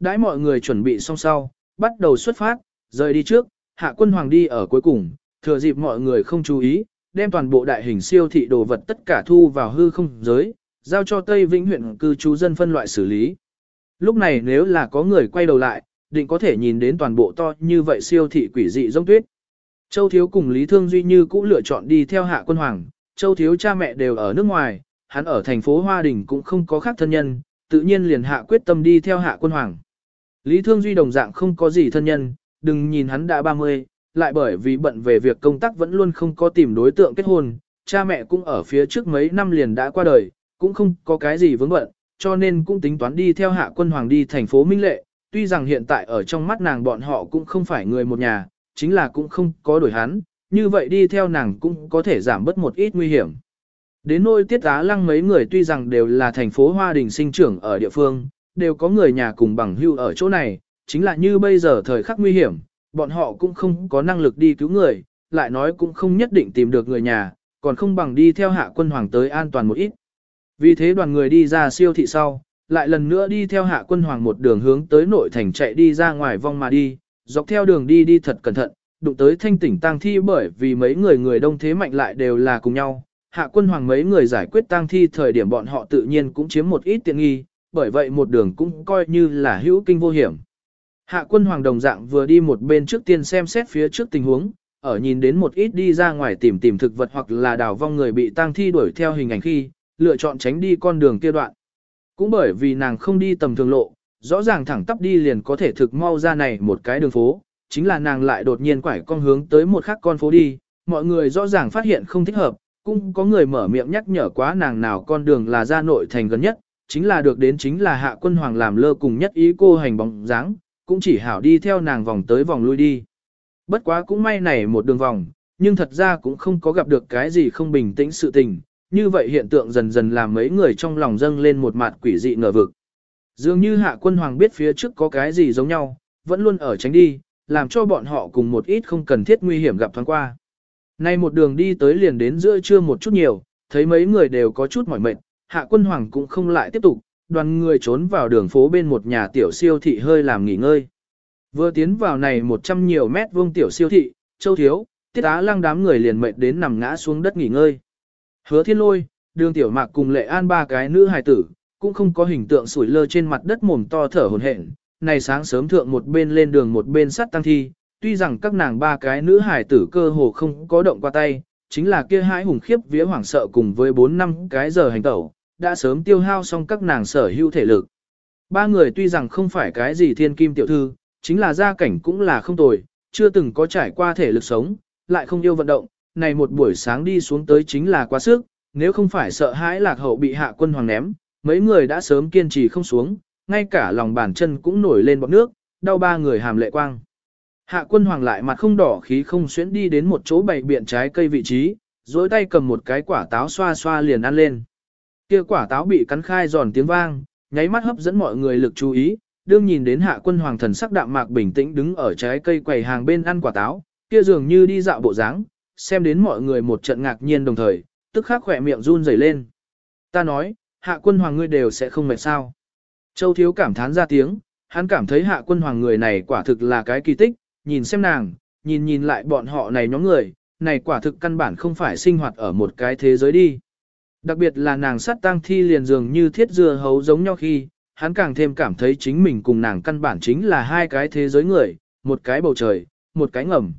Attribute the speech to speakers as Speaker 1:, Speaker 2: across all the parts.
Speaker 1: Đãi mọi người chuẩn bị xong sau, bắt đầu xuất phát, rời đi trước, hạ quân hoàng đi ở cuối cùng, thừa dịp mọi người không chú ý, đem toàn bộ đại hình siêu thị đồ vật tất cả thu vào hư không giới, giao cho Tây Vĩnh huyện cư trú dân phân loại xử lý. Lúc này nếu là có người quay đầu lại, định có thể nhìn đến toàn bộ to như vậy siêu thị quỷ dị giống tuyết. Châu Thiếu cùng Lý Thương Duy Như cũng lựa chọn đi theo hạ quân hoàng, Châu Thiếu cha mẹ đều ở nước ngoài, hắn ở thành phố Hoa Đình cũng không có khác thân nhân, tự nhiên liền hạ quyết tâm đi theo hạ quân hoàng. Lý Thương Duy đồng dạng không có gì thân nhân, đừng nhìn hắn đã 30, lại bởi vì bận về việc công tác vẫn luôn không có tìm đối tượng kết hôn, cha mẹ cũng ở phía trước mấy năm liền đã qua đời, cũng không có cái gì vướng bận, cho nên cũng tính toán đi theo hạ quân hoàng đi thành phố Minh Lệ, tuy rằng hiện tại ở trong mắt nàng bọn họ cũng không phải người một nhà, chính là cũng không có đổi hắn, như vậy đi theo nàng cũng có thể giảm bớt một ít nguy hiểm. Đến nôi tiết á lăng mấy người tuy rằng đều là thành phố Hoa Đình sinh trưởng ở địa phương, đều có người nhà cùng bằng hưu ở chỗ này, chính là như bây giờ thời khắc nguy hiểm, bọn họ cũng không có năng lực đi cứu người, lại nói cũng không nhất định tìm được người nhà, còn không bằng đi theo hạ quân hoàng tới an toàn một ít. Vì thế đoàn người đi ra siêu thị sau, lại lần nữa đi theo hạ quân hoàng một đường hướng tới nội thành chạy đi ra ngoài vong mà đi, dọc theo đường đi đi thật cẩn thận, đụng tới thanh tỉnh tang thi bởi vì mấy người người đông thế mạnh lại đều là cùng nhau. Hạ quân hoàng mấy người giải quyết tang thi thời điểm bọn họ tự nhiên cũng chiếm một ít tiện nghi, bởi vậy một đường cũng coi như là hữu kinh vô hiểm. Hạ quân hoàng đồng dạng vừa đi một bên trước tiên xem xét phía trước tình huống, ở nhìn đến một ít đi ra ngoài tìm tìm thực vật hoặc là đào vong người bị tang thi đuổi theo hình ảnh khi, lựa chọn tránh đi con đường kia đoạn. Cũng bởi vì nàng không đi tầm thường lộ, rõ ràng thẳng tắp đi liền có thể thực mau ra này một cái đường phố, chính là nàng lại đột nhiên quải con hướng tới một khác con phố đi, mọi người rõ ràng phát hiện không thích hợp, cũng có người mở miệng nhắc nhở quá nàng nào con đường là ra nội thành gần nhất, chính là được đến chính là hạ quân hoàng làm lơ cùng nhất ý cô hành bóng dáng, cũng chỉ hảo đi theo nàng vòng tới vòng lui đi. Bất quá cũng may này một đường vòng, nhưng thật ra cũng không có gặp được cái gì không bình tĩnh sự tình, như vậy hiện tượng dần dần làm mấy người trong lòng dâng lên một mặt quỷ dị ngờ vực. Dường như hạ quân hoàng biết phía trước có cái gì giống nhau, vẫn luôn ở tránh đi, làm cho bọn họ cùng một ít không cần thiết nguy hiểm gặp thoáng qua. Nay một đường đi tới liền đến giữa trưa một chút nhiều, thấy mấy người đều có chút mỏi mệt, hạ quân hoàng cũng không lại tiếp tục, đoàn người trốn vào đường phố bên một nhà tiểu siêu thị hơi làm nghỉ ngơi. Vừa tiến vào này một trăm nhiều mét vuông tiểu siêu thị, châu thiếu, tiết á lăng đám người liền mệt đến nằm ngã xuống đất nghỉ ngơi. Hứa thiên lôi, đường tiểu mạc cùng lệ an ba cái nữ hài tử, cũng không có hình tượng sủi lơ trên mặt đất mồm to thở hồn hển. Này sáng sớm thượng một bên lên đường một bên sắt tăng thi, tuy rằng các nàng ba cái nữ hài tử cơ hồ không có động qua tay, chính là kia hai hùng khiếp vía hoảng sợ cùng với bốn năm cái giờ hành tẩu, đã sớm tiêu hao xong các nàng sở hữu thể lực. Ba người tuy rằng không phải cái gì thiên kim tiểu thư, chính là gia cảnh cũng là không tồi, chưa từng có trải qua thể lực sống, lại không yêu vận động, này một buổi sáng đi xuống tới chính là quá sức, nếu không phải sợ hãi lạc hậu bị hạ quân hoàng ném, mấy người đã sớm kiên trì không xuống, ngay cả lòng bàn chân cũng nổi lên bọt nước, đau ba người hàm lệ quang. Hạ quân hoàng lại mặt không đỏ khí không xuyến đi đến một chỗ bày biện trái cây vị trí, dối tay cầm một cái quả táo xoa xoa liền ăn lên. Kia quả táo bị cắn khai giòn tiếng vang, nháy mắt hấp dẫn mọi người lực chú ý, đương nhìn đến hạ quân hoàng thần sắc đạm mạc bình tĩnh đứng ở trái cây quầy hàng bên ăn quả táo, kia dường như đi dạo bộ dáng, xem đến mọi người một trận ngạc nhiên đồng thời, tức khắc khỏe miệng run rẩy lên. Ta nói, hạ quân hoàng ngươi đều sẽ không mệt sao. Châu thiếu cảm thán ra tiếng, hắn cảm thấy hạ quân hoàng người này quả thực là cái kỳ tích, nhìn xem nàng, nhìn nhìn lại bọn họ này nhóm người, này quả thực căn bản không phải sinh hoạt ở một cái thế giới đi. Đặc biệt là nàng sát tang thi liền dường như thiết dưa hấu giống nhau khi, hắn càng thêm cảm thấy chính mình cùng nàng căn bản chính là hai cái thế giới người, một cái bầu trời, một cái ngầm.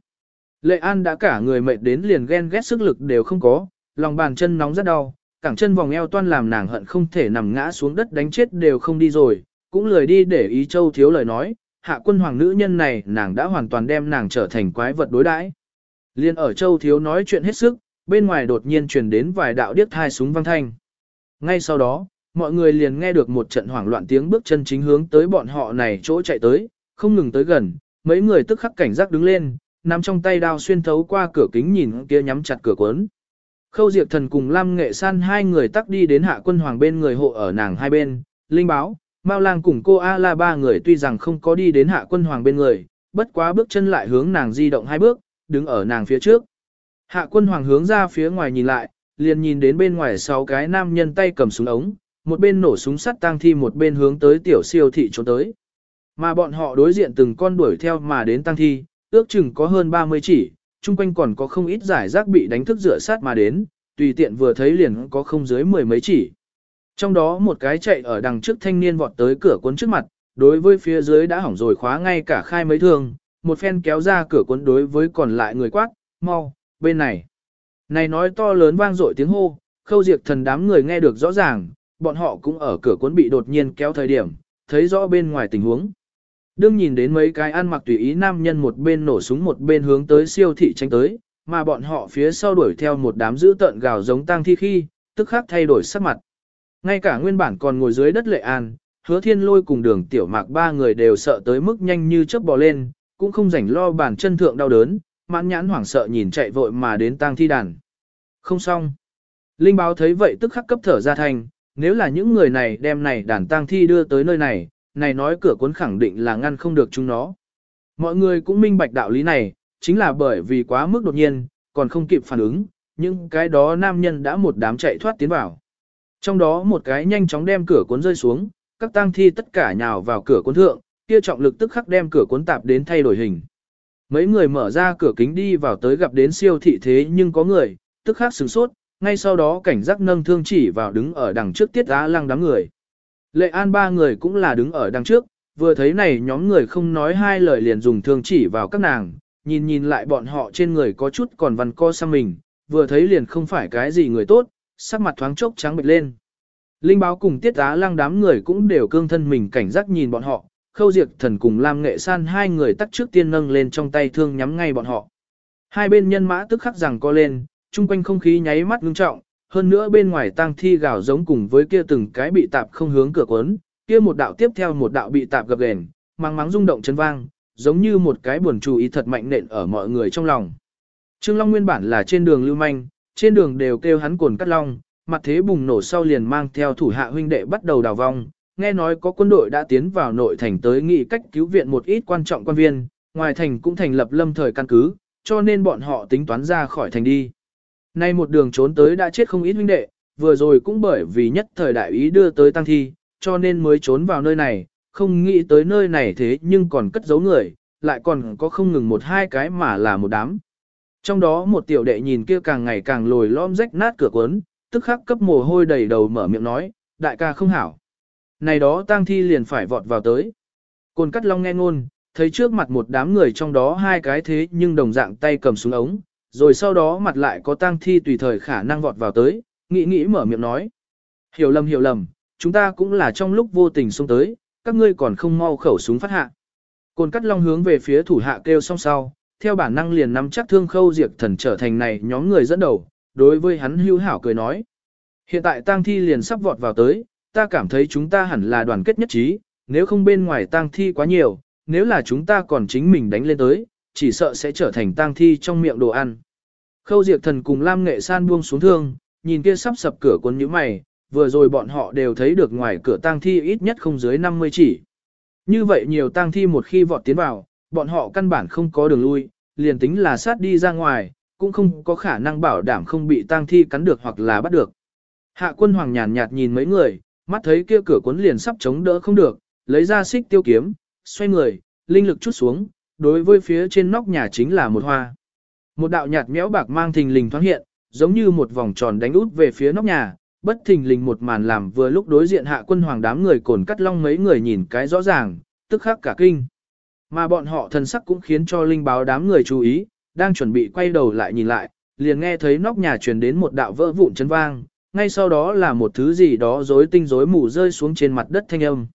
Speaker 1: Lệ An đã cả người mệt đến liền ghen ghét sức lực đều không có, lòng bàn chân nóng rất đau, cẳng chân vòng eo toan làm nàng hận không thể nằm ngã xuống đất đánh chết đều không đi rồi, cũng lười đi để ý châu thiếu lời nói, hạ quân hoàng nữ nhân này nàng đã hoàn toàn đem nàng trở thành quái vật đối đãi. Liên ở châu thiếu nói chuyện hết sức, bên ngoài đột nhiên truyền đến vài đạo điếc thai súng vang thanh. Ngay sau đó, mọi người liền nghe được một trận hoảng loạn tiếng bước chân chính hướng tới bọn họ này chỗ chạy tới, không ngừng tới gần, mấy người tức khắc cảnh giác đứng lên, nắm trong tay đao xuyên thấu qua cửa kính nhìn kia nhắm chặt cửa cuốn. Khâu Diệp Thần cùng Lam Nghệ San hai người tắc đi đến hạ quân hoàng bên người hộ ở nàng hai bên, linh báo, Mao Lang cùng cô A La ba người tuy rằng không có đi đến hạ quân hoàng bên người, bất quá bước chân lại hướng nàng di động hai bước, đứng ở nàng phía trước. Hạ quân hoàng hướng ra phía ngoài nhìn lại, liền nhìn đến bên ngoài sáu cái nam nhân tay cầm súng ống, một bên nổ súng sắt tang thi một bên hướng tới tiểu siêu thị trốn tới. Mà bọn họ đối diện từng con đuổi theo mà đến tăng thi, ước chừng có hơn 30 chỉ, chung quanh còn có không ít giải rác bị đánh thức rửa sát mà đến, tùy tiện vừa thấy liền có không dưới mười mấy chỉ. Trong đó một cái chạy ở đằng trước thanh niên vọt tới cửa cuốn trước mặt, đối với phía dưới đã hỏng rồi khóa ngay cả khai mấy thương, một phen kéo ra cửa cuốn đối với còn lại người quát, mau, bên này. Này nói to lớn vang dội tiếng hô, khâu diệt thần đám người nghe được rõ ràng, bọn họ cũng ở cửa cuốn bị đột nhiên kéo thời điểm, thấy rõ bên ngoài tình huống. Đương nhìn đến mấy cái ăn mặc tùy ý nam nhân một bên nổ súng một bên hướng tới siêu thị tranh tới, mà bọn họ phía sau đuổi theo một đám dữ tợn gào giống tang thi khi, tức khắc thay đổi sắc mặt. Ngay cả nguyên bản còn ngồi dưới đất lệ an, hứa thiên lôi cùng đường tiểu mạc ba người đều sợ tới mức nhanh như chớp bò lên, cũng không rảnh lo bản chân thượng đau đớn, mãn nhãn hoảng sợ nhìn chạy vội mà đến tang thi đàn. Không xong. Linh báo thấy vậy tức khắc cấp thở ra thành, nếu là những người này đem này đàn tang thi đưa tới nơi này, này nói cửa cuốn khẳng định là ngăn không được chúng nó. Mọi người cũng minh bạch đạo lý này, chính là bởi vì quá mức đột nhiên, còn không kịp phản ứng, nhưng cái đó nam nhân đã một đám chạy thoát tiến vào. Trong đó một cái nhanh chóng đem cửa cuốn rơi xuống, các tang thi tất cả nhào vào cửa cuốn thượng, kia trọng lực tức khắc đem cửa cuốn tạp đến thay đổi hình. Mấy người mở ra cửa kính đi vào tới gặp đến siêu thị thế nhưng có người, tức khắc sửng sốt, ngay sau đó cảnh giác nâng thương chỉ vào đứng ở đằng trước tiết á lăng đám người. Lệ an ba người cũng là đứng ở đằng trước, vừa thấy này nhóm người không nói hai lời liền dùng thương chỉ vào các nàng, nhìn nhìn lại bọn họ trên người có chút còn văn co sang mình, vừa thấy liền không phải cái gì người tốt, sắc mặt thoáng chốc trắng bệch lên. Linh báo cùng tiết á lăng đám người cũng đều cương thân mình cảnh giác nhìn bọn họ, khâu diệt thần cùng Lam Nghệ San hai người tắt trước tiên nâng lên trong tay thương nhắm ngay bọn họ. Hai bên nhân mã tức khắc rằng co lên, chung quanh không khí nháy mắt ngưng trọng, hơn nữa bên ngoài tang thi gào giống cùng với kia từng cái bị tạp không hướng cửa cuốn, kia một đạo tiếp theo một đạo bị tạp gập ghềnh, mang mắng rung động chấn vang, giống như một cái buồn chú ý thật mạnh nện ở mọi người trong lòng. Trương Long nguyên bản là trên đường lưu manh, trên đường đều kêu hắn cuồn cắt long, mặt thế bùng nổ sau liền mang theo thủ hạ huynh đệ bắt đầu đào vong, nghe nói có quân đội đã tiến vào nội thành tới nghị cách cứu viện một ít quan trọng quan viên, ngoài thành cũng thành lập lâm thời căn cứ, cho nên bọn họ tính toán ra khỏi thành đi. Nay một đường trốn tới đã chết không ít huynh đệ, vừa rồi cũng bởi vì nhất thời đại ý đưa tới tăng thi, cho nên mới trốn vào nơi này, không nghĩ tới nơi này thế nhưng còn cất giấu người, lại còn có không ngừng một hai cái mà là một đám. Trong đó một tiểu đệ nhìn kia càng ngày càng lồi lõm rách nát cửa cuốn, tức khắc cấp mồ hôi đầy đầu mở miệng nói, đại ca không hảo. Này đó tang thi liền phải vọt vào tới. Côn cắt long nghe ngôn, thấy trước mặt một đám người trong đó hai cái thế nhưng đồng dạng tay cầm súng ống, rồi sau đó mặt lại có tang thi tùy thời khả năng vọt vào tới, nghĩ nghĩ mở miệng nói. Hiểu lầm hiểu lầm, chúng ta cũng là trong lúc vô tình xông tới, các ngươi còn không mau khẩu súng phát hạ. Côn cắt long hướng về phía thủ hạ kêu song sau, theo bản năng liền nắm chắc thương khâu diệt thần trở thành này nhóm người dẫn đầu, đối với hắn hưu hảo cười nói. Hiện tại tang thi liền sắp vọt vào tới, ta cảm thấy chúng ta hẳn là đoàn kết nhất trí, nếu không bên ngoài tang thi quá nhiều, nếu là chúng ta còn chính mình đánh lên tới, chỉ sợ sẽ trở thành tang thi trong miệng đồ ăn. Khâu diệt thần cùng Lam Nghệ San buông xuống thương, nhìn kia sắp sập cửa cuốn như mày, vừa rồi bọn họ đều thấy được ngoài cửa tang thi ít nhất không dưới 50 chỉ. Như vậy nhiều tang thi một khi vọt tiến vào, bọn họ căn bản không có đường lui, liền tính là sát đi ra ngoài, cũng không có khả năng bảo đảm không bị tang thi cắn được hoặc là bắt được. Hạ quân hoàng nhàn nhạt nhìn mấy người, mắt thấy kia cửa cuốn liền sắp chống đỡ không được, lấy ra xích tiêu kiếm, xoay người, linh lực chút xuống, đối với phía trên nóc nhà chính là một hoa. Một đạo nhạt méo bạc mang thình lình thoáng hiện, giống như một vòng tròn đánh út về phía nóc nhà, bất thình lình một màn làm vừa lúc đối diện hạ quân hoàng đám người cồn cắt long mấy người nhìn cái rõ ràng, tức khắc cả kinh. Mà bọn họ thần sắc cũng khiến cho linh báo đám người chú ý, đang chuẩn bị quay đầu lại nhìn lại, liền nghe thấy nóc nhà truyền đến một đạo vỡ vụn chân vang, ngay sau đó là một thứ gì đó rối tinh rối mù rơi xuống trên mặt đất thanh âm.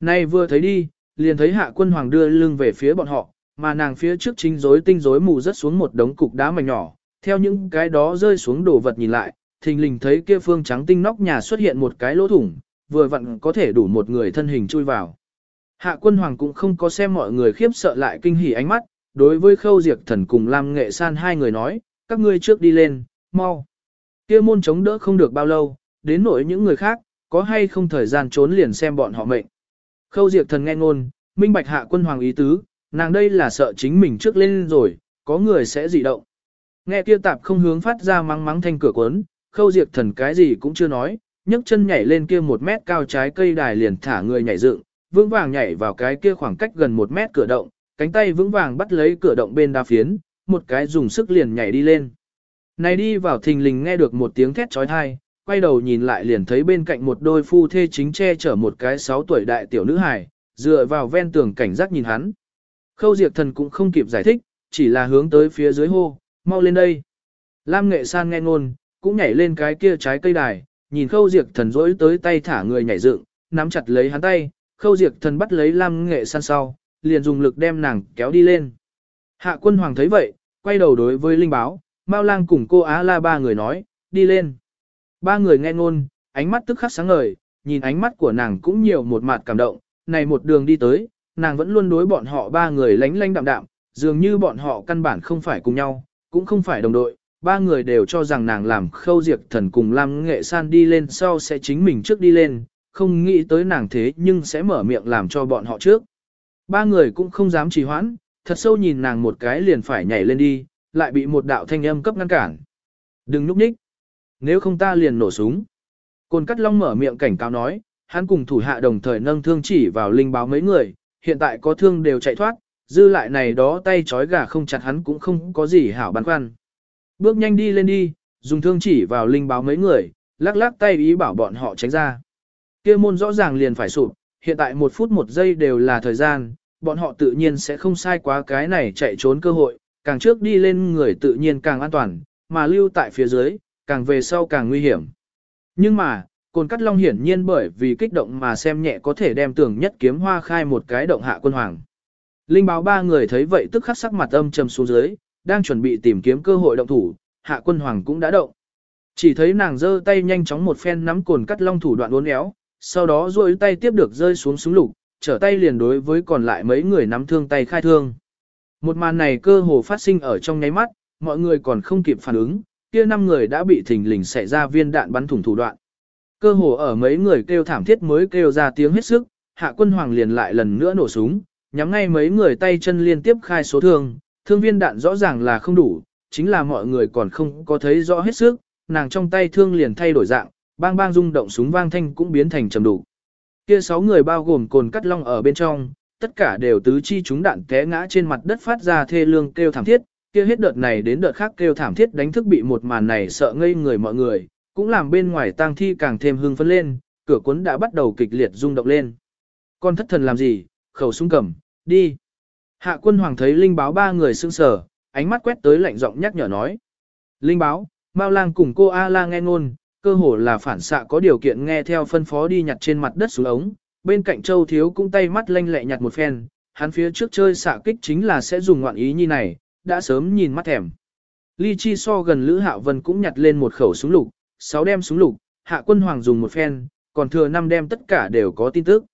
Speaker 1: Nay vừa thấy đi, liền thấy hạ quân hoàng đưa lưng về phía bọn họ, mà nàng phía trước chính rối tinh rối mù rớt xuống một đống cục đá mảnh nhỏ, theo những cái đó rơi xuống đồ vật nhìn lại, thình lình thấy kia phương trắng tinh nóc nhà xuất hiện một cái lỗ thủng, vừa vặn có thể đủ một người thân hình chui vào. Hạ quân hoàng cũng không có xem mọi người khiếp sợ lại kinh hỉ ánh mắt, đối với khâu diệt thần cùng Lam Nghệ San hai người nói, các ngươi trước đi lên, mau. Kia môn chống đỡ không được bao lâu, đến nỗi những người khác, có hay không thời gian trốn liền xem bọn họ mệnh. Khâu diệt thần nghe ngôn, minh bạch hạ quân hoàng ý tứ, nàng đây là sợ chính mình trước lên rồi, có người sẽ dị động. Nghe kia tạp không hướng phát ra mắng mắng thanh cửa cuốn, khâu diệt thần cái gì cũng chưa nói, nhấc chân nhảy lên kia một mét cao trái cây đài liền thả người nhảy dựng, vững vàng nhảy vào cái kia khoảng cách gần một mét cửa động, cánh tay vững vàng bắt lấy cửa động bên đa phiến, một cái dùng sức liền nhảy đi lên. Này đi vào thình lình nghe được một tiếng thét trói thai, quay đầu nhìn lại liền thấy bên cạnh một đôi phu thê chính che chở một cái 6 tuổi đại tiểu nữ hài, dựa vào ven tường cảnh giác nhìn hắn. Khâu Diệt Thần cũng không kịp giải thích, chỉ là hướng tới phía dưới hô, mau lên đây. Lam Nghệ San nghe ngôn, cũng nhảy lên cái kia trái cây đài, nhìn Khâu Diệt Thần rỗi tới tay thả người nhảy dựng, nắm chặt lấy hắn tay, Khâu Diệt Thần bắt lấy Lam Nghệ San sau, liền dùng lực đem nàng kéo đi lên. Hạ Quân Hoàng thấy vậy, quay đầu đối với Linh Báo, Mao Lang cùng cô Á La ba người nói, đi lên. Ba người nghe ngôn, ánh mắt tức khắc sáng ngời, nhìn ánh mắt của nàng cũng nhiều một mặt cảm động, này một đường đi tới, nàng vẫn luôn đối bọn họ ba người lánh lánh đạm đạm, dường như bọn họ căn bản không phải cùng nhau, cũng không phải đồng đội, ba người đều cho rằng nàng làm khâu diệt thần cùng Lam Nghệ San đi lên sau sẽ chính mình trước đi lên, không nghĩ tới nàng thế nhưng sẽ mở miệng làm cho bọn họ trước. Ba người cũng không dám trì hoãn, thật sâu nhìn nàng một cái liền phải nhảy lên đi, lại bị một đạo thanh âm cấp ngăn cản. Đừng núp nhích. Nếu không ta liền nổ súng. Côn Cắt Long mở miệng cảnh cáo nói, hắn cùng thủ hạ đồng thời nâng thương chỉ vào linh báo mấy người, hiện tại có thương đều chạy thoát, dư lại này đó tay chói gà không chặt hắn cũng không có gì hảo băn khoăn. Bước nhanh đi lên đi, dùng thương chỉ vào linh báo mấy người, lắc lắc tay ý bảo bọn họ tránh ra. kia môn rõ ràng liền phải sụp, hiện tại một phút một giây đều là thời gian, bọn họ tự nhiên sẽ không sai quá cái này chạy trốn cơ hội, càng trước đi lên người tự nhiên càng an toàn, mà lưu tại phía dưới, càng về sau càng nguy hiểm. Nhưng mà, Côn Cắt Long hiển nhiên bởi vì kích động mà xem nhẹ có thể đem tưởng nhất kiếm hoa khai một cái động hạ quân hoàng. Linh báo ba người thấy vậy tức khắc sắc mặt âm trầm xuống dưới, đang chuẩn bị tìm kiếm cơ hội động thủ, hạ quân hoàng cũng đã động. Chỉ thấy nàng giơ tay nhanh chóng một phen nắm Côn Cắt Long thủ đoạn uốn éo, sau đó duỗi tay tiếp được rơi xuống súng lục, trở tay liền đối với còn lại mấy người nắm thương tay khai thương. Một màn này cơ hồ phát sinh ở trong nháy mắt, mọi người còn không kịp phản ứng, kia năm người đã bị thình lình xảy ra viên đạn bắn thủng thủ đoạn. Cơ hồ ở mấy người kêu thảm thiết mới kêu ra tiếng hết sức, hạ quân hoàng liền lại lần nữa nổ súng, nhắm ngay mấy người tay chân liên tiếp khai số thương, thương viên đạn rõ ràng là không đủ, chính là mọi người còn không có thấy rõ hết sức, nàng trong tay thương liền thay đổi dạng, bang bang rung động súng vang thanh cũng biến thành trầm đủ. Kia sáu người bao gồm cồn cắt long ở bên trong, tất cả đều tứ chi chúng đạn té ngã trên mặt đất phát ra thê lương kêu thảm thiết, kia hết đợt này đến đợt khác kêu thảm thiết đánh thức bị một màn này sợ ngây người mọi người, cũng làm bên ngoài tang thi càng thêm hưng phấn lên, cửa cuốn đã bắt đầu kịch liệt rung động lên. Con thất thần làm gì, khẩu súng cầm, đi. Hạ quân hoàng thấy linh báo ba người sưng sờ, ánh mắt quét tới lạnh giọng nhắc nhở nói. Linh báo, Mao lang cùng cô A-la nghe ngôn, cơ hồ là phản xạ có điều kiện nghe theo phân phó đi nhặt trên mặt đất xuống ống, bên cạnh châu thiếu cũng tay mắt lanh lẹ nhặt một phen, hắn phía trước chơi xạ kích chính là sẽ dùng ngoạn ý như này, đã sớm nhìn mắt thèm. Ly Chi so gần Lữ hạ Vân cũng nhặt lên một khẩu súng lục, sáu đem súng lục, Hạ Quân Hoàng dùng một phen, còn thừa năm đem tất cả đều có tin tức.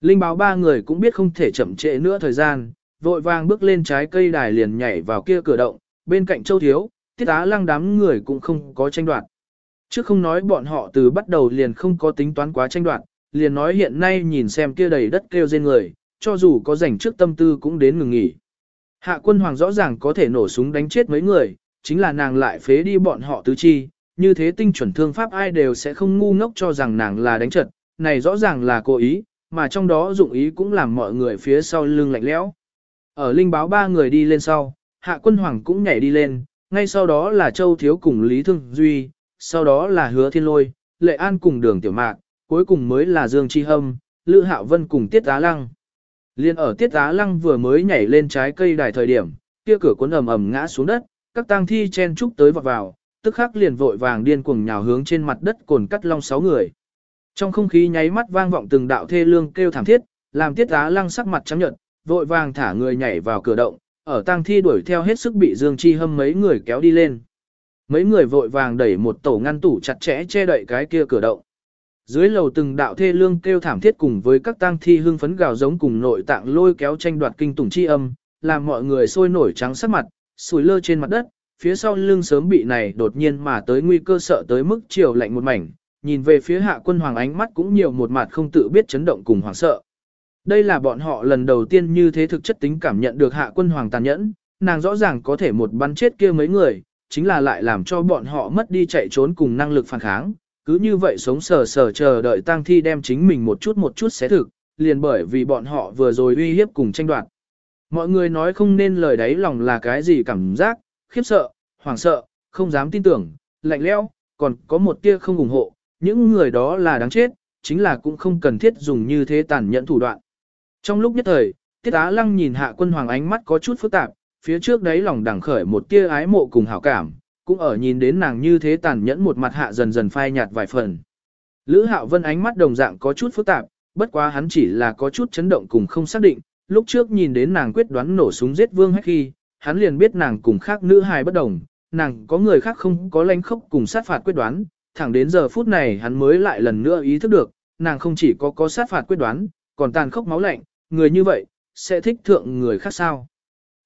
Speaker 1: Linh báo ba người cũng biết không thể chậm trễ nữa thời gian, vội vàng bước lên trái cây đài liền nhảy vào kia cửa động, bên cạnh Châu Thiếu, Tiết Á Lăng đám người cũng không có tranh đoạt. Trước không nói bọn họ từ bắt đầu liền không có tính toán quá tranh đoạt, liền nói hiện nay nhìn xem kia đầy đất kêu rên người, cho dù có rảnh trước tâm tư cũng đến ngừng nghỉ. Hạ quân hoàng rõ ràng có thể nổ súng đánh chết mấy người, chính là nàng lại phế đi bọn họ tứ chi, như thế tinh chuẩn thương pháp ai đều sẽ không ngu ngốc cho rằng nàng là đánh trận, này rõ ràng là cố ý, mà trong đó dụng ý cũng làm mọi người phía sau lưng lạnh lẽo. Ở linh báo ba người đi lên sau, hạ quân hoàng cũng nhảy đi lên, ngay sau đó là Châu Thiếu cùng Lý Thương Duy, sau đó là Hứa Thiên Lôi, Lệ An cùng Đường Tiểu Mạc, cuối cùng mới là Dương Chi Hâm, Lữ Hạo Vân cùng Tiết Á Lăng. Liên ở Tiết Á Lăng vừa mới nhảy lên trái cây đài thời điểm, kia cửa cuốn ầm ầm ngã xuống đất, các tang thi chen trúc tới vọt vào, tức khắc liền vội vàng điên cuồng nhào hướng trên mặt đất cồn cắt long sáu người. Trong không khí nháy mắt vang vọng từng đạo thê lương kêu thảm thiết, làm Tiết Á Lăng sắc mặt trắng nhợt, vội vàng thả người nhảy vào cửa động, ở tang thi đuổi theo hết sức bị Dương Chi Hâm mấy người kéo đi lên. Mấy người vội vàng đẩy một tổ ngăn tủ chặt chẽ che đậy cái kia cửa động. Dưới lầu từng đạo thê lương kêu thảm thiết cùng với các tang thi hương phấn gào giống cùng nội tạng lôi kéo tranh đoạt kinh tủng chi âm, làm mọi người sôi nổi trắng sắc mặt, sùi lơ trên mặt đất, phía sau lưng sớm bị này đột nhiên mà tới nguy cơ sợ tới mức chiều lạnh một mảnh, nhìn về phía hạ quân hoàng ánh mắt cũng nhiều một mặt không tự biết chấn động cùng hoảng sợ. Đây là bọn họ lần đầu tiên như thế thực chất tính cảm nhận được hạ quân hoàng tàn nhẫn, nàng rõ ràng có thể một bắn chết kia mấy người, chính là lại làm cho bọn họ mất đi chạy trốn cùng năng lực phản kháng, cứ như vậy sống sờ sờ chờ đợi tang thi đem chính mình một chút một chút xé thực, liền bởi vì bọn họ vừa rồi uy hiếp cùng tranh đoạt. Mọi người nói không nên lời đấy lòng là cái gì cảm giác, khiếp sợ, hoảng sợ, không dám tin tưởng, lạnh lẽo, còn có một tia không ủng hộ, những người đó là đáng chết, chính là cũng không cần thiết dùng như thế tàn nhẫn thủ đoạn. Trong lúc nhất thời, Tiết Á Lăng nhìn hạ quân hoàng ánh mắt có chút phức tạp, phía trước đấy lòng đằng khởi một tia ái mộ cùng hảo cảm, cũng ở nhìn đến nàng như thế tàn nhẫn một mặt hạ dần dần phai nhạt vài phần. Lữ Hạo Vân ánh mắt đồng dạng có chút phức tạp, bất quá hắn chỉ là có chút chấn động cùng không xác định, lúc trước nhìn đến nàng quyết đoán nổ súng giết Vương Hách khi, hắn liền biết nàng cùng khác nữ hài bất đồng, nàng có người khác không có lãnh khốc cùng sát phạt quyết đoán, thẳng đến giờ phút này hắn mới lại lần nữa ý thức được, nàng không chỉ có có sát phạt quyết đoán, còn tàn khốc máu lạnh, người như vậy, sẽ thích thượng người khác sao.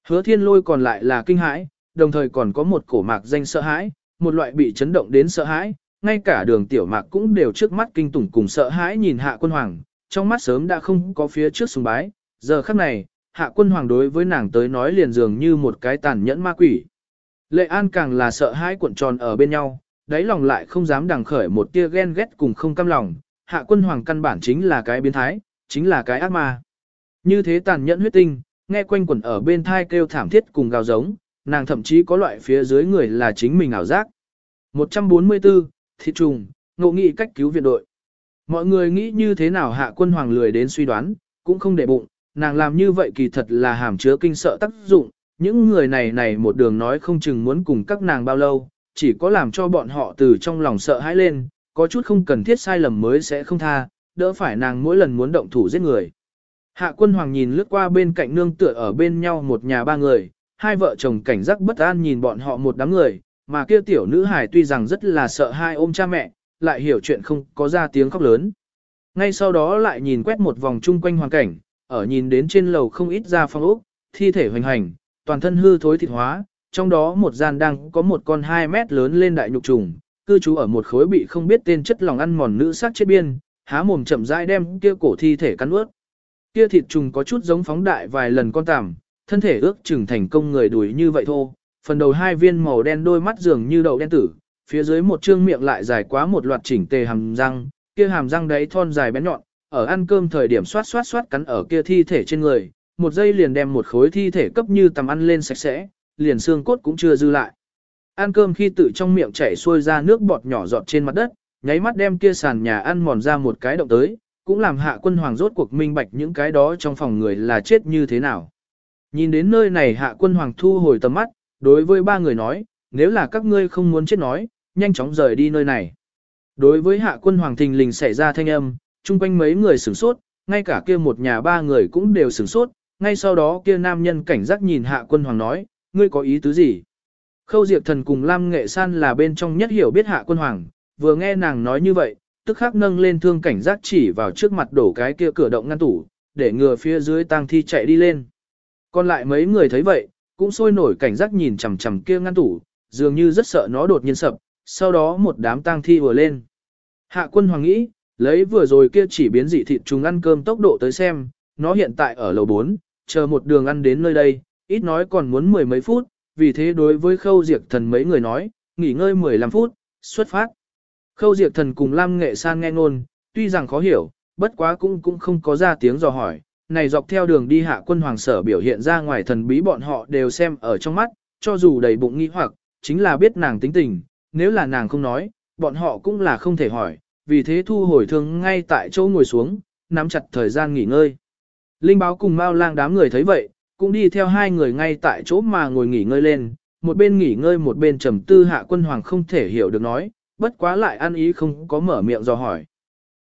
Speaker 1: Hứa thiên lôi còn lại là kinh hãi, đồng thời còn có một cổ mạc danh sợ hãi, một loại bị chấn động đến sợ hãi, ngay cả đường tiểu mạc cũng đều trước mắt kinh tủng cùng sợ hãi nhìn hạ quân hoàng, trong mắt sớm đã không có phía trước sùng bái, giờ khắc này, hạ quân hoàng đối với nàng tới nói liền dường như một cái tàn nhẫn ma quỷ. Lệ An càng là sợ hãi cuộn tròn ở bên nhau, đáy lòng lại không dám đằng khởi một tia ghen ghét cùng không cam lòng, hạ quân hoàng căn bản chính là cái biến thái, chính là cái ác ma. Như thế tàn nhẫn huyết tinh, nghe quanh quẩn ở bên thai kêu thảm thiết cùng gào giống, nàng thậm chí có loại phía dưới người là chính mình ảo giác. 144, thịt trùng, ngộ nghị cách cứu viện đội. Mọi người nghĩ như thế nào hạ quân hoàng lười đến suy đoán, cũng không để bụng, nàng làm như vậy kỳ thật là hàm chứa kinh sợ tác dụng, những người này này một đường nói không chừng muốn cùng các nàng bao lâu, chỉ có làm cho bọn họ từ trong lòng sợ hãi lên, có chút không cần thiết sai lầm mới sẽ không tha, đỡ phải nàng mỗi lần muốn động thủ giết người. Hạ quân hoàng nhìn lướt qua bên cạnh nương tựa ở bên nhau một nhà ba người, hai vợ chồng cảnh giác bất an nhìn bọn họ một đám người, mà kia tiểu nữ hải tuy rằng rất là sợ hai ôm cha mẹ, lại hiểu chuyện không có ra tiếng khóc lớn. Ngay sau đó lại nhìn quét một vòng chung quanh hoàn cảnh, ở nhìn đến trên lầu không ít ra phong ốc, thi thể hoành hành, toàn thân hư thối thịt hóa, trong đó một gian đang có một con 2 mét lớn lên đại nhục trùng, cư trú ở một khối bị không biết tên chất lòng ăn mòn nữ sát chết biên, há mồm chậm rãi đem kia cổ thi thể cắn ướt. Kia thịt trùng có chút giống phóng đại vài lần con tằm, thân thể ước chừng thành công người đuổi như vậy thôi, phần đầu hai viên màu đen đôi mắt dường như đậu đen tử, phía dưới một trương miệng lại dài quá một loạt chỉnh tề hàm răng, kia hàm răng đấy thon dài bén nhọn, ở ăn cơm thời điểm xoát xoát xoát cắn ở kia thi thể trên người, một giây liền đem một khối thi thể cấp như tầm ăn lên sạch sẽ, liền xương cốt cũng chưa dư lại. Ăn cơm khi tự trong miệng chảy xuôi ra nước bọt nhỏ giọt trên mặt đất, nháy mắt đem kia sàn nhà ăn mòn ra một cái động tới, cũng làm hạ quân hoàng rốt cuộc minh bạch những cái đó trong phòng người là chết như thế nào. Nhìn đến nơi này hạ quân hoàng thu hồi tầm mắt, đối với ba người nói, nếu là các ngươi không muốn chết nói, nhanh chóng rời đi nơi này. Đối với hạ quân hoàng thình lình xảy ra thanh âm, chung quanh mấy người sửng sốt, ngay cả kia một nhà ba người cũng đều sửng sốt, ngay sau đó kia nam nhân cảnh giác nhìn hạ quân hoàng nói, ngươi có ý tứ gì? Khâu Diệp Thần cùng Lam Nghệ San là bên trong nhất hiểu biết hạ quân hoàng, vừa nghe nàng nói như vậy, tức khắc nâng lên thương cảnh giác chỉ vào trước mặt đổ cái kia cửa động ngăn tủ, để ngừa phía dưới tang thi chạy đi lên. Còn lại mấy người thấy vậy, cũng sôi nổi cảnh giác nhìn chằm chằm kia ngăn tủ, dường như rất sợ nó đột nhiên sập, sau đó một đám tang thi vừa lên. Hạ quân hoàng nghĩ, lấy vừa rồi kia chỉ biến dị thịt chúng ăn cơm tốc độ tới xem, nó hiện tại ở lầu 4, chờ một đường ăn đến nơi đây, ít nói còn muốn mười mấy phút, vì thế đối với khâu diệt thần mấy người nói, nghỉ ngơi 15 phút, xuất phát. Khâu diệt thần cùng Lam Nghệ San nghe ngôn, tuy rằng khó hiểu, bất quá cũng cũng không có ra tiếng dò hỏi, này dọc theo đường đi hạ quân hoàng sở biểu hiện ra ngoài thần bí bọn họ đều xem ở trong mắt, cho dù đầy bụng nghi hoặc, chính là biết nàng tính tình, nếu là nàng không nói, bọn họ cũng là không thể hỏi, vì thế thu hồi thương ngay tại chỗ ngồi xuống, nắm chặt thời gian nghỉ ngơi. Linh báo cùng Mao lang đám người thấy vậy, cũng đi theo hai người ngay tại chỗ mà ngồi nghỉ ngơi lên, một bên nghỉ ngơi một bên trầm tư hạ quân hoàng không thể hiểu được nói, bất quá lại ăn ý không có mở miệng do hỏi.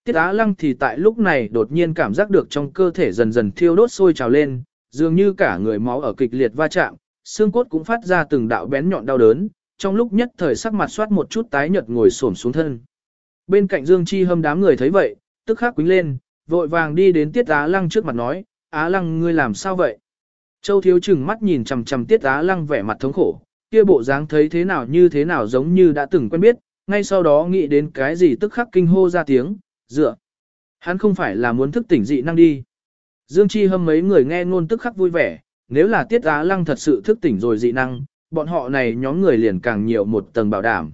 Speaker 1: Tiết Á Lăng thì tại lúc này đột nhiên cảm giác được trong cơ thể dần dần thiêu đốt sôi trào lên, dường như cả người máu ở kịch liệt va chạm, xương cốt cũng phát ra từng đạo bén nhọn đau đớn, trong lúc nhất thời sắc mặt soát một chút tái nhợt ngồi xổm xuống thân. Bên cạnh Dương Chi hâm đám người thấy vậy, tức khắc quính lên, vội vàng đi đến Tiết Á Lăng trước mặt nói, Á Lăng ngươi làm sao vậy? Châu Thiếu chừng mắt nhìn chằm chằm Tiết Á Lăng vẻ mặt thống khổ, kia bộ dáng thấy thế nào như thế nào giống như đã từng quen biết, ngay sau đó nghĩ đến cái gì tức khắc kinh hô ra tiếng, dựa. Hắn không phải là muốn thức tỉnh dị năng đi. Dương Chi hâm mấy người nghe ngôn tức khắc vui vẻ, nếu là Tiết Á Lăng thật sự thức tỉnh rồi dị năng, bọn họ này nhóm người liền càng nhiều một tầng bảo đảm.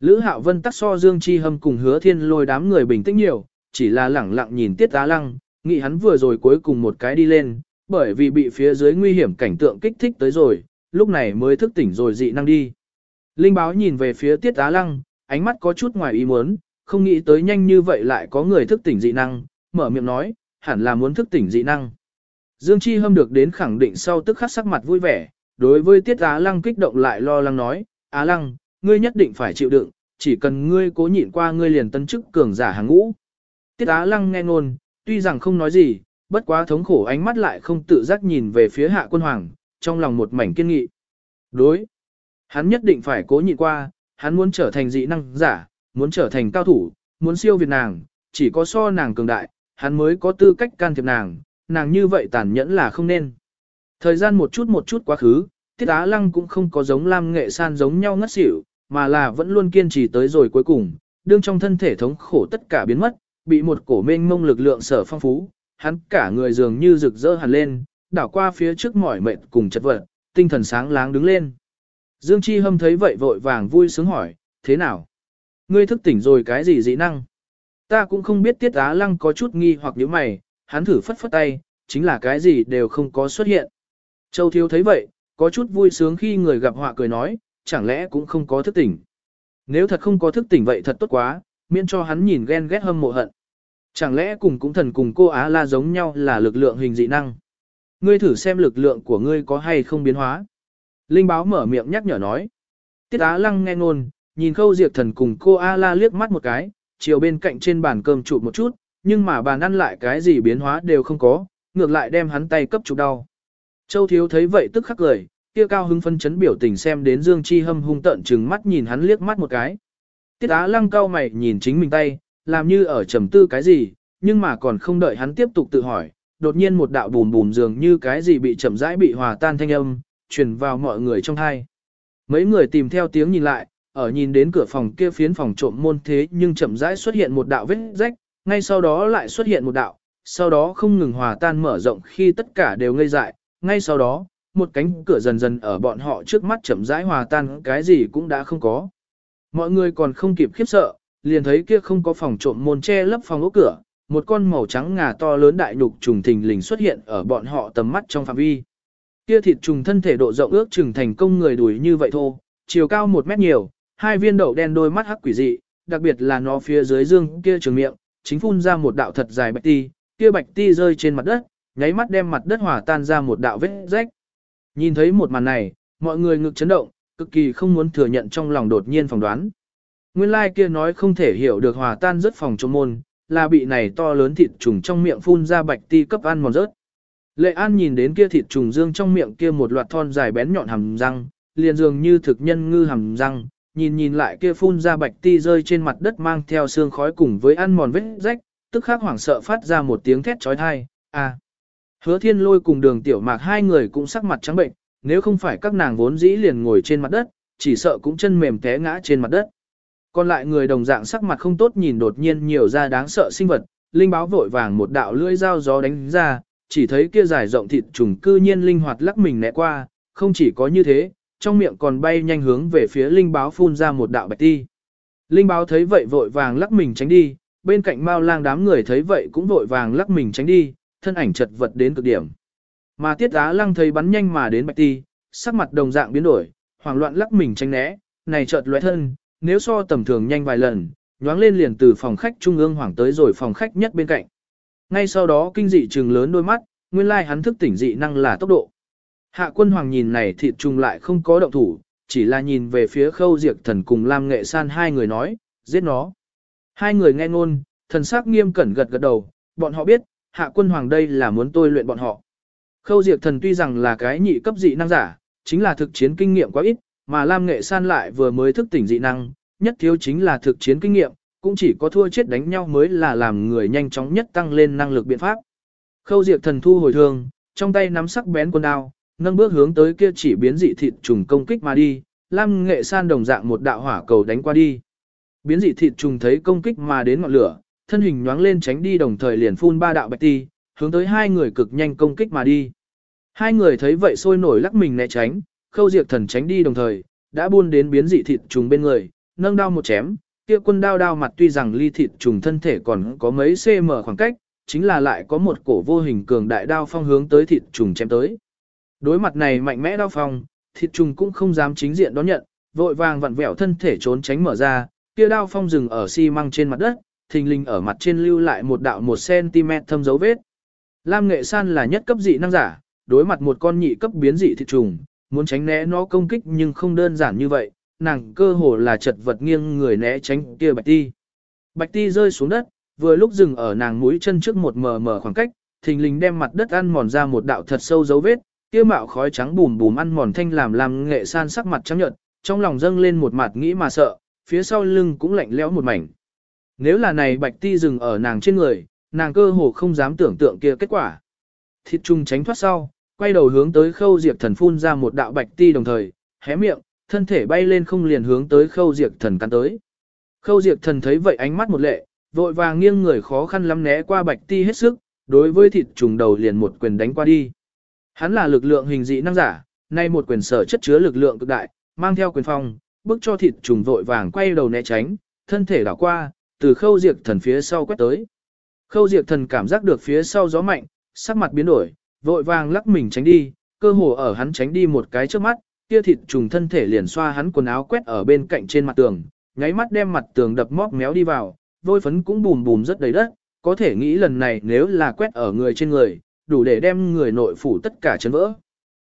Speaker 1: Lữ Hạo Vân tắc so Dương Chi hâm cùng hứa thiên lôi đám người bình tĩnh nhiều, chỉ là lẳng lặng nhìn Tiết Á Lăng, nghĩ hắn vừa rồi cuối cùng một cái đi lên, bởi vì bị phía dưới nguy hiểm cảnh tượng kích thích tới rồi, lúc này mới thức tỉnh rồi dị năng đi. Linh báo nhìn về phía tiết á lăng, ánh mắt có chút ngoài ý muốn, không nghĩ tới nhanh như vậy lại có người thức tỉnh dị năng, mở miệng nói, hẳn là muốn thức tỉnh dị năng. Dương Chi Hâm được đến khẳng định sau tức khắc sắc mặt vui vẻ, đối với Tiết Á Lăng kích động lại lo lắng nói, Á Lăng, ngươi nhất định phải chịu đựng, chỉ cần ngươi cố nhịn qua ngươi liền tân chức cường giả hàng ngũ. Tiết Á Lăng nghe ngôn, tuy rằng không nói gì, bất quá thống khổ ánh mắt lại không tự giác nhìn về phía hạ quân hoàng, trong lòng một mảnh kiên nghị. Đối, hắn nhất định phải cố nhịn qua, hắn muốn trở thành dị năng giả, muốn trở thành cao thủ, muốn siêu việt nàng, chỉ có so nàng cường đại, hắn mới có tư cách can thiệp nàng, nàng như vậy tàn nhẫn là không nên. Thời gian một chút một chút quá khứ, Tiết Á Lăng cũng không có giống Lam Nghệ San giống nhau ngất xỉu, mà là vẫn luôn kiên trì tới rồi cuối cùng, đương trong thân thể thống khổ tất cả biến mất, bị một cổ mênh mông lực lượng sở phong phú, hắn cả người dường như rực rỡ hẳn lên, đảo qua phía trước mỏi mệt cùng chất vật, tinh thần sáng láng đứng lên. Dương Chi Hâm thấy vậy vội vàng vui sướng hỏi, thế nào? Ngươi thức tỉnh rồi cái gì dị năng? Ta cũng không biết Tiết Á Lăng có chút nghi hoặc nhíu mày, hắn thử phất phất tay, chính là cái gì đều không có xuất hiện. Châu Thiếu thấy vậy, có chút vui sướng khi người gặp họa cười nói, chẳng lẽ cũng không có thức tỉnh. Nếu thật không có thức tỉnh vậy thật tốt quá, miễn cho hắn nhìn ghen ghét hâm mộ hận. Chẳng lẽ cùng cũng thần cùng cô Á La giống nhau là lực lượng hình dị năng. Ngươi thử xem lực lượng của ngươi có hay không biến hóa. Linh báo mở miệng nhắc nhở nói. Tiết Á Lăng nghe ngôn, nhìn khâu diệt thần cùng cô A La liếc mắt một cái, chiều bên cạnh trên bàn cơm chụp một chút, nhưng mà bàn ăn lại cái gì biến hóa đều không có, ngược lại đem hắn tay cấp chụp đau. Châu Thiếu thấy vậy tức khắc cười, kia cao hứng phân chấn biểu tình xem đến Dương Chi Hâm hung tận trừng mắt nhìn hắn liếc mắt một cái. Tiết Á Lăng cao mày nhìn chính mình tay, làm như ở trầm tư cái gì, nhưng mà còn không đợi hắn tiếp tục tự hỏi, đột nhiên một đạo bùm bùm dường như cái gì bị chậm rãi bị hòa tan thanh âm, truyền vào mọi người trong hai. Mấy người tìm theo tiếng nhìn lại, ở nhìn đến cửa phòng kia phiến phòng trộm môn thế nhưng chậm rãi xuất hiện một đạo vết rách, ngay sau đó lại xuất hiện một đạo, sau đó không ngừng hòa tan mở rộng khi tất cả đều ngây dại, ngay sau đó, một cánh cửa dần dần ở bọn họ trước mắt chậm rãi hòa tan cái gì cũng đã không có. Mọi người còn không kịp khiếp sợ, liền thấy kia không có phòng trộm môn che lấp phòng ốc cửa, một con màu trắng ngà to lớn đại nhục trùng thình lình xuất hiện ở bọn họ tầm mắt trong phạm vi. Kia thịt trùng thân thể độ rộng ước chừng thành công người đuổi như vậy thôi, chiều cao một mét nhiều, hai viên đậu đen đôi mắt hắc quỷ dị, đặc biệt là nó phía dưới dương kia trường miệng, chính phun ra một đạo thật dài bạch ti, kia bạch ti rơi trên mặt đất, nháy mắt đem mặt đất hòa tan ra một đạo vết rách. Nhìn thấy một màn này, mọi người ngực chấn động, cực kỳ không muốn thừa nhận trong lòng đột nhiên phỏng đoán. Nguyên lai like kia nói không thể hiểu được hòa tan rất phòng trong môn, là bị này to lớn thịt trùng trong miệng phun ra bạch ti cấp ăn mòn rớt. Lệ An nhìn đến kia thịt trùng dương trong miệng kia một loạt thon dài bén nhọn hàm răng, liền dường như thực nhân ngư hàm răng, nhìn nhìn lại kia phun ra bạch ti rơi trên mặt đất mang theo xương khói cùng với ăn mòn vết rách, tức khắc hoảng sợ phát ra một tiếng thét chói tai, a. Hứa thiên lôi cùng đường tiểu mạc hai người cũng sắc mặt trắng bệnh, nếu không phải các nàng vốn dĩ liền ngồi trên mặt đất, chỉ sợ cũng chân mềm té ngã trên mặt đất. Còn lại người đồng dạng sắc mặt không tốt nhìn đột nhiên nhiều ra đáng sợ sinh vật, linh báo vội vàng một đạo lưỡi dao gió đánh ra, chỉ thấy kia dài rộng thịt trùng cư nhiên linh hoạt lắc mình né qua, không chỉ có như thế, trong miệng còn bay nhanh hướng về phía linh báo phun ra một đạo bạch ti. Linh báo thấy vậy vội vàng lắc mình tránh đi, bên cạnh Mao Lang đám người thấy vậy cũng vội vàng lắc mình tránh đi, thân ảnh chật vật đến cực điểm. Mà Tiết Á Lăng thấy bắn nhanh mà đến Bạch Ti, sắc mặt đồng dạng biến đổi, hoảng loạn lắc mình tránh né, này chợt lóe thân, nếu so tầm thường nhanh vài lần, nhoáng lên liền từ phòng khách trung ương hoảng tới rồi phòng khách nhất bên cạnh. Ngay sau đó kinh dị trừng lớn đôi mắt, nguyên lai hắn thức tỉnh dị năng là tốc độ. Hạ quân hoàng nhìn này thịt trùng lại không có động thủ, chỉ là nhìn về phía khâu diệt thần cùng Lam Nghệ San hai người nói, giết nó. Hai người nghe ngôn, thần sắc nghiêm cẩn gật gật đầu, bọn họ biết, hạ quân hoàng đây là muốn tôi luyện bọn họ. Khâu diệt thần tuy rằng là cái nhị cấp dị năng giả, chính là thực chiến kinh nghiệm quá ít, mà Lam Nghệ San lại vừa mới thức tỉnh dị năng, nhất thiếu chính là thực chiến kinh nghiệm, cũng chỉ có thua chết đánh nhau mới là làm người nhanh chóng nhất tăng lên năng lực biện pháp. Khâu diệt thần thu hồi thương, trong tay nắm sắc bén quân đao, nâng bước hướng tới kia chỉ biến dị thịt trùng công kích mà đi, Lam Nghệ San đồng dạng một đạo hỏa cầu đánh qua đi. Biến dị thịt trùng thấy công kích mà đến ngọn lửa, thân hình nhoáng lên tránh đi đồng thời liền phun ba đạo bạch ti, hướng tới hai người cực nhanh công kích mà đi. Hai người thấy vậy sôi nổi lắc mình né tránh, khâu diệt thần tránh đi đồng thời, đã buôn đến biến dị thịt trùng bên người, nâng đao một chém, kia quân đao đao mặt tuy rằng ly thịt trùng thân thể còn có mấy cm khoảng cách, chính là lại có một cổ vô hình cường đại đao phong hướng tới thịt trùng chém tới. Đối mặt này mạnh mẽ đao phong, thịt trùng cũng không dám chính diện đón nhận, vội vàng vặn vẹo thân thể trốn tránh mở ra, kia đao phong dừng ở xi măng trên mặt đất, thình lình ở mặt trên lưu lại một đạo 1cm thâm dấu vết. Lam Nghệ San là nhất cấp dị năng giả, đối mặt một con nhị cấp biến dị thịt trùng, muốn tránh né nó công kích nhưng không đơn giản như vậy, nàng cơ hồ là chật vật nghiêng người né tránh kia bạch ti. Bạch ti rơi xuống đất, vừa lúc dừng ở nàng mũi chân trước một mờ mờ khoảng cách, thình lình đem mặt đất ăn mòn ra một đạo thật sâu dấu vết, kia mạo khói trắng bùm bùm ăn mòn thanh làm làm nghệ san sắc mặt trắng nhợt, trong lòng dâng lên một mặt nghĩ mà sợ, phía sau lưng cũng lạnh lẽo một mảnh. Nếu là này bạch ti dừng ở nàng trên người, nàng cơ hồ không dám tưởng tượng kia kết quả. Thịt trùng tránh thoát sau, quay đầu hướng tới khâu diệt thần phun ra một đạo bạch ti đồng thời, hé miệng, thân thể bay lên không liền hướng tới khâu diệt thần cắn tới. Khâu diệt thần thấy vậy ánh mắt một lệ, vội vàng nghiêng người khó khăn lắm né qua bạch ti hết sức, đối với thịt trùng đầu liền một quyền đánh qua đi. Hắn là lực lượng hình dị năng giả, nay một quyền sở chất chứa lực lượng cực đại, mang theo quyền phong, bức cho thịt trùng vội vàng quay đầu né tránh, thân thể đảo qua, từ khâu diệt thần phía sau quét tới. Khâu diệt thần cảm giác được phía sau gió mạnh, sắc mặt biến đổi, vội vàng lắc mình tránh đi, cơ hồ ở hắn tránh đi một cái trước mắt, kia thịt trùng thân thể liền xoa hắn quần áo quét ở bên cạnh trên mặt tường, nháy mắt đem mặt tường đập móc méo đi vào, vôi phấn cũng bùm bùm rất đầy đất, có thể nghĩ lần này nếu là quét ở người trên người, đủ để đem người nội phủ tất cả chấn vỡ.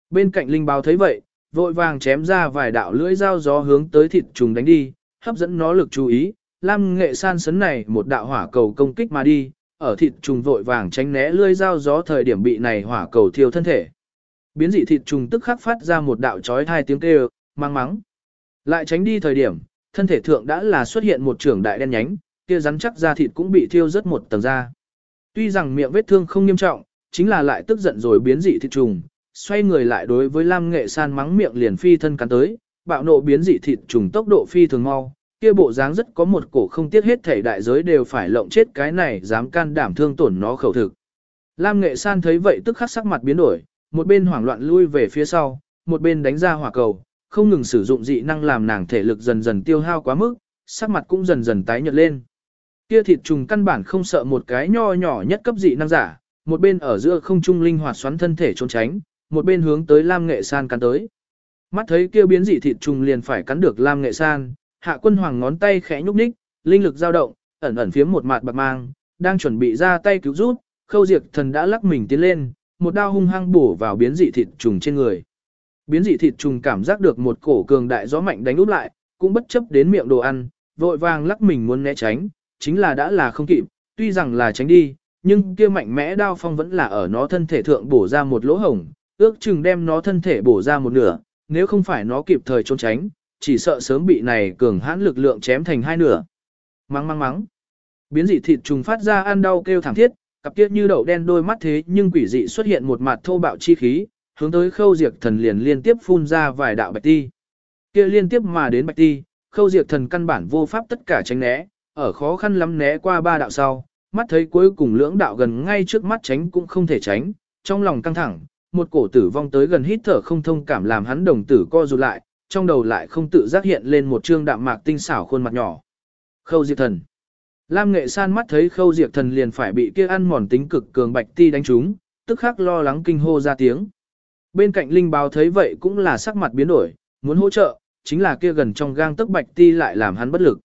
Speaker 1: Bên cạnh linh báo thấy vậy, vội vàng chém ra vài đạo lưỡi dao gió hướng tới thịt trùng đánh đi, hấp dẫn nó lực chú ý, Lam nghệ san sấn này một đạo hỏa cầu công kích mà đi, ở thịt trùng vội vàng tránh né lưỡi dao gió thời điểm bị này hỏa cầu thiêu thân thể. Biến dị thịt trùng tức khắc phát ra một đạo chói hai tiếng kêu, mang mắng. Lại tránh đi thời điểm, thân thể thượng đã là xuất hiện một trưởng đại đen nhánh, kia rắn chắc da thịt cũng bị thiêu rất một tầng da. Tuy rằng miệng vết thương không nghiêm trọng, chính là lại tức giận rồi biến dị thịt trùng, xoay người lại đối với Lam Nghệ San mắng miệng liền phi thân cắn tới, bạo nộ biến dị thịt trùng tốc độ phi thường mau, kia bộ dáng rất có một cổ không tiếc hết thể đại giới đều phải lộng chết cái này dám can đảm thương tổn nó khẩu thực. Lam Nghệ San thấy vậy tức khắc sắc mặt biến đổi, một bên hoảng loạn lui về phía sau, một bên đánh ra hỏa cầu, không ngừng sử dụng dị năng làm nàng thể lực dần dần tiêu hao quá mức, sắc mặt cũng dần dần tái nhợt lên. Kia thịt trùng căn bản không sợ một cái nho nhỏ nhất cấp dị năng giả, một bên ở giữa không trung linh hoạt xoắn thân thể trốn tránh, một bên hướng tới Lam Nghệ San cắn tới. Mắt thấy kia biến dị thịt trùng liền phải cắn được Lam Nghệ San, Hạ Quân Hoàng ngón tay khẽ nhúc nhích, linh lực dao động, ẩn ẩn phía một mạt bạc mang, đang chuẩn bị ra tay cứu rút, Khâu Diệt Thần đã lắc mình tiến lên, một đao hung hăng bổ vào biến dị thịt trùng trên người. Biến dị thịt trùng cảm giác được một cổ cường đại gió mạnh đánh úp lại, cũng bất chấp đến miệng đồ ăn, vội vàng lắc mình muốn né tránh, chính là đã là không kịp, tuy rằng là tránh đi, nhưng kia mạnh mẽ đao phong vẫn là ở nó thân thể thượng bổ ra một lỗ hổng, ước chừng đem nó thân thể bổ ra một nửa, nếu không phải nó kịp thời trốn tránh, chỉ sợ sớm bị này cường hãn lực lượng chém thành hai nửa. Mắng mắng mắng. Biến dị thịt trùng phát ra ăn đau kêu thảm thiết, cặp kia như đậu đen đôi mắt thế nhưng quỷ dị xuất hiện một mặt thô bạo chi khí, hướng tới khâu diệt thần liền liên tiếp phun ra vài đạo bạch ti. Kia liên tiếp mà đến bạch ti, khâu diệt thần căn bản vô pháp tất cả tránh né, ở khó khăn lắm né qua ba đạo sau, mắt thấy cuối cùng lưỡng đạo gần ngay trước mắt tránh cũng không thể tránh, trong lòng căng thẳng, một cổ tử vong tới gần hít thở không thông cảm làm hắn đồng tử co rụt lại, trong đầu lại không tự giác hiện lên một trương đạm mạc tinh xảo khuôn mặt nhỏ. Khâu diệt thần. Lam nghệ san mắt thấy khâu diệt thần liền phải bị kia ăn mòn tính cực cường bạch ti đánh trúng, tức khắc lo lắng kinh hô ra tiếng. Bên cạnh linh báo thấy vậy cũng là sắc mặt biến đổi, muốn hỗ trợ, chính là kia gần trong gang tức bạch ti lại làm hắn bất lực.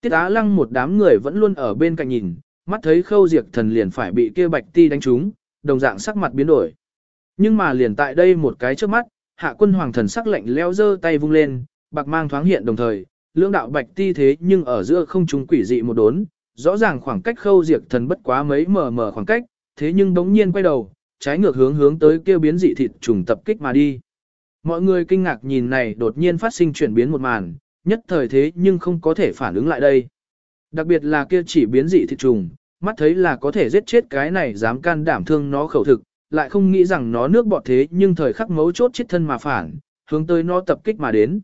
Speaker 1: Tiết Á Lăng một đám người vẫn luôn ở bên cạnh nhìn, mắt thấy khâu diệt thần liền phải bị kia bạch ti đánh trúng, đồng dạng sắc mặt biến đổi. Nhưng mà liền tại đây một cái trước mắt, hạ quân hoàng thần sắc lạnh leo dơ tay vung lên, bạc mang thoáng hiện đồng thời, lưỡng đạo bạch ti thế nhưng ở giữa không trung quỷ dị một đốn, rõ ràng khoảng cách khâu diệt thần bất quá mấy mờ mờ khoảng cách, thế nhưng đống nhiên quay đầu, trái ngược hướng hướng tới kia biến dị thịt trùng tập kích mà đi. Mọi người kinh ngạc nhìn này đột nhiên phát sinh chuyển biến một màn, nhất thời thế nhưng không có thể phản ứng lại đây. Đặc biệt là kia chỉ biến dị thịt trùng, mắt thấy là có thể giết chết cái này dám can đảm thương nó khẩu thực, lại không nghĩ rằng nó nước bọt thế nhưng thời khắc mấu chốt chết thân mà phản, hướng tới nó tập kích mà đến.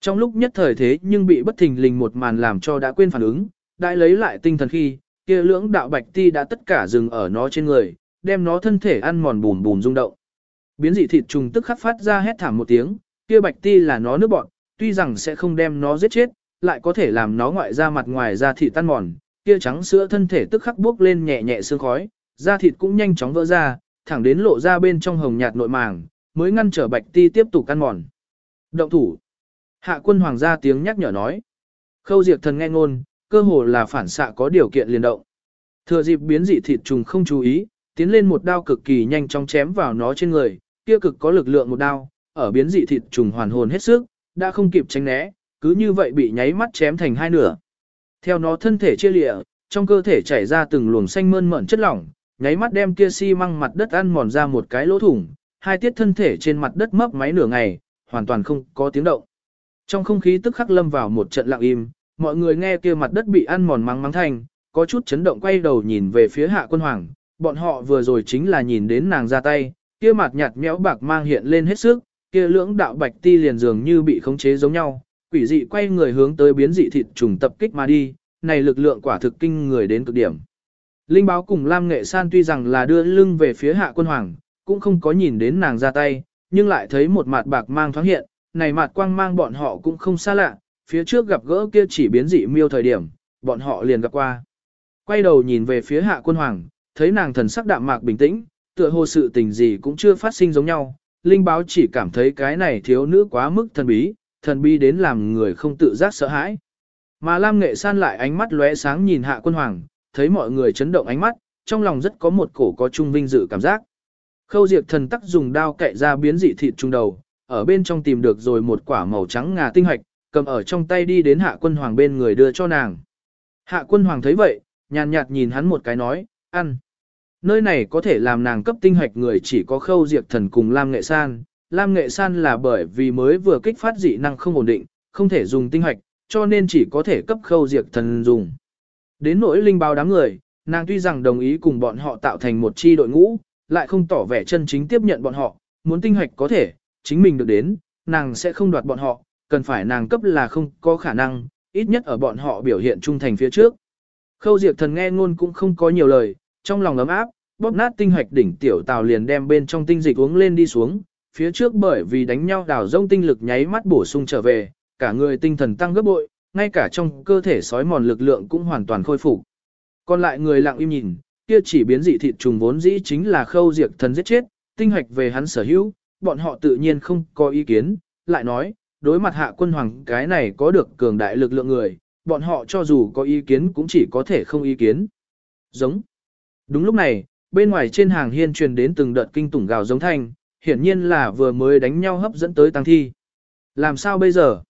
Speaker 1: Trong lúc nhất thời thế nhưng bị bất thình lình một màn làm cho đã quên phản ứng, đại lấy lại tinh thần khi, kia lưỡng đạo bạch ti đã tất cả dừng ở nó trên người, đem nó thân thể ăn mòn bùn bùn rung động. Biến dị thịt trùng tức khắc phát ra hét thảm một tiếng, kia bạch ti là nó nước bọt, tuy rằng sẽ không đem nó giết chết, lại có thể làm nó ngoại ra mặt ngoài da thịt tan mòn, kia trắng sữa thân thể tức khắc bước lên nhẹ nhẹ sương khói, da thịt cũng nhanh chóng vỡ ra, thẳng đến lộ ra bên trong hồng nhạt nội màng, mới ngăn trở bạch ti tiếp tục ăn mòn. Động thủ. Hạ quân hoàng gia tiếng nhắc nhở nói. Khâu diệt thần nghe ngôn, cơ hồ là phản xạ có điều kiện liền động. Thừa dịp biến dị thịt trùng không chú ý, tiến lên một đao cực kỳ nhanh chóng chém vào nó trên người, kia cực có lực lượng một đao, ở biến dị thịt trùng hoàn hồn hết sức, đã không kịp tránh né, cứ như vậy bị nháy mắt chém thành hai nửa. Theo nó thân thể chia lịa, trong cơ thể chảy ra từng luồng xanh mơn mởn chất lỏng, nháy mắt đem kia xi si măng mặt đất ăn mòn ra một cái lỗ thủng, hai tiết thân thể trên mặt đất mấp máy nửa ngày, hoàn toàn không có tiếng động. Trong không khí tức khắc lâm vào một trận lặng im, mọi người nghe kia mặt đất bị ăn mòn mắng mắng thành, có chút chấn động quay đầu nhìn về phía hạ quân hoàng, bọn họ vừa rồi chính là nhìn đến nàng ra tay, kia mặt nhạt méo bạc mang hiện lên hết sức, kia lưỡng đạo bạch ti liền dường như bị khống chế giống nhau, quỷ dị quay người hướng tới biến dị thịt trùng tập kích mà đi, này lực lượng quả thực kinh người đến cực điểm. Linh báo cùng Lam Nghệ San tuy rằng là đưa lưng về phía hạ quân hoàng, cũng không có nhìn đến nàng ra tay, nhưng lại thấy một mặt bạc mang thoáng hiện, này mặt quang mang bọn họ cũng không xa lạ, phía trước gặp gỡ kia chỉ biến dị miêu thời điểm, bọn họ liền gặp qua. Quay đầu nhìn về phía hạ quân hoàng, thấy nàng thần sắc đạm mạc bình tĩnh, tựa hồ sự tình gì cũng chưa phát sinh giống nhau, linh báo chỉ cảm thấy cái này thiếu nữ quá mức thần bí, thần bí đến làm người không tự giác sợ hãi. Mà Lam Nghệ San lại ánh mắt lóe sáng nhìn hạ quân hoàng, thấy mọi người chấn động ánh mắt, trong lòng rất có một cổ có trung vinh dự cảm giác. Khâu diệt thần tắc dùng đao kệ ra biến dị thịt trung đầu, ở bên trong tìm được rồi một quả màu trắng ngà tinh hạch, cầm ở trong tay đi đến hạ quân hoàng bên người đưa cho nàng. Hạ quân hoàng thấy vậy, nhàn nhạt nhìn hắn một cái nói, ăn. Nơi này có thể làm nàng cấp tinh hạch người chỉ có khâu diệt thần cùng Lam Nghệ San. Lam Nghệ San là bởi vì mới vừa kích phát dị năng không ổn định, không thể dùng tinh hoạch, cho nên chỉ có thể cấp khâu diệt thần dùng. Đến nỗi linh báo đám người, nàng tuy rằng đồng ý cùng bọn họ tạo thành một chi đội ngũ, lại không tỏ vẻ chân chính tiếp nhận bọn họ, muốn tinh hoạch có thể, chính mình được đến, nàng sẽ không đoạt bọn họ, cần phải nàng cấp là không có khả năng, ít nhất ở bọn họ biểu hiện trung thành phía trước. Khâu diệt thần nghe ngôn cũng không có nhiều lời, trong lòng ấm áp, bóp nát tinh hoạch đỉnh tiểu tàu liền đem bên trong tinh dịch uống lên đi xuống, phía trước bởi vì đánh nhau đào rông tinh lực nháy mắt bổ sung trở về, cả người tinh thần tăng gấp bội, ngay cả trong cơ thể sói mòn lực lượng cũng hoàn toàn khôi phục. Còn lại người lặng im nhìn, kia chỉ biến dị thịt trùng vốn dĩ chính là khâu diệt thần giết chết, tinh hoạch về hắn sở hữu, bọn họ tự nhiên không có ý kiến, lại nói, đối mặt hạ quân hoàng cái này có được cường đại lực lượng người, bọn họ cho dù có ý kiến cũng chỉ có thể không ý kiến. Giống. Đúng lúc này, bên ngoài trên hàng hiên truyền đến từng đợt kinh tủng gào giống thanh, hiển nhiên là vừa mới đánh nhau hấp dẫn tới tăng thi. Làm sao bây giờ?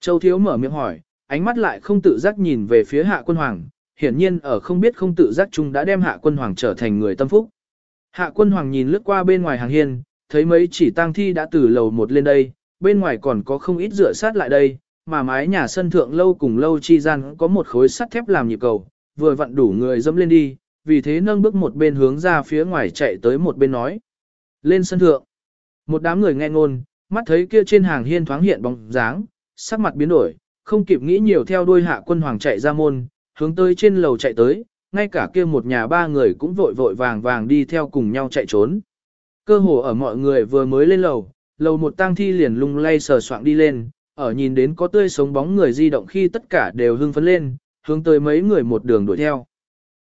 Speaker 1: Châu Thiếu mở miệng hỏi, ánh mắt lại không tự giác nhìn về phía hạ quân hoàng, hiển nhiên ở không biết không tự giác chung đã đem hạ quân hoàng trở thành người tâm phúc. Hạ quân hoàng nhìn lướt qua bên ngoài hàng hiên, thấy mấy chỉ tang thi đã từ lầu một lên đây, bên ngoài còn có không ít rửa sát lại đây, mà mái nhà sân thượng lâu cùng lâu chi gian có một khối sắt thép làm nhịp cầu, vừa vặn đủ người dẫm lên đi, vì thế nâng bước một bên hướng ra phía ngoài chạy tới một bên nói. Lên sân thượng, một đám người nghe ngôn, mắt thấy kia trên hàng hiên thoáng hiện bóng dáng, sắc mặt biến đổi, không kịp nghĩ nhiều theo đuôi hạ quân hoàng chạy ra môn, hướng tới trên lầu chạy tới, ngay cả kia một nhà ba người cũng vội vội vàng vàng đi theo cùng nhau chạy trốn. Cơ hồ ở mọi người vừa mới lên lầu, lầu một tang thi liền lung lay sờ soạng đi lên, ở nhìn đến có tươi sống bóng người di động khi tất cả đều hưng phấn lên, hướng tới mấy người một đường đuổi theo.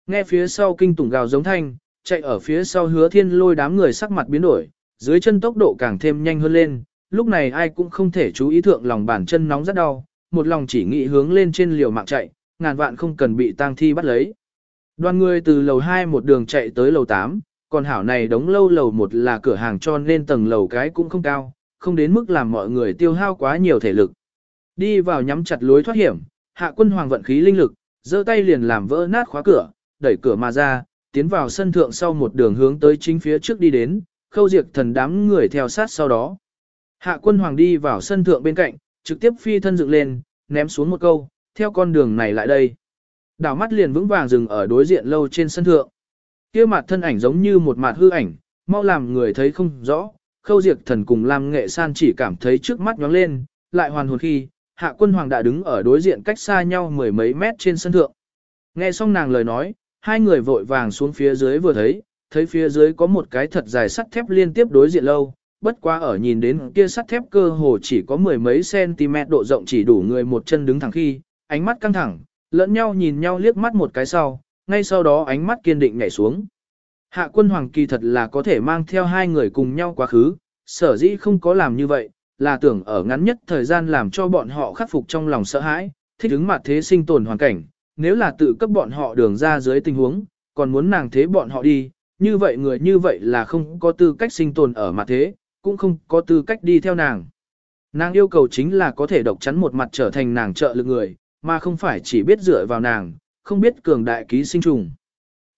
Speaker 1: Nghe phía sau kinh tủng gào giống thanh, chạy ở phía sau hứa thiên lôi đám người sắc mặt biến đổi, dưới chân tốc độ càng thêm nhanh hơn lên, lúc này ai cũng không thể chú ý thượng lòng bàn chân nóng rất đau, một lòng chỉ nghĩ hướng lên trên liều mạng chạy, ngàn vạn không cần bị tang thi bắt lấy. Đoàn người từ lầu 2 một đường chạy tới lầu 8, còn hảo này đống lâu lầu một là cửa hàng cho nên tầng lầu cái cũng không cao, không đến mức làm mọi người tiêu hao quá nhiều thể lực. Đi vào nhắm chặt lối thoát hiểm, hạ quân hoàng vận khí linh lực, giơ tay liền làm vỡ nát khóa cửa, đẩy cửa mà ra, tiến vào sân thượng sau một đường hướng tới chính phía trước đi đến, khâu diệt thần đám người theo sát sau đó. Hạ quân hoàng đi vào sân thượng bên cạnh, trực tiếp phi thân dựng lên, ném xuống một câu, theo con đường này lại đây. Đảo mắt liền vững vàng dừng ở đối diện lâu trên sân thượng. Kia mặt thân ảnh giống như một mặt hư ảnh, mau làm người thấy không rõ, khâu diệt thần cùng làm nghệ san chỉ cảm thấy trước mắt nhóng lên, lại hoàn hồn khi, hạ quân hoàng đã đứng ở đối diện cách xa nhau mười mấy mét trên sân thượng. Nghe xong nàng lời nói, hai người vội vàng xuống phía dưới vừa thấy, thấy phía dưới có một cái thật dài sắt thép liên tiếp đối diện lâu, bất quá ở nhìn đến kia sắt thép cơ hồ chỉ có mười mấy cm độ rộng chỉ đủ người một chân đứng thẳng khi, ánh mắt căng thẳng, lẫn nhau nhìn nhau liếc mắt một cái sau, ngay sau đó ánh mắt kiên định nhảy xuống. Hạ quân hoàng kỳ thật là có thể mang theo hai người cùng nhau quá khứ, sở dĩ không có làm như vậy, là tưởng ở ngắn nhất thời gian làm cho bọn họ khắc phục trong lòng sợ hãi, thích ứng mặt thế sinh tồn hoàn cảnh, nếu là tự cấp bọn họ đường ra dưới tình huống, còn muốn nàng thế bọn họ đi, như vậy người như vậy là không có tư cách sinh tồn ở mặt thế, cũng không có tư cách đi theo nàng. Nàng yêu cầu chính là có thể độc chắn một mặt trở thành nàng trợ lực người, mà không phải chỉ biết dựa vào nàng, không biết cường đại ký sinh trùng.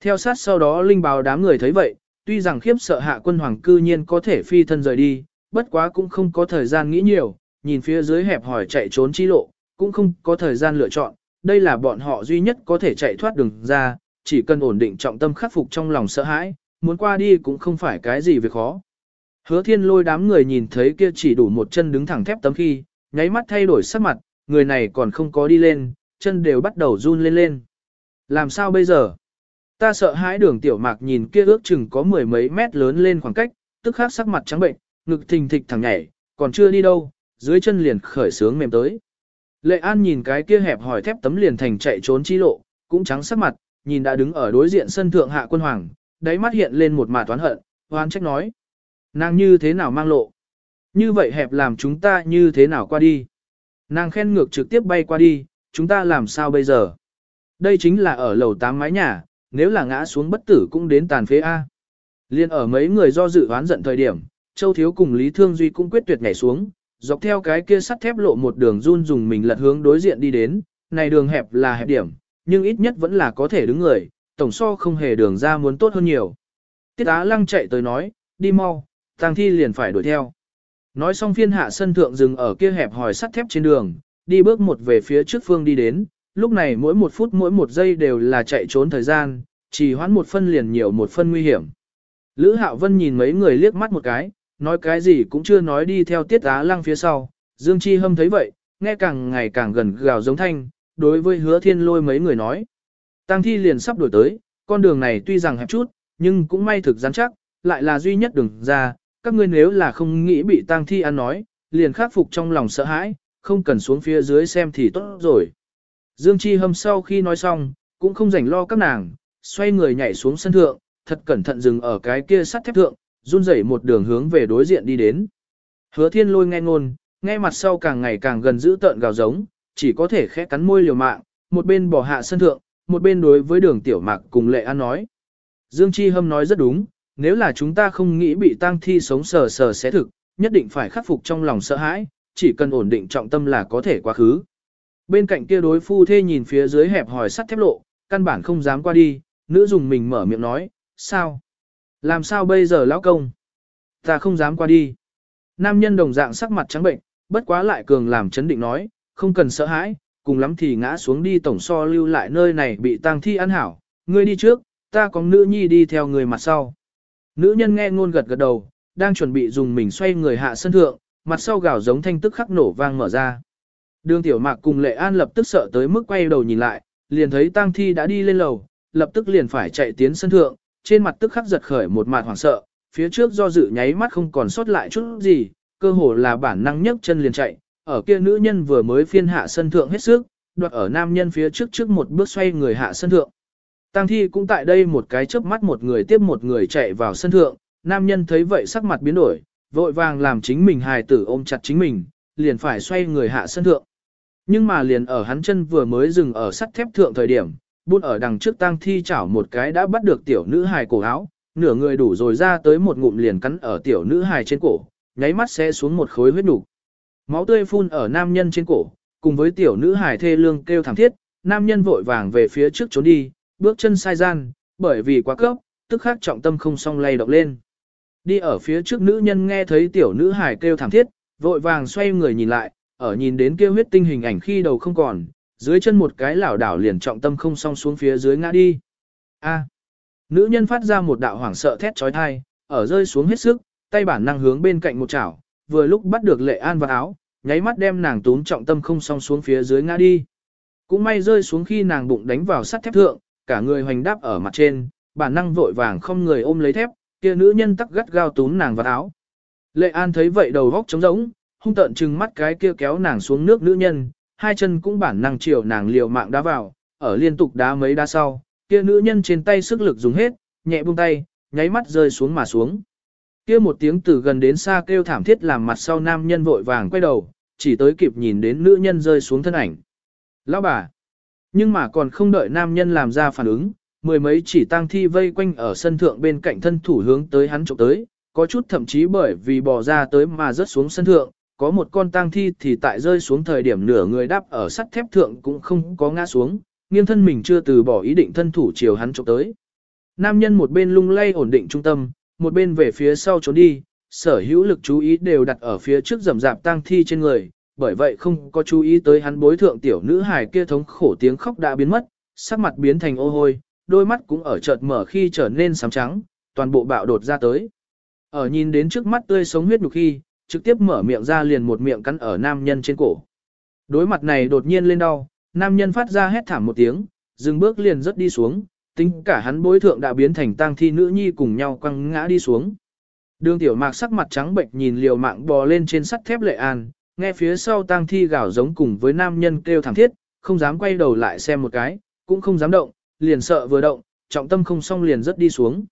Speaker 1: Theo sát sau đó linh báo đám người thấy vậy, tuy rằng khiếp sợ hạ quân hoàng cư nhiên có thể phi thân rời đi, bất quá cũng không có thời gian nghĩ nhiều, nhìn phía dưới hẹp hỏi chạy trốn chi lộ, cũng không có thời gian lựa chọn, đây là bọn họ duy nhất có thể chạy thoát đường ra, chỉ cần ổn định trọng tâm khắc phục trong lòng sợ hãi, muốn qua đi cũng không phải cái gì việc khó. Hứa thiên lôi đám người nhìn thấy kia chỉ đủ một chân đứng thẳng thép tấm khi, nháy mắt thay đổi sắc mặt, người này còn không có đi lên, chân đều bắt đầu run lên lên. Làm sao bây giờ? Ta sợ hãi đường tiểu mạc nhìn kia ước chừng có mười mấy mét lớn lên khoảng cách, tức khắc sắc mặt trắng bệnh, ngực thình thịch thẳng nhảy, còn chưa đi đâu, dưới chân liền khởi sướng mềm tới. Lệ An nhìn cái kia hẹp hỏi thép tấm liền thành chạy trốn chi lộ, cũng trắng sắc mặt, nhìn đã đứng ở đối diện sân thượng hạ quân hoàng, đáy mắt hiện lên một mà toán hận, hoan trách nói. Nàng như thế nào mang lộ? Như vậy hẹp làm chúng ta như thế nào qua đi? Nàng khen ngược trực tiếp bay qua đi, chúng ta làm sao bây giờ? Đây chính là ở lầu 8 mái nhà, nếu là ngã xuống bất tử cũng đến tàn phế A. Liên ở mấy người do dự oán giận thời điểm, Châu Thiếu cùng Lý Thương Duy cũng quyết tuyệt nhảy xuống, dọc theo cái kia sắt thép lộ một đường run dùng mình lật hướng đối diện đi đến, này đường hẹp là hẹp điểm, nhưng ít nhất vẫn là có thể đứng người, tổng so không hề đường ra muốn tốt hơn nhiều. Tiết Á Lăng chạy tới nói, đi mau, tang thi liền phải đuổi theo. Nói xong phiên hạ sân thượng dừng ở kia hẹp hỏi sắt thép trên đường, đi bước một về phía trước phương đi đến, lúc này mỗi một phút mỗi một giây đều là chạy trốn thời gian, chỉ hoãn một phân liền nhiều một phân nguy hiểm. Lữ Hạo Vân nhìn mấy người liếc mắt một cái, nói cái gì cũng chưa nói đi theo tiết á lăng phía sau. Dương Chi Hâm thấy vậy, nghe càng ngày càng gần gào giống thanh, đối với hứa thiên lôi mấy người nói. Tăng thi liền sắp đổi tới, con đường này tuy rằng hẹp chút, nhưng cũng may thực rắn chắc, lại là duy nhất đường ra, các ngươi nếu là không nghĩ bị tăng thi ăn nói, liền khắc phục trong lòng sợ hãi, không cần xuống phía dưới xem thì tốt rồi. Dương Chi Hâm sau khi nói xong, cũng không rảnh lo các nàng, xoay người nhảy xuống sân thượng, thật cẩn thận dừng ở cái kia sắt thép thượng, run rẩy một đường hướng về đối diện đi đến. Hứa thiên lôi nghe ngôn, nghe mặt sau càng ngày càng gần giữ tợn gào giống, chỉ có thể khẽ cắn môi liều mạng, một bên bỏ hạ sân thượng, một bên đối với đường tiểu mạc cùng lệ an nói. Dương Chi Hâm nói rất đúng, nếu là chúng ta không nghĩ bị tang thi sống sờ sờ sẽ thực, nhất định phải khắc phục trong lòng sợ hãi, chỉ cần ổn định trọng tâm là có thể quá khứ. Bên cạnh kia đối phu thê nhìn phía dưới hẹp hỏi sắt thép lộ, căn bản không dám qua đi, nữ dùng mình mở miệng nói, sao? Làm sao bây giờ lão công? Ta không dám qua đi. Nam nhân đồng dạng sắc mặt trắng bệnh, bất quá lại cường làm chấn định nói, không cần sợ hãi, cùng lắm thì ngã xuống đi tổng so lưu lại nơi này bị tang thi ăn hảo. Ngươi đi trước, ta có nữ nhi đi theo người mặt sau. Nữ nhân nghe ngôn gật gật đầu, đang chuẩn bị dùng mình xoay người hạ sân thượng, mặt sau gào giống thanh tức khắc nổ vang mở ra. Đường tiểu mạc cùng lệ an lập tức sợ tới mức quay đầu nhìn lại, liền thấy tang thi đã đi lên lầu, lập tức liền phải chạy tiến sân thượng, trên mặt tức khắc giật khởi một mặt hoảng sợ, phía trước do dự nháy mắt không còn sót lại chút gì, cơ hồ là bản năng nhấc chân liền chạy, ở kia nữ nhân vừa mới phiên hạ sân thượng hết sức, đoạt ở nam nhân phía trước trước một bước xoay người hạ sân thượng. Tăng thi cũng tại đây một cái chớp mắt một người tiếp một người chạy vào sân thượng, nam nhân thấy vậy sắc mặt biến đổi, vội vàng làm chính mình hài tử ôm chặt chính mình, liền phải xoay người hạ sân thượng. Nhưng mà liền ở hắn chân vừa mới dừng ở sắt thép thượng thời điểm, buôn ở đằng trước tang thi chảo một cái đã bắt được tiểu nữ hài cổ áo, nửa người đủ rồi ra tới một ngụm liền cắn ở tiểu nữ hài trên cổ, nháy mắt sẽ xuống một khối huyết đủ. Máu tươi phun ở nam nhân trên cổ, cùng với tiểu nữ hài thê lương kêu thảm thiết, nam nhân vội vàng về phía trước trốn đi, bước chân sai gian, bởi vì quá cấp, tức khắc trọng tâm không song lay động lên. Đi ở phía trước nữ nhân nghe thấy tiểu nữ hài kêu thảm thiết, vội vàng xoay người nhìn lại, ở nhìn đến kêu huyết tinh hình ảnh khi đầu không còn, dưới chân một cái lảo đảo liền trọng tâm không song xuống phía dưới ngã đi. A. Nữ nhân phát ra một đạo hoảng sợ thét chói tai, ở rơi xuống hết sức, tay bản năng hướng bên cạnh một chảo, vừa lúc bắt được Lệ An vào áo, nháy mắt đem nàng túm trọng tâm không song xuống phía dưới ngã đi. Cũng may rơi xuống khi nàng bụng đánh vào sắt thép thượng, cả người hoành đáp ở mặt trên, bản năng vội vàng không người ôm lấy thép, kia nữ nhân tắc gắt gao túm nàng vào áo. Lệ An thấy vậy đầu góc trống rỗng, hung tợn trừng mắt cái kia kéo nàng xuống nước nữ nhân, hai chân cũng bản năng chiều nàng liều mạng đá vào, ở liên tục đá mấy đá sau, kia nữ nhân trên tay sức lực dùng hết, nhẹ buông tay, nháy mắt rơi xuống mà xuống. Kia một tiếng từ gần đến xa kêu thảm thiết làm mặt sau nam nhân vội vàng quay đầu, chỉ tới kịp nhìn đến nữ nhân rơi xuống thân ảnh. Lão bà! Nhưng mà còn không đợi nam nhân làm ra phản ứng, mười mấy chỉ tang thi vây quanh ở sân thượng bên cạnh thân thủ hướng tới hắn trộm tới, có chút thậm chí bởi vì bỏ ra tới mà rớt xuống sân thượng, có một con tang thi thì tại rơi xuống thời điểm nửa người đáp ở sắt thép thượng cũng không có ngã xuống, nghiêng thân mình chưa từ bỏ ý định thân thủ chiều hắn trộm tới. Nam nhân một bên lung lay ổn định trung tâm, một bên về phía sau trốn đi, sở hữu lực chú ý đều đặt ở phía trước rầm rạp tang thi trên người, bởi vậy không có chú ý tới hắn bối thượng tiểu nữ hài kia thống khổ tiếng khóc đã biến mất, sắc mặt biến thành ô hôi, đôi mắt cũng ở chợt mở khi trở nên sám trắng, toàn bộ bạo đột ra tới. Ở nhìn đến trước mắt tươi sống huyết nhục khi, trực tiếp mở miệng ra liền một miệng cắn ở nam nhân trên cổ. Đối mặt này đột nhiên lên đau, nam nhân phát ra hét thảm một tiếng, dừng bước liền rất đi xuống, tính cả hắn bối thượng đã biến thành tang thi nữ nhi cùng nhau quăng ngã đi xuống. Đường tiểu mạc sắc mặt trắng bệnh nhìn liều mạng bò lên trên sắt thép lệ an, nghe phía sau tang thi gào giống cùng với nam nhân kêu thảm thiết, không dám quay đầu lại xem một cái, cũng không dám động, liền sợ vừa động, trọng tâm không xong liền rất đi xuống.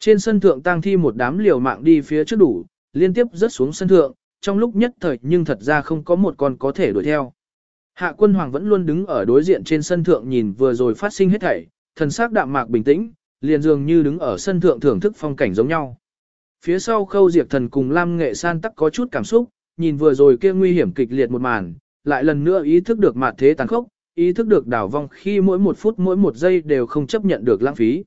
Speaker 1: Trên sân thượng tang thi một đám liều mạng đi phía trước đủ, liên tiếp rớt xuống sân thượng, trong lúc nhất thời nhưng thật ra không có một con có thể đuổi theo. Hạ quân hoàng vẫn luôn đứng ở đối diện trên sân thượng nhìn vừa rồi phát sinh hết thảy, thần sắc đạm mạc bình tĩnh, liền dường như đứng ở sân thượng thưởng thức phong cảnh giống nhau. Phía sau khâu diệt thần cùng Lam Nghệ San tắc có chút cảm xúc, nhìn vừa rồi kia nguy hiểm kịch liệt một màn, lại lần nữa ý thức được mặt thế tàn khốc, ý thức được đảo vong khi mỗi một phút mỗi một giây đều không chấp nhận được lãng phí.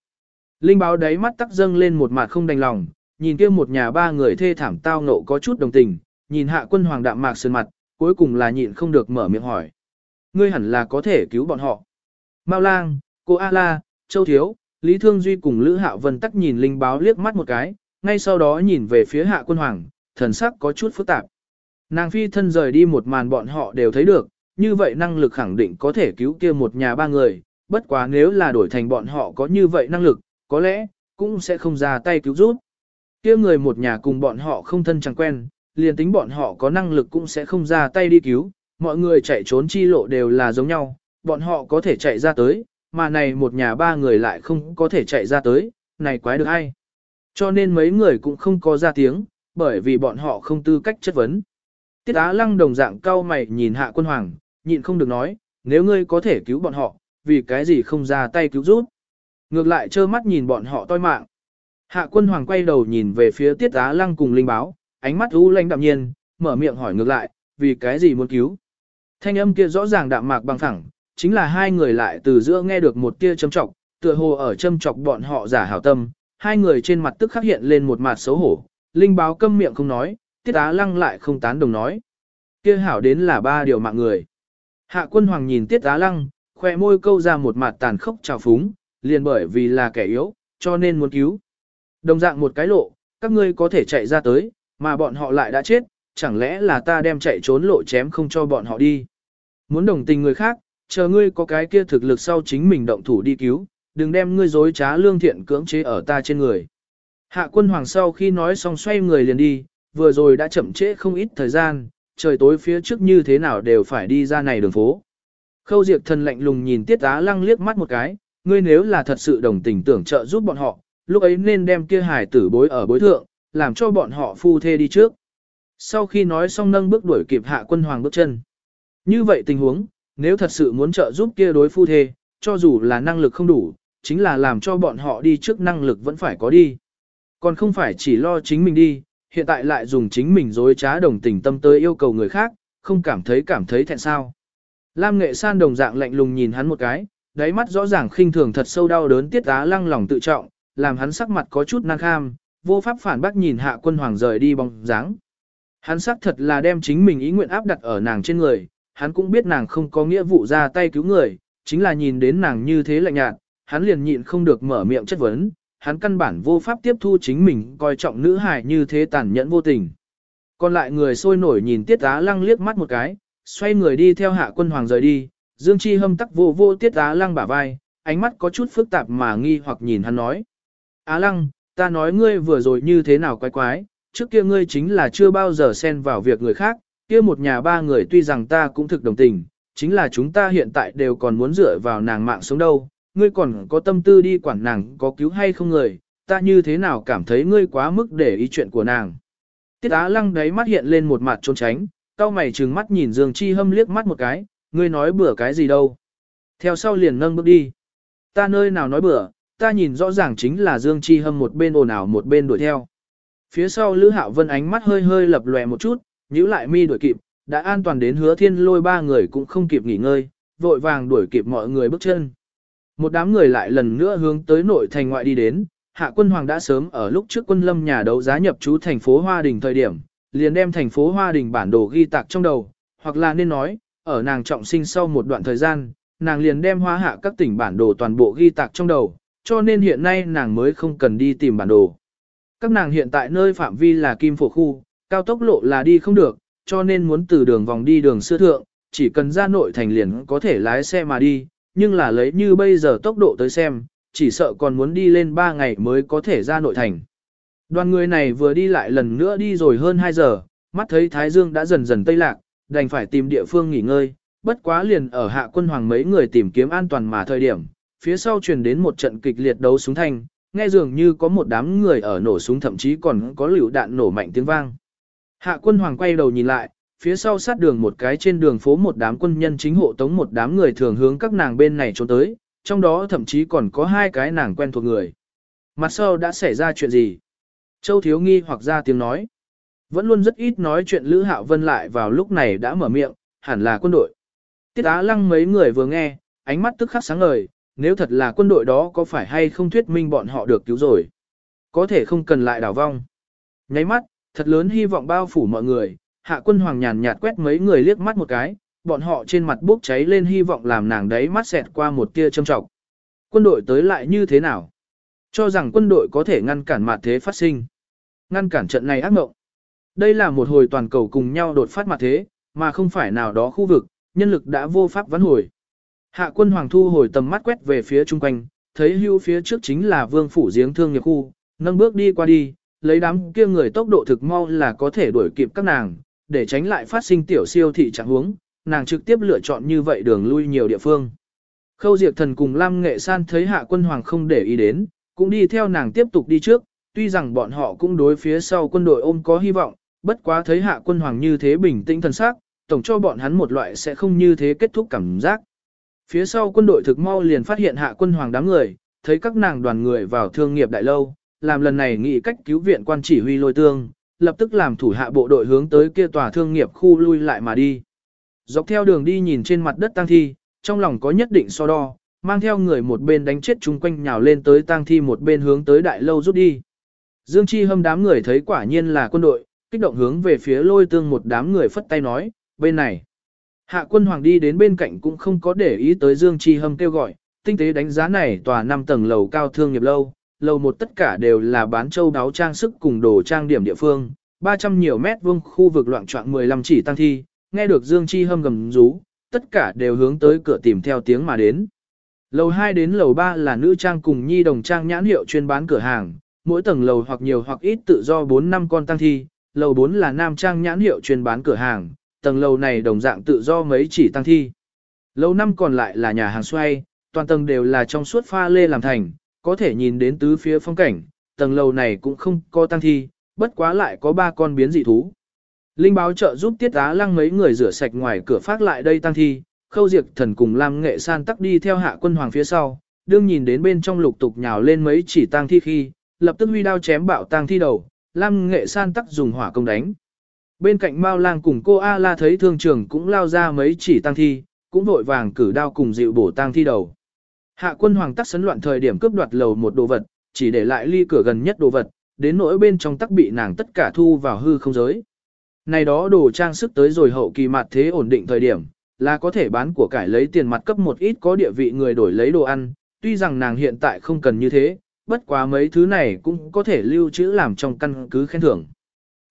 Speaker 1: Linh báo đáy mắt tắc dâng lên một mặt không đành lòng, nhìn kia một nhà ba người thê thảm tao nộ có chút đồng tình, nhìn hạ quân hoàng đạm mạc sơn mặt, cuối cùng là nhịn không được mở miệng hỏi. Ngươi hẳn là có thể cứu bọn họ. Mao lang, cô A-la, Châu Thiếu, Lý Thương Duy cùng Lữ Hạo Vân tắc nhìn linh báo liếc mắt một cái, ngay sau đó nhìn về phía hạ quân hoàng, thần sắc có chút phức tạp. Nàng phi thân rời đi một màn bọn họ đều thấy được, như vậy năng lực khẳng định có thể cứu kia một nhà ba người, bất quá nếu là đổi thành bọn họ có như vậy năng lực, có lẽ, cũng sẽ không ra tay cứu giúp. Kia người một nhà cùng bọn họ không thân chẳng quen, liền tính bọn họ có năng lực cũng sẽ không ra tay đi cứu, mọi người chạy trốn chi lộ đều là giống nhau, bọn họ có thể chạy ra tới, mà này một nhà ba người lại không có thể chạy ra tới, này quái được ai. Cho nên mấy người cũng không có ra tiếng, bởi vì bọn họ không tư cách chất vấn. Tiết Á Lăng đồng dạng cao mày nhìn hạ quân hoàng, nhịn không được nói, nếu ngươi có thể cứu bọn họ, vì cái gì không ra tay cứu giúp. Ngược lại trơ mắt nhìn bọn họ toi mạng. Hạ quân hoàng quay đầu nhìn về phía Tiết Á Lăng cùng Linh Báo, ánh mắt u lanh đạm nhiên, mở miệng hỏi ngược lại, vì cái gì muốn cứu. Thanh âm kia rõ ràng đạm mạc bằng thẳng, chính là hai người lại từ giữa nghe được một tia châm trọng, tựa hồ ở châm chọc bọn họ giả hảo tâm, hai người trên mặt tức khắc hiện lên một mặt xấu hổ, Linh Báo câm miệng không nói, Tiết Á Lăng lại không tán đồng nói. Kia hảo đến là ba điều mạng người. Hạ quân hoàng nhìn Tiết Á Lăng, khoe môi câu ra một mặt tàn khốc trào phúng, liền bởi vì là kẻ yếu, cho nên muốn cứu. Đồng dạng một cái lộ, các ngươi có thể chạy ra tới, mà bọn họ lại đã chết, chẳng lẽ là ta đem chạy trốn lộ chém không cho bọn họ đi. Muốn đồng tình người khác, chờ ngươi có cái kia thực lực sau chính mình động thủ đi cứu, đừng đem ngươi dối trá lương thiện cưỡng chế ở ta trên người. Hạ quân hoàng sau khi nói xong xoay người liền đi, vừa rồi đã chậm trễ không ít thời gian, trời tối phía trước như thế nào đều phải đi ra này đường phố. Khâu Diệt thần lạnh lùng nhìn Tiết Á Lăng liếc mắt một cái, ngươi nếu là thật sự đồng tình tưởng trợ giúp bọn họ, lúc ấy nên đem kia hải tử bối ở bối thượng, làm cho bọn họ phu thê đi trước. Sau khi nói xong nâng bước đuổi kịp hạ quân hoàng bước chân. Như vậy tình huống, nếu thật sự muốn trợ giúp kia đối phu thê, cho dù là năng lực không đủ, chính là làm cho bọn họ đi trước năng lực vẫn phải có đi. Còn không phải chỉ lo chính mình đi, hiện tại lại dùng chính mình dối trá đồng tình tâm tới yêu cầu người khác, không cảm thấy cảm thấy thẹn sao. Lam nghệ san đồng dạng lạnh lùng nhìn hắn một cái, đáy mắt rõ ràng khinh thường thật sâu đau đớn tiết á lăng lòng tự trọng, làm hắn sắc mặt có chút nan kham, vô pháp phản bác nhìn hạ quân hoàng rời đi bóng dáng. Hắn sắc thật là đem chính mình ý nguyện áp đặt ở nàng trên người, hắn cũng biết nàng không có nghĩa vụ ra tay cứu người, chính là nhìn đến nàng như thế lạnh nhạt, hắn liền nhịn không được mở miệng chất vấn, hắn căn bản vô pháp tiếp thu chính mình coi trọng nữ hài như thế tàn nhẫn vô tình. Còn lại người sôi nổi nhìn tiết á lăng liếc mắt một cái, xoay người đi theo hạ quân hoàng rời đi, Dương Chi hâm tắc vô vô tiết á lăng bả vai, ánh mắt có chút phức tạp mà nghi hoặc nhìn hắn nói. Á lăng, ta nói ngươi vừa rồi như thế nào quái quái, trước kia ngươi chính là chưa bao giờ xen vào việc người khác, kia một nhà ba người tuy rằng ta cũng thực đồng tình, chính là chúng ta hiện tại đều còn muốn dựa vào nàng mạng sống đâu, ngươi còn có tâm tư đi quản nàng có cứu hay không người, ta như thế nào cảm thấy ngươi quá mức để ý chuyện của nàng. Tiết Á Lăng đấy mắt hiện lên một mặt trốn tránh, cao mày trừng mắt nhìn Dương Chi Hâm liếc mắt một cái, ngươi nói bừa cái gì đâu. Theo sau liền nâng bước đi. Ta nơi nào nói bừa, ta nhìn rõ ràng chính là Dương Chi Hâm một bên ồn ào một bên đuổi theo. Phía sau Lữ Hạo Vân ánh mắt hơi hơi lập lòe một chút, nhíu lại mi đuổi kịp, đã an toàn đến hứa thiên lôi ba người cũng không kịp nghỉ ngơi, vội vàng đuổi kịp mọi người bước chân. Một đám người lại lần nữa hướng tới nội thành ngoại đi đến, Hạ quân hoàng đã sớm ở lúc trước quân lâm nhà đấu giá nhập trú thành phố Hoa Đình thời điểm, liền đem thành phố Hoa Đình bản đồ ghi tạc trong đầu, hoặc là nên nói, ở nàng trọng sinh sau một đoạn thời gian, nàng liền đem hoa hạ các tỉnh bản đồ toàn bộ ghi tạc trong đầu, cho nên hiện nay nàng mới không cần đi tìm bản đồ. Các nàng hiện tại nơi phạm vi là kim phổ khu, cao tốc lộ là đi không được, cho nên muốn từ đường vòng đi đường xưa thượng, chỉ cần ra nội thành liền có thể lái xe mà đi, nhưng là lấy như bây giờ tốc độ tới xem, chỉ sợ còn muốn đi lên 3 ngày mới có thể ra nội thành. Đoàn người này vừa đi lại lần nữa đi rồi hơn 2 giờ, mắt thấy Thái Dương đã dần dần tây lạc, đành phải tìm địa phương nghỉ ngơi, bất quá liền ở hạ quân hoàng mấy người tìm kiếm an toàn mà thời điểm, phía sau truyền đến một trận kịch liệt đấu súng thanh, nghe dường như có một đám người ở nổ súng thậm chí còn có lựu đạn nổ mạnh tiếng vang. Hạ quân hoàng quay đầu nhìn lại, phía sau sát đường một cái trên đường phố một đám quân nhân chính hộ tống một đám người thường hướng các nàng bên này trốn tới, trong đó thậm chí còn có hai cái nàng quen thuộc người. Mặt sau đã xảy ra chuyện gì? Châu Thiếu nghi hoặc ra tiếng nói. Vẫn luôn rất ít nói chuyện Lữ Hạo Vân lại vào lúc này đã mở miệng, hẳn là quân đội. Tiết Á Lăng mấy người vừa nghe, ánh mắt tức khắc sáng ngời, nếu thật là quân đội đó có phải hay không thuyết minh bọn họ được cứu rồi. Có thể không cần lại đảo vong. Nháy mắt, thật lớn hy vọng bao phủ mọi người, hạ quân hoàng nhàn nhạt quét mấy người liếc mắt một cái, bọn họ trên mặt bốc cháy lên hy vọng làm nàng đấy mắt xẹt qua một tia châm trọng. Quân đội tới lại như thế nào? Cho rằng quân đội có thể ngăn cản mặt thế phát sinh. Ngăn cản trận này ác mộng. Đây là một hồi toàn cầu cùng nhau đột phát mặt thế, mà không phải nào đó khu vực, nhân lực đã vô pháp vãn hồi. Hạ quân hoàng thu hồi tầm mắt quét về phía chung quanh, thấy hưu phía trước chính là vương phủ giếng thương nghiệp khu, nâng bước đi qua đi, lấy đám kia người tốc độ thực mau là có thể đuổi kịp các nàng, để tránh lại phát sinh tiểu siêu thị trạng huống, nàng trực tiếp lựa chọn như vậy đường lui nhiều địa phương. Khâu Diệp Thần cùng Lam Nghệ San thấy Hạ Quân Hoàng không để ý đến, cũng đi theo nàng tiếp tục đi trước, tuy rằng bọn họ cũng đối phía sau quân đội ôm có hy vọng, bất quá thấy Hạ Quân Hoàng như thế bình tĩnh thần sắc, tổng cho bọn hắn một loại sẽ không như thế kết thúc cảm giác. Phía sau quân đội thực mau liền phát hiện Hạ Quân Hoàng đám người, thấy các nàng đoàn người vào thương nghiệp đại lâu, làm lần này nghị cách cứu viện quan chỉ huy lôi tương, lập tức làm thủ hạ bộ đội hướng tới kia tòa thương nghiệp khu lui lại mà đi. Dọc theo đường đi nhìn trên mặt đất tang thi, trong lòng có nhất định so đo, mang theo người một bên đánh chết chung quanh nhào lên tới tang thi một bên hướng tới đại lâu rút đi. Dương Chi hâm đám người thấy quả nhiên là quân đội, kích động hướng về phía lôi tương một đám người phất tay nói, bên này. Hạ quân hoàng đi đến bên cạnh cũng không có để ý tới Dương Chi hâm kêu gọi, tinh tế đánh giá này tòa 5 tầng lầu cao thương nghiệp lâu, lầu một tất cả đều là bán châu đáo trang sức cùng đồ trang điểm địa phương, 300 nhiều mét vuông khu vực loạn trọng 15 chỉ tăng thi, nghe được Dương Chi hâm gầm rú, tất cả đều hướng tới cửa tìm theo tiếng mà đến. Lầu 2 đến lầu 3 là nữ trang cùng nhi đồng trang nhãn hiệu chuyên bán cửa hàng, mỗi tầng lầu hoặc nhiều hoặc ít tự do 4 năm con tăng thi, lầu 4 là nam trang nhãn hiệu chuyên bán cửa hàng, tầng lầu này đồng dạng tự do mấy chỉ tăng thi. Lầu năm còn lại là nhà hàng xoay, toàn tầng đều là trong suốt pha lê làm thành, có thể nhìn đến tứ phía phong cảnh, tầng lầu này cũng không có tăng thi, bất quá lại có ba con biến dị thú. Linh báo trợ giúp tiết á lăng mấy người rửa sạch ngoài cửa phát lại đây tăng thi, khâu diệt thần cùng Lam nghệ san tắc đi theo hạ quân hoàng phía sau, đương nhìn đến bên trong lục tục nhào lên mấy chỉ tăng thi khi, lập tức huy đao chém bạo tăng thi đầu, Lam nghệ san tắc dùng hỏa công đánh. Bên cạnh Mao Lang cùng cô A La thấy thương trường cũng lao ra mấy chỉ tăng thi, cũng vội vàng cử đao cùng dịu bổ tăng thi đầu. Hạ quân hoàng tắc sấn loạn thời điểm cướp đoạt lầu một đồ vật, chỉ để lại ly cửa gần nhất đồ vật, đến nỗi bên trong tắc bị nàng tất cả thu vào hư không giới. Này đó đồ trang sức tới rồi hậu kỳ mặt thế ổn định thời điểm, là có thể bán của cải lấy tiền mặt cấp một ít có địa vị người đổi lấy đồ ăn, tuy rằng nàng hiện tại không cần như thế, bất quá mấy thứ này cũng có thể lưu trữ làm trong căn cứ khen thưởng.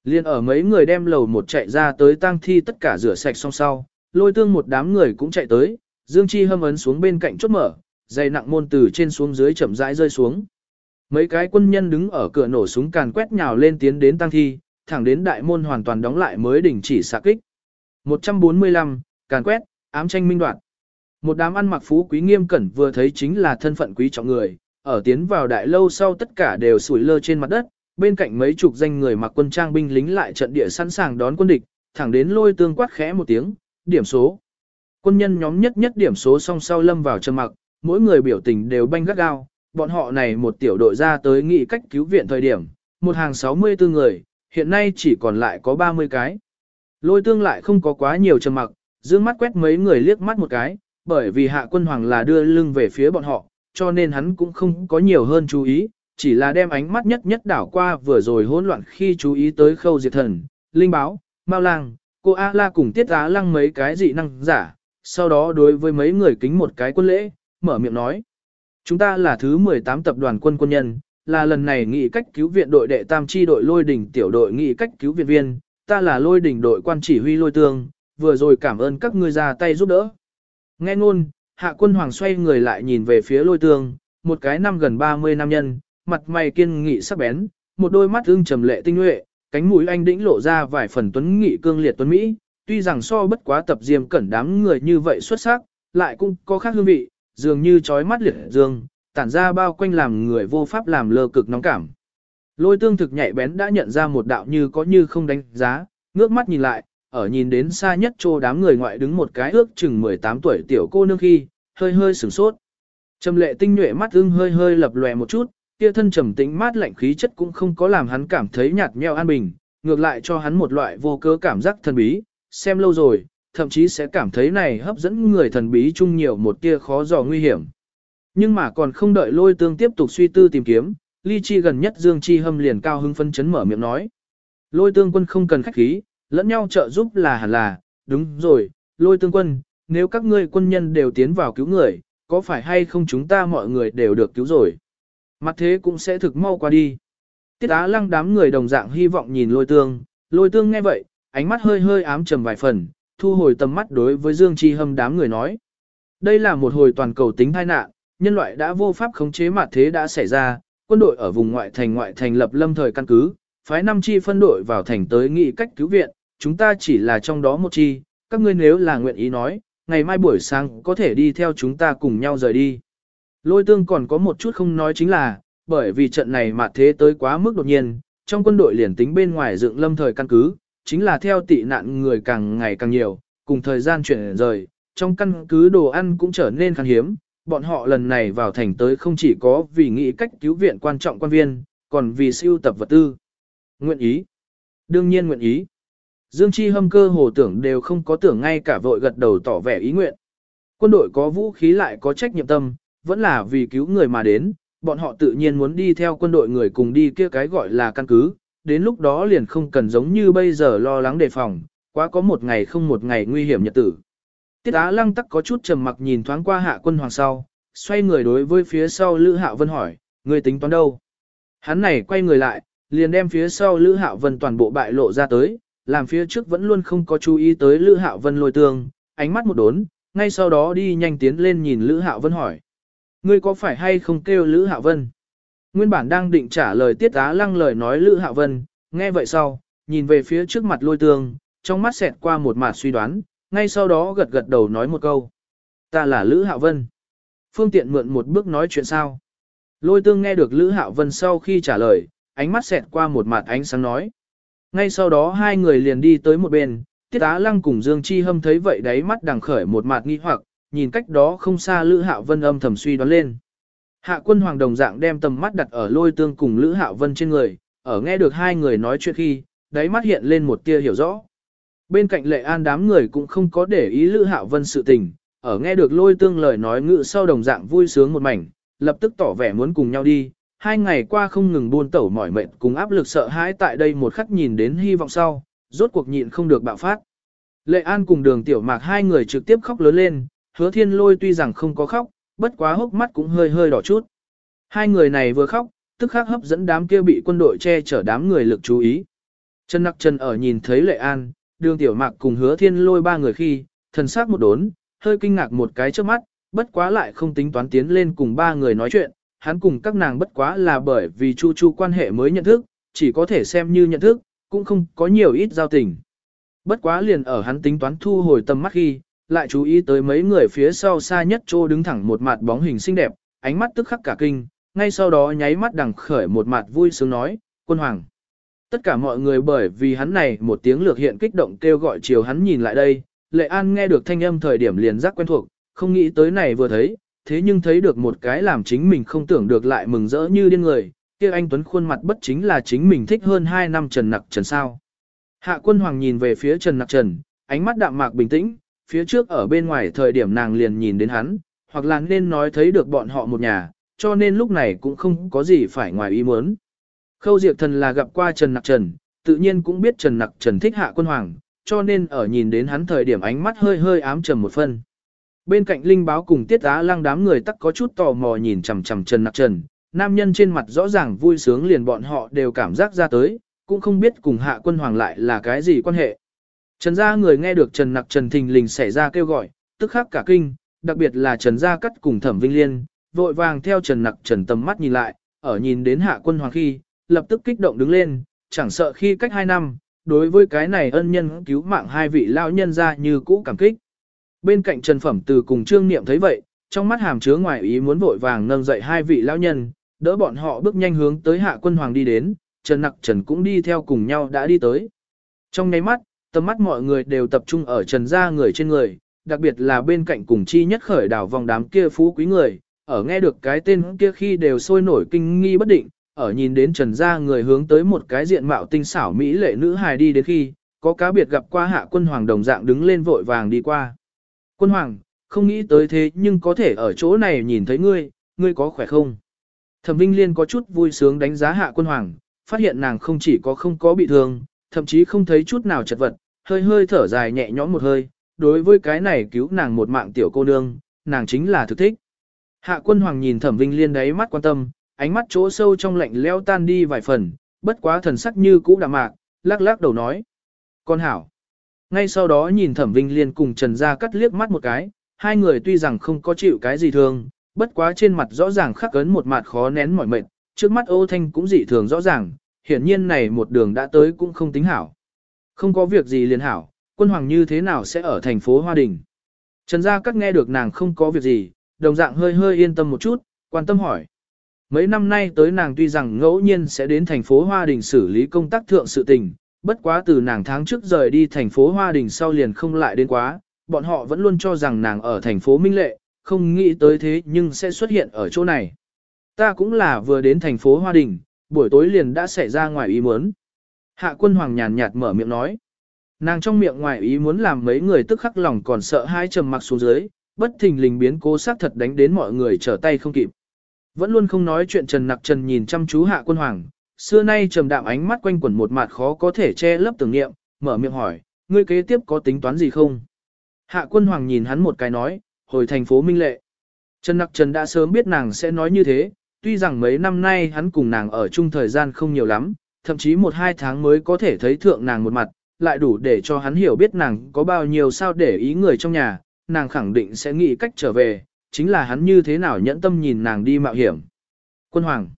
Speaker 1: Liên ở mấy người đem lầu một chạy ra tới tang thi tất cả rửa sạch xong sau, lôi tương một đám người cũng chạy tới, Dương Chi hâm ấn xuống bên cạnh chốt mở, dày nặng môn từ trên xuống dưới chậm rãi rơi xuống. Mấy cái quân nhân đứng ở cửa nổ súng càn quét nhào lên tiến đến tăng thi, thẳng đến đại môn hoàn toàn đóng lại mới đình chỉ xạ kích. 145, càn quét, ám tranh minh đoạt. Một đám ăn mặc phú quý nghiêm cẩn vừa thấy chính là thân phận quý trọng người, ở tiến vào đại lâu sau tất cả đều sủi lơ trên mặt đất, bên cạnh mấy chục danh người mặc quân trang binh lính lại trận địa sẵn sàng đón quân địch, thẳng đến lôi tương quát khẽ một tiếng, điểm số. Quân nhân nhóm nhất nhất điểm số song sau lâm vào trầm mặc, mỗi người biểu tình đều banh gắt gao, bọn họ này một tiểu đội ra tới nghị cách cứu viện thời điểm, một hàng 64 người, hiện nay chỉ còn lại có 30 cái. Lôi tương lại không có quá nhiều trầm mặc, dương mắt quét mấy người liếc mắt một cái, bởi vì hạ quân hoàng là đưa lưng về phía bọn họ, cho nên hắn cũng không có nhiều hơn chú ý, chỉ là đem ánh mắt nhất nhất đảo qua vừa rồi hỗn loạn khi chú ý tới khâu diệt thần, linh báo, mao lang, cô A la cùng tiết á lăng mấy cái dị năng giả, sau đó đối với mấy người kính một cái quân lễ, mở miệng nói. Chúng ta là thứ 18 tập đoàn quân quân nhân, là lần này nghị cách cứu viện đội đệ tam chi đội lôi đỉnh tiểu đội nghị cách cứu viện viên, ta là lôi đỉnh đội quan chỉ huy lôi tương, vừa rồi cảm ơn các ngươi ra tay giúp đỡ. Nghe ngôn, hạ quân hoàng xoay người lại nhìn về phía lôi tương, một cái năm gần 30 năm nhân, mặt mày kiên nghị sắc bén, một đôi mắt ưng trầm lệ tinh nhuệ, cánh mũi anh đĩnh lộ ra vài phần tuấn nghị cương liệt tuấn Mỹ, tuy rằng so bất quá tập diêm cẩn đám người như vậy xuất sắc, lại cũng có khác hương vị, dường như trói mắt liệt dương, tản ra bao quanh làm người vô pháp làm lơ cực nóng cảm. Lôi tương thực nhạy bén đã nhận ra một đạo như có như không đánh giá, ngước mắt nhìn lại, ở nhìn đến xa nhất chỗ đám người ngoại đứng một cái ước chừng 18 tuổi tiểu cô nương khi, hơi hơi sửng sốt. Trầm lệ tinh nhuệ mắt ưng hơi hơi lập lòe một chút, kia thân trầm tĩnh mát lạnh khí chất cũng không có làm hắn cảm thấy nhạt nhẽo an bình, ngược lại cho hắn một loại vô cớ cảm giác thần bí, xem lâu rồi, thậm chí sẽ cảm thấy này hấp dẫn người thần bí chung nhiều một tia khó dò nguy hiểm. Nhưng mà còn không đợi lôi tương tiếp tục suy tư tìm kiếm, ly chi gần nhất Dương Chi hâm liền cao hưng phân chấn mở miệng nói. Lôi tương quân không cần khách khí, lẫn nhau trợ giúp là hẳn là, đúng rồi, lôi tương quân, nếu các ngươi quân nhân đều tiến vào cứu người, có phải hay không chúng ta mọi người đều được cứu rồi. Mặt thế cũng sẽ thực mau qua đi. Tiết á lăng đám người đồng dạng hy vọng nhìn lôi tương, lôi tương nghe vậy, ánh mắt hơi hơi ám trầm vài phần, thu hồi tầm mắt đối với Dương Chi hâm đám người nói. Đây là một hồi toàn cầu tính tai nạn, nhân loại đã vô pháp khống chế mặt thế đã xảy ra, quân đội ở vùng ngoại thành ngoại thành lập lâm thời căn cứ, phái năm chi phân đội vào thành tới nghị cách cứu viện, chúng ta chỉ là trong đó một chi, các ngươi nếu là nguyện ý nói, ngày mai buổi sáng có thể đi theo chúng ta cùng nhau rời đi. Lôi tương còn có một chút không nói chính là, bởi vì trận này mà thế tới quá mức đột nhiên, trong quân đội liền tính bên ngoài dựng lâm thời căn cứ, chính là theo tị nạn người càng ngày càng nhiều, cùng thời gian chuyển rời, trong căn cứ đồ ăn cũng trở nên khan hiếm, bọn họ lần này vào thành tới không chỉ có vì nghĩ cách cứu viện quan trọng quan viên, còn vì siêu tập vật tư. Nguyện ý. Đương nhiên nguyện ý. Dương Chi hâm cơ hồ tưởng đều không có tưởng ngay cả vội gật đầu tỏ vẻ ý nguyện. Quân đội có vũ khí lại có trách nhiệm tâm, vẫn là vì cứu người mà đến, bọn họ tự nhiên muốn đi theo quân đội người cùng đi kia cái gọi là căn cứ, đến lúc đó liền không cần giống như bây giờ lo lắng đề phòng, quá có một ngày không một ngày nguy hiểm nhật tử. Tiết Á Lăng tắc có chút trầm mặc nhìn thoáng qua hạ quân hoàng sau, xoay người đối với phía sau Lữ Hạo Vân hỏi, người tính toán đâu? Hắn này quay người lại, liền đem phía sau Lữ Hạo Vân toàn bộ bại lộ ra tới, làm phía trước vẫn luôn không có chú ý tới Lữ Hạo Vân lôi tương, ánh mắt một đốn, ngay sau đó đi nhanh tiến lên nhìn Lữ Hạo Vân hỏi. Ngươi có phải hay không kêu Lữ Hạ Vân? Nguyên bản đang định trả lời tiết á lăng lời nói Lữ Hạ Vân, nghe vậy sau, nhìn về phía trước mặt lôi tương, trong mắt xẹt qua một mạt suy đoán, ngay sau đó gật gật đầu nói một câu. Ta là Lữ Hạ Vân. Phương tiện mượn một bước nói chuyện sao. Lôi tương nghe được Lữ Hạ Vân sau khi trả lời, ánh mắt xẹt qua một mặt ánh sáng nói. Ngay sau đó hai người liền đi tới một bên, Tiết Á Lăng cùng Dương Chi Hâm thấy vậy đáy mắt đằng khởi một mặt nghi hoặc, nhìn cách đó không xa Lữ Hạo Vân âm thầm suy đoán lên. Hạ quân hoàng đồng dạng đem tầm mắt đặt ở lôi tương cùng Lữ Hạo Vân trên người, ở nghe được hai người nói chuyện khi, đáy mắt hiện lên một tia hiểu rõ. Bên cạnh lệ an đám người cũng không có để ý Lữ Hạo Vân sự tình, ở nghe được lôi tương lời nói ngự sau đồng dạng vui sướng một mảnh, lập tức tỏ vẻ muốn cùng nhau đi. Hai ngày qua không ngừng buôn tẩu mỏi mệt cùng áp lực sợ hãi tại đây một khắc nhìn đến hy vọng sau, rốt cuộc nhịn không được bạo phát. Lệ An cùng đường tiểu mạc hai người trực tiếp khóc lớn lên, hứa thiên lôi tuy rằng không có khóc, bất quá hốc mắt cũng hơi hơi đỏ chút. Hai người này vừa khóc, tức khắc hấp dẫn đám kia bị quân đội che chở đám người lực chú ý. Trần Nặc Trần ở nhìn thấy Lệ An, đường tiểu mạc cùng hứa thiên lôi ba người khi, thần sắc một đốn, hơi kinh ngạc một cái trước mắt, bất quá lại không tính toán tiến lên cùng ba người nói chuyện, hắn cùng các nàng bất quá là bởi vì chu chu quan hệ mới nhận thức, chỉ có thể xem như nhận thức, cũng không có nhiều ít giao tình. Bất quá liền ở hắn tính toán thu hồi tầm mắt khi, lại chú ý tới mấy người phía sau xa nhất chỗ đứng thẳng một mặt bóng hình xinh đẹp, ánh mắt tức khắc cả kinh, ngay sau đó nháy mắt đằng khởi một mặt vui sướng nói, quân hoàng. Tất cả mọi người bởi vì hắn này một tiếng lược hiện kích động kêu gọi chiều hắn nhìn lại đây, Lệ An nghe được thanh âm thời điểm liền giác quen thuộc, không nghĩ tới này vừa thấy, thế nhưng thấy được một cái làm chính mình không tưởng được lại mừng rỡ như điên người, kia anh Tuấn khuôn mặt bất chính là chính mình thích hơn 2 năm Trần Nặc Trần sao. Hạ quân hoàng nhìn về phía Trần Nặc Trần, ánh mắt đạm mạc bình tĩnh, phía trước ở bên ngoài thời điểm nàng liền nhìn đến hắn, hoặc là nên nói thấy được bọn họ một nhà, cho nên lúc này cũng không có gì phải ngoài ý muốn. Khâu Diệp Thần là gặp qua Trần Nặc Trần, tự nhiên cũng biết Trần Nặc Trần thích hạ quân hoàng, cho nên ở nhìn đến hắn thời điểm ánh mắt hơi hơi ám trầm một phân. Bên cạnh Linh Báo cùng Tiết Á Lăng đám người tắc có chút tò mò nhìn chằm chằm Trần Nặc Trần, nam nhân trên mặt rõ ràng vui sướng liền bọn họ đều cảm giác ra tới, cũng không biết cùng hạ quân hoàng lại là cái gì quan hệ. Trần gia người nghe được Trần Nặc Trần thình lình xảy ra kêu gọi, tức khắc cả kinh, đặc biệt là Trần gia cắt cùng Thẩm Vinh Liên, vội vàng theo Trần Nặc Trần tầm mắt nhìn lại, ở nhìn đến hạ quân hoàng khi, lập tức kích động đứng lên, chẳng sợ khi cách hai năm, đối với cái này ân nhân cứu mạng hai vị lao nhân ra như cũ cảm kích. Bên cạnh Trần Phẩm từ cùng Trương Niệm thấy vậy, trong mắt hàm chứa ngoài ý muốn vội vàng nâng dậy hai vị lao nhân, đỡ bọn họ bước nhanh hướng tới hạ quân hoàng đi đến, Trần Nặc Trần cũng đi theo cùng nhau đã đi tới. Trong nháy mắt, tầm mắt mọi người đều tập trung ở Trần gia người trên người, đặc biệt là bên cạnh cùng chi nhất khởi đảo vòng đám kia phú quý người, ở nghe được cái tên kia khi đều sôi nổi kinh nghi bất định, ở nhìn đến Trần gia người hướng tới một cái diện mạo tinh xảo mỹ lệ nữ hài đi đến khi, có cá biệt gặp qua hạ quân hoàng đồng dạng đứng lên vội vàng đi qua. Quân hoàng, không nghĩ tới thế nhưng có thể ở chỗ này nhìn thấy ngươi, ngươi có khỏe không? Thẩm Vinh Liên có chút vui sướng đánh giá hạ quân hoàng, phát hiện nàng không chỉ có không có bị thương, thậm chí không thấy chút nào chật vật, hơi hơi thở dài nhẹ nhõm một hơi, đối với cái này cứu nàng một mạng tiểu cô nương, nàng chính là thực thích. Hạ quân hoàng nhìn thẩm vinh liên đáy mắt quan tâm, ánh mắt chỗ sâu trong lạnh leo tan đi vài phần, bất quá thần sắc như cũ đạm mạc, lắc lắc đầu nói. Con hảo. Ngay sau đó nhìn thẩm vinh liên cùng trần gia cắt liếc mắt một cái, hai người tuy rằng không có chịu cái gì thương, bất quá trên mặt rõ ràng khắc ấn một mặt khó nén mỏi mệt, trước mắt ô thanh cũng dị thường rõ ràng, hiển nhiên này một đường đã tới cũng không tính hảo. Không có việc gì liền hảo, quân hoàng như thế nào sẽ ở thành phố Hoa Đình. Trần Gia Cát nghe được nàng không có việc gì, đồng dạng hơi hơi yên tâm một chút, quan tâm hỏi. Mấy năm nay tới nàng tuy rằng ngẫu nhiên sẽ đến thành phố Hoa Đình xử lý công tác thượng sự tình, bất quá từ nàng tháng trước rời đi thành phố Hoa Đình sau liền không lại đến quá, bọn họ vẫn luôn cho rằng nàng ở thành phố Minh Lệ, không nghĩ tới thế nhưng sẽ xuất hiện ở chỗ này. Ta cũng là vừa đến thành phố Hoa Đình, buổi tối liền đã xảy ra ngoài ý muốn. Hạ quân hoàng nhàn nhạt mở miệng nói. Nàng trong miệng ngoài ý muốn làm mấy người tức khắc lòng còn sợ hai trầm mặc xuống dưới, bất thình lình biến cố sát thật đánh đến mọi người trở tay không kịp. Vẫn luôn không nói chuyện Trần Nặc Trần nhìn chăm chú hạ quân hoàng, xưa nay trầm đạm ánh mắt quanh quẩn một mặt khó có thể che lấp tưởng niệm, mở miệng hỏi, ngươi kế tiếp có tính toán gì không? Hạ quân hoàng nhìn hắn một cái nói, hồi thành phố Minh Lệ. Trần Nặc Trần đã sớm biết nàng sẽ nói như thế, tuy rằng mấy năm nay hắn cùng nàng ở chung thời gian không nhiều lắm, thậm chí một hai tháng mới có thể thấy thượng nàng một mặt, lại đủ để cho hắn hiểu biết nàng có bao nhiêu sao để ý người trong nhà, nàng khẳng định sẽ nghĩ cách trở về, chính là hắn như thế nào nhẫn tâm nhìn nàng đi mạo hiểm. Quân Hoàng,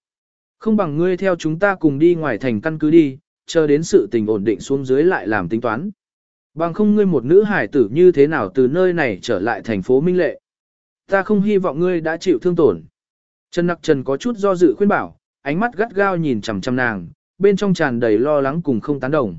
Speaker 1: không bằng ngươi theo chúng ta cùng đi ngoài thành căn cứ đi, chờ đến sự tình ổn định xuống dưới lại làm tính toán. Bằng không ngươi một nữ hải tử như thế nào từ nơi này trở lại thành phố Minh Lệ. Ta không hy vọng ngươi đã chịu thương tổn. Trần Nặc Trần có chút do dự khuyên bảo, ánh mắt gắt gao nhìn chằm chằm nàng, bên trong tràn đầy lo lắng cùng không tán đồng.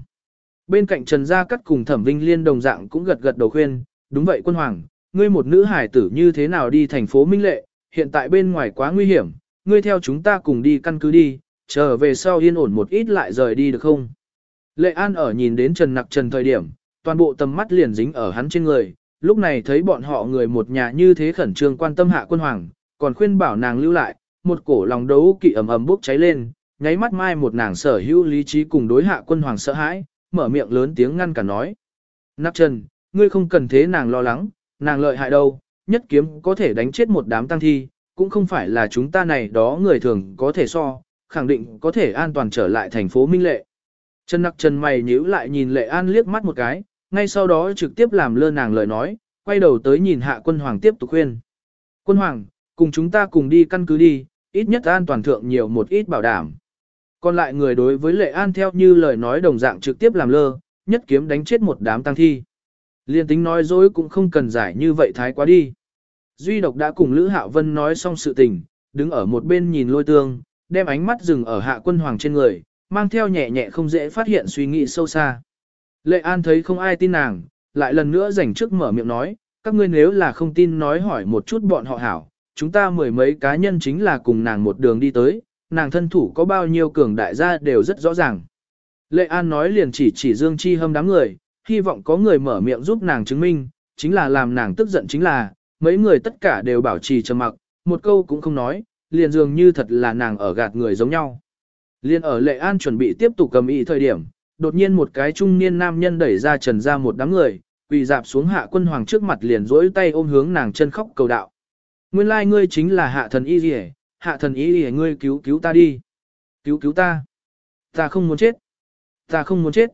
Speaker 1: Bên cạnh Trần Gia Cắt cùng Thẩm Vinh Liên đồng dạng cũng gật gật đầu khuyên, đúng vậy quân hoàng, ngươi một nữ hải tử như thế nào đi thành phố Minh Lệ, hiện tại bên ngoài quá nguy hiểm, ngươi theo chúng ta cùng đi căn cứ đi, trở về sau yên ổn một ít lại rời đi được không? Lệ An ở nhìn đến Trần Nặc Trần thời điểm, toàn bộ tầm mắt liền dính ở hắn trên người, lúc này thấy bọn họ người một nhà như thế khẩn trương quan tâm hạ quân hoàng, còn khuyên bảo nàng lưu lại, một cổ lòng đấu kỵ ầm ầm bốc cháy lên, nháy mắt mai một nàng sở hữu lý trí cùng đối hạ quân hoàng sợ hãi, mở miệng lớn tiếng ngăn cả nói. Nắp chân, ngươi không cần thế nàng lo lắng, nàng lợi hại đâu, nhất kiếm có thể đánh chết một đám tăng thi, cũng không phải là chúng ta này đó người thường có thể so, khẳng định có thể an toàn trở lại thành phố Minh Lệ. Trần nặc trần mày nhíu lại nhìn Lệ An liếc mắt một cái, ngay sau đó trực tiếp làm lơ nàng lời nói, quay đầu tới nhìn hạ quân hoàng tiếp tục khuyên. Quân hoàng, cùng chúng ta cùng đi căn cứ đi, ít nhất an toàn thượng nhiều một ít bảo đảm. Còn lại người đối với Lệ An theo như lời nói đồng dạng trực tiếp làm lơ, nhất kiếm đánh chết một đám tăng thi. Liên tính nói dối cũng không cần giải như vậy thái quá đi. Duy độc đã cùng Lữ Hạo Vân nói xong sự tình, đứng ở một bên nhìn lôi tương, đem ánh mắt dừng ở hạ quân hoàng trên người, mang theo nhẹ nhẹ không dễ phát hiện suy nghĩ sâu xa. Lệ An thấy không ai tin nàng, lại lần nữa rảnh trước mở miệng nói, các ngươi nếu là không tin nói hỏi một chút bọn họ hảo, chúng ta mười mấy cá nhân chính là cùng nàng một đường đi tới, nàng thân thủ có bao nhiêu cường đại gia đều rất rõ ràng. Lệ An nói liền chỉ chỉ Dương Chi hâm đám người, hy vọng có người mở miệng giúp nàng chứng minh, chính là làm nàng tức giận chính là, mấy người tất cả đều bảo trì trầm mặc, một câu cũng không nói, liền dường như thật là nàng ở gạt người giống nhau. Liên ở Lệ An chuẩn bị tiếp tục cầm ý thời điểm, đột nhiên một cái trung niên nam nhân đẩy ra trần ra một đám người, quỳ dạp xuống hạ quân hoàng trước mặt liền rỗi tay ôm hướng nàng chân khóc cầu đạo. Nguyên lai ngươi chính là hạ thần y rỉa, hạ thần y rỉa ngươi cứu cứu ta đi. Cứu cứu ta. Ta không muốn chết. Ta không muốn chết.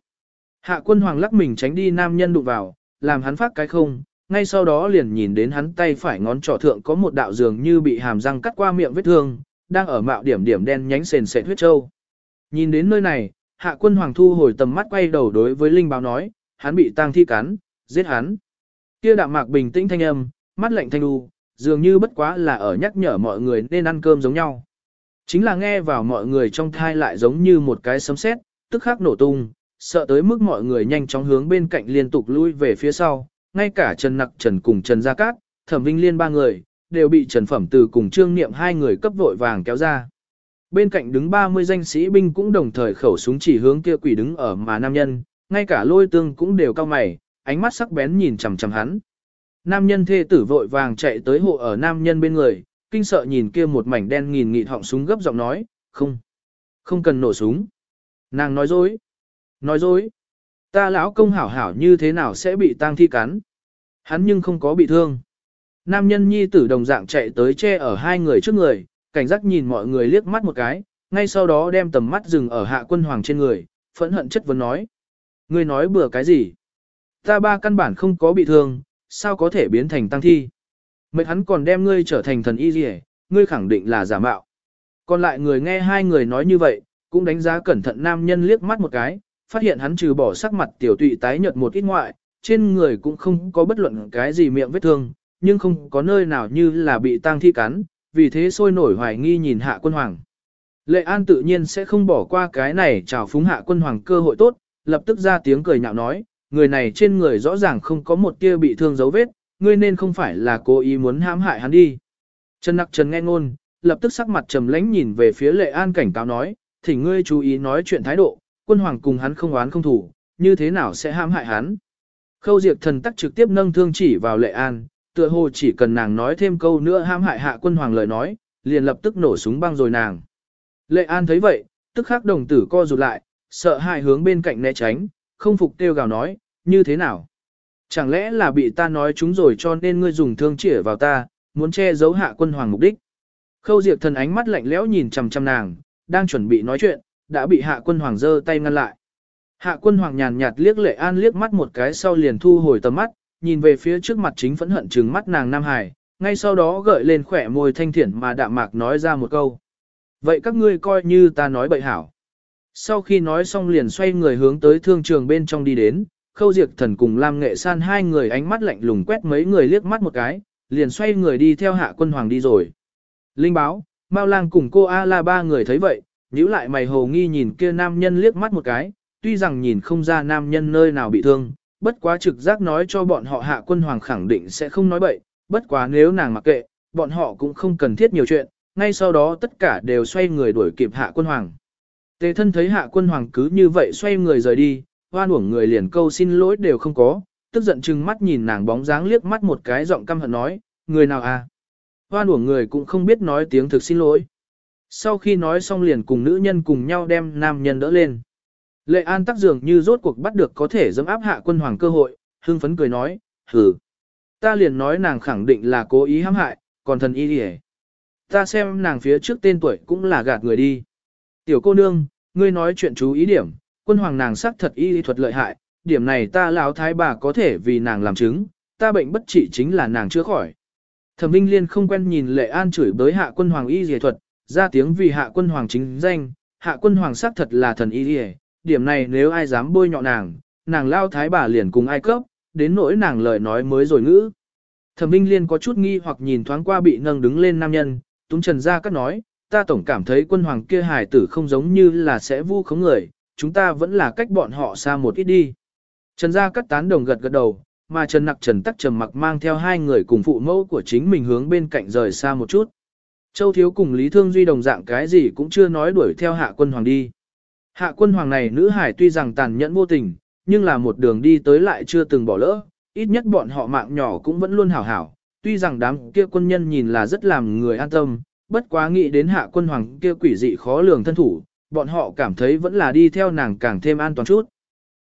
Speaker 1: Hạ quân hoàng lắc mình tránh đi nam nhân đụng vào, làm hắn phát cái không, ngay sau đó liền nhìn đến hắn tay phải ngón trỏ thượng có một đạo dường như bị hàm răng cắt qua miệng vết thương, đang ở mạo điểm điểm đen nhánh sền sệt huyết châu. Nhìn đến nơi này, hạ quân hoàng thu hồi tầm mắt quay đầu đối với linh báo nói, hắn bị tang thi cắn, giết hắn. Kia đạm mạc bình tĩnh thanh âm, mắt lạnh thanh đu, dường như bất quá là ở nhắc nhở mọi người nên ăn cơm giống nhau. Chính là nghe vào mọi người trong thai lại giống như một cái sấm sét, tức khắc nổ tung, sợ tới mức mọi người nhanh chóng hướng bên cạnh liên tục lui về phía sau, ngay cả Trần Nặc Trần cùng Trần Gia Cát, Thẩm Vinh Liên ba người, đều bị Trần Phẩm Từ cùng Trương Niệm hai người cấp vội vàng kéo ra. Bên cạnh đứng 30 danh sĩ binh cũng đồng thời khẩu súng chỉ hướng kia quỷ đứng ở mà nam nhân, ngay cả lôi tương cũng đều cao mày, ánh mắt sắc bén nhìn chằm chằm hắn. Nam nhân thê tử vội vàng chạy tới hộ ở nam nhân bên người, kinh sợ nhìn kia một mảnh đen nghìn nghị họng súng gấp giọng nói, không, không cần nổ súng. Nàng nói dối, nói dối, ta lão công hảo hảo như thế nào sẽ bị tang thi cắn. Hắn nhưng không có bị thương. Nam nhân nhi tử đồng dạng chạy tới che ở hai người trước người, cảnh giác nhìn mọi người liếc mắt một cái, ngay sau đó đem tầm mắt dừng ở hạ quân hoàng trên người, phẫn hận chất vấn nói. Ngươi nói bừa cái gì? Ta ba căn bản không có bị thương, sao có thể biến thành tăng thi? Mệt hắn còn đem ngươi trở thành thần y gì ngươi khẳng định là giả mạo. Còn lại người nghe hai người nói như vậy, cũng đánh giá cẩn thận nam nhân liếc mắt một cái, phát hiện hắn trừ bỏ sắc mặt tiểu tụy tái nhợt một ít ngoại, trên người cũng không có bất luận cái gì miệng vết thương, nhưng không có nơi nào như là bị tang thi cắn, vì thế sôi nổi hoài nghi nhìn hạ quân hoàng. Lệ An tự nhiên sẽ không bỏ qua cái này chào phúng hạ quân hoàng cơ hội tốt, lập tức ra tiếng cười nhạo nói, người này trên người rõ ràng không có một tia bị thương dấu vết, ngươi nên không phải là cố ý muốn hãm hại hắn đi. Trần Nặc Trần nghe ngôn, lập tức sắc mặt trầm lãnh nhìn về phía Lệ An cảnh cáo nói, thỉnh ngươi chú ý nói chuyện thái độ, quân hoàng cùng hắn không oán không thủ, như thế nào sẽ hãm hại hắn. Khâu Diệp thần tắc trực tiếp nâng thương chỉ vào Lệ An, tựa hồ chỉ cần nàng nói thêm câu nữa hãm hại hạ quân hoàng lời nói, liền lập tức nổ súng băng rồi nàng. Lệ An thấy vậy, tức khắc đồng tử co rụt lại, sợ hãi hướng bên cạnh né tránh, không phục tiêu gào nói, như thế nào? Chẳng lẽ là bị ta nói chúng rồi cho nên ngươi dùng thương chĩa vào ta, muốn che giấu hạ quân hoàng mục đích? Khâu Diệp thần ánh mắt lạnh lẽo nhìn chằm chằm nàng, đang chuẩn bị nói chuyện, đã bị hạ quân hoàng giơ tay ngăn lại. Hạ quân hoàng nhàn nhạt liếc lệ an liếc mắt một cái sau liền thu hồi tầm mắt, nhìn về phía trước mặt chính phẫn hận trừng mắt nàng Nam Hải, ngay sau đó gợi lên khỏe môi thanh thiển mà đạm mạc nói ra một câu. Vậy các ngươi coi như ta nói bậy hảo. Sau khi nói xong liền xoay người hướng tới thương trường bên trong đi đến, khâu diệt thần cùng Lam Nghệ San hai người ánh mắt lạnh lùng quét mấy người liếc mắt một cái, liền xoay người đi theo hạ quân hoàng đi rồi. Linh báo, Mao Lang cùng cô A la ba người thấy vậy, nhíu lại mày hồ nghi nhìn kia nam nhân liếc mắt một cái, tuy rằng nhìn không ra nam nhân nơi nào bị thương, bất quá trực giác nói cho bọn họ hạ quân hoàng khẳng định sẽ không nói bậy, bất quá nếu nàng mặc kệ, bọn họ cũng không cần thiết nhiều chuyện, ngay sau đó tất cả đều xoay người đuổi kịp hạ quân hoàng. Tề thân thấy hạ quân hoàng cứ như vậy xoay người rời đi, hoan uổng người liền câu xin lỗi đều không có, tức giận chừng mắt nhìn nàng bóng dáng liếc mắt một cái giọng căm hận nói, người nào à? Hoan uổng người cũng không biết nói tiếng thực xin lỗi. Sau khi nói xong liền cùng nữ nhân cùng nhau đem nam nhân đỡ lên. Lệ An tắc dường như rốt cuộc bắt được có thể dâm áp hạ quân hoàng cơ hội, hưng phấn cười nói, hừ. Ta liền nói nàng khẳng định là cố ý hãm hại, còn thần y đi Ta xem nàng phía trước tên tuổi cũng là gạt người đi. Tiểu cô nương, ngươi nói chuyện chú ý điểm, quân hoàng nàng sắc thật y thuật lợi hại, điểm này ta lão thái bà có thể vì nàng làm chứng, ta bệnh bất trị chính là nàng chữa khỏi. Thẩm Vinh Liên không quen nhìn Lệ An chửi bới hạ quân hoàng y y thuật, ra tiếng vì hạ quân hoàng chính danh, hạ quân hoàng sắc thật là thần y y, điểm này nếu ai dám bôi nhọ nàng, nàng lao thái bà liền cùng ai cấp, đến nỗi nàng lời nói mới rồi ngữ. Thẩm Vinh Liên có chút nghi hoặc nhìn thoáng qua bị nâng đứng lên nam nhân, Túng Trần Gia Cát nói, ta tổng cảm thấy quân hoàng kia hài tử không giống như là sẽ vu khống người, chúng ta vẫn là cách bọn họ xa một ít đi. Trần Gia Cát tán đồng gật gật đầu, mà Trần Nặc Trần Tắc Trầm mặc mang theo hai người cùng phụ mẫu của chính mình hướng bên cạnh rời xa một chút. Châu Thiếu cùng Lý Thương Duy đồng dạng cái gì cũng chưa nói đuổi theo hạ quân hoàng đi. Hạ quân hoàng này nữ hải tuy rằng tàn nhẫn vô tình, nhưng là một đường đi tới lại chưa từng bỏ lỡ, ít nhất bọn họ mạng nhỏ cũng vẫn luôn hảo hảo, tuy rằng đám kia quân nhân nhìn là rất làm người an tâm, bất quá nghĩ đến hạ quân hoàng kia quỷ dị khó lường thân thủ, bọn họ cảm thấy vẫn là đi theo nàng càng thêm an toàn chút.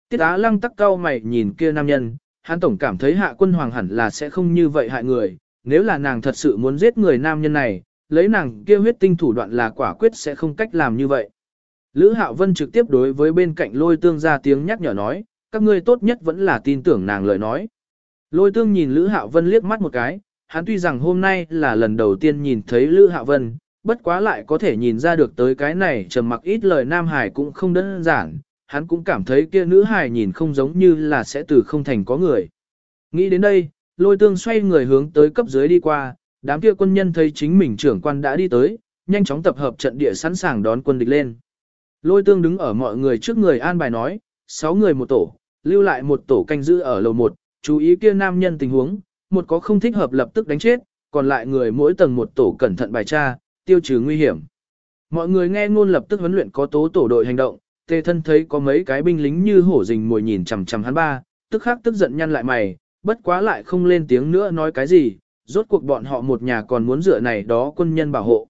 Speaker 1: Tiết Á Lăng tắc cao mày nhìn kia nam nhân, hắn tổng cảm thấy hạ quân hoàng hẳn là sẽ không như vậy hại người, nếu là nàng thật sự muốn giết người nam nhân này, lấy nàng kia huyết tinh thủ đoạn là quả quyết sẽ không cách làm như vậy. Lữ Hạo Vân trực tiếp đối với bên cạnh lôi tương ra tiếng nhắc nhở nói, các ngươi tốt nhất vẫn là tin tưởng nàng lời nói. Lôi tương nhìn Lữ Hạo Vân liếc mắt một cái, hắn tuy rằng hôm nay là lần đầu tiên nhìn thấy Lữ Hạ Vân, bất quá lại có thể nhìn ra được tới cái này trầm mặc ít lời Nam Hải cũng không đơn giản, hắn cũng cảm thấy kia nữ hải nhìn không giống như là sẽ từ không thành có người. Nghĩ đến đây, lôi tương xoay người hướng tới cấp dưới đi qua, đám kia quân nhân thấy chính mình trưởng quan đã đi tới, nhanh chóng tập hợp trận địa sẵn sàng đón quân địch lên. Lôi tương đứng ở mọi người trước người an bài nói, 6 người một tổ, lưu lại một tổ canh giữ ở lầu 1, chú ý kia nam nhân tình huống, một có không thích hợp lập tức đánh chết, còn lại người mỗi tầng một tổ cẩn thận bài tra, tiêu trừ nguy hiểm. Mọi người nghe ngôn lập tức huấn luyện có tố tổ đội hành động, tề thân thấy có mấy cái binh lính như hổ rình mồi nhìn chằm chằm hắn ba, tức khắc tức giận nhăn lại mày, bất quá lại không lên tiếng nữa nói cái gì, rốt cuộc bọn họ một nhà còn muốn dựa này đó quân nhân bảo hộ.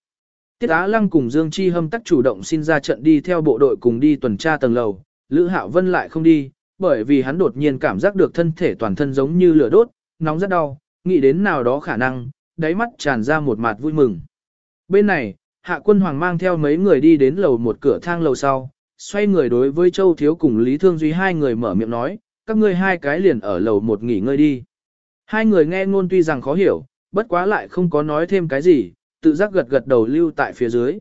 Speaker 1: Tiết Á Lăng cùng Dương Chi Hâm tắc chủ động xin ra trận đi theo bộ đội cùng đi tuần tra tầng lầu, Lữ Hạo Vân lại không đi, bởi vì hắn đột nhiên cảm giác được thân thể toàn thân giống như lửa đốt, nóng rất đau, nghĩ đến nào đó khả năng, đáy mắt tràn ra một mặt vui mừng. Bên này, Hạ Quân Hoàng mang theo mấy người đi đến lầu một cửa thang lầu sau, xoay người đối với Châu Thiếu cùng Lý Thương Duy hai người mở miệng nói, các ngươi hai cái liền ở lầu một nghỉ ngơi đi. Hai người nghe ngôn tuy rằng khó hiểu, bất quá lại không có nói thêm cái gì, tự giác gật gật đầu lưu tại phía dưới.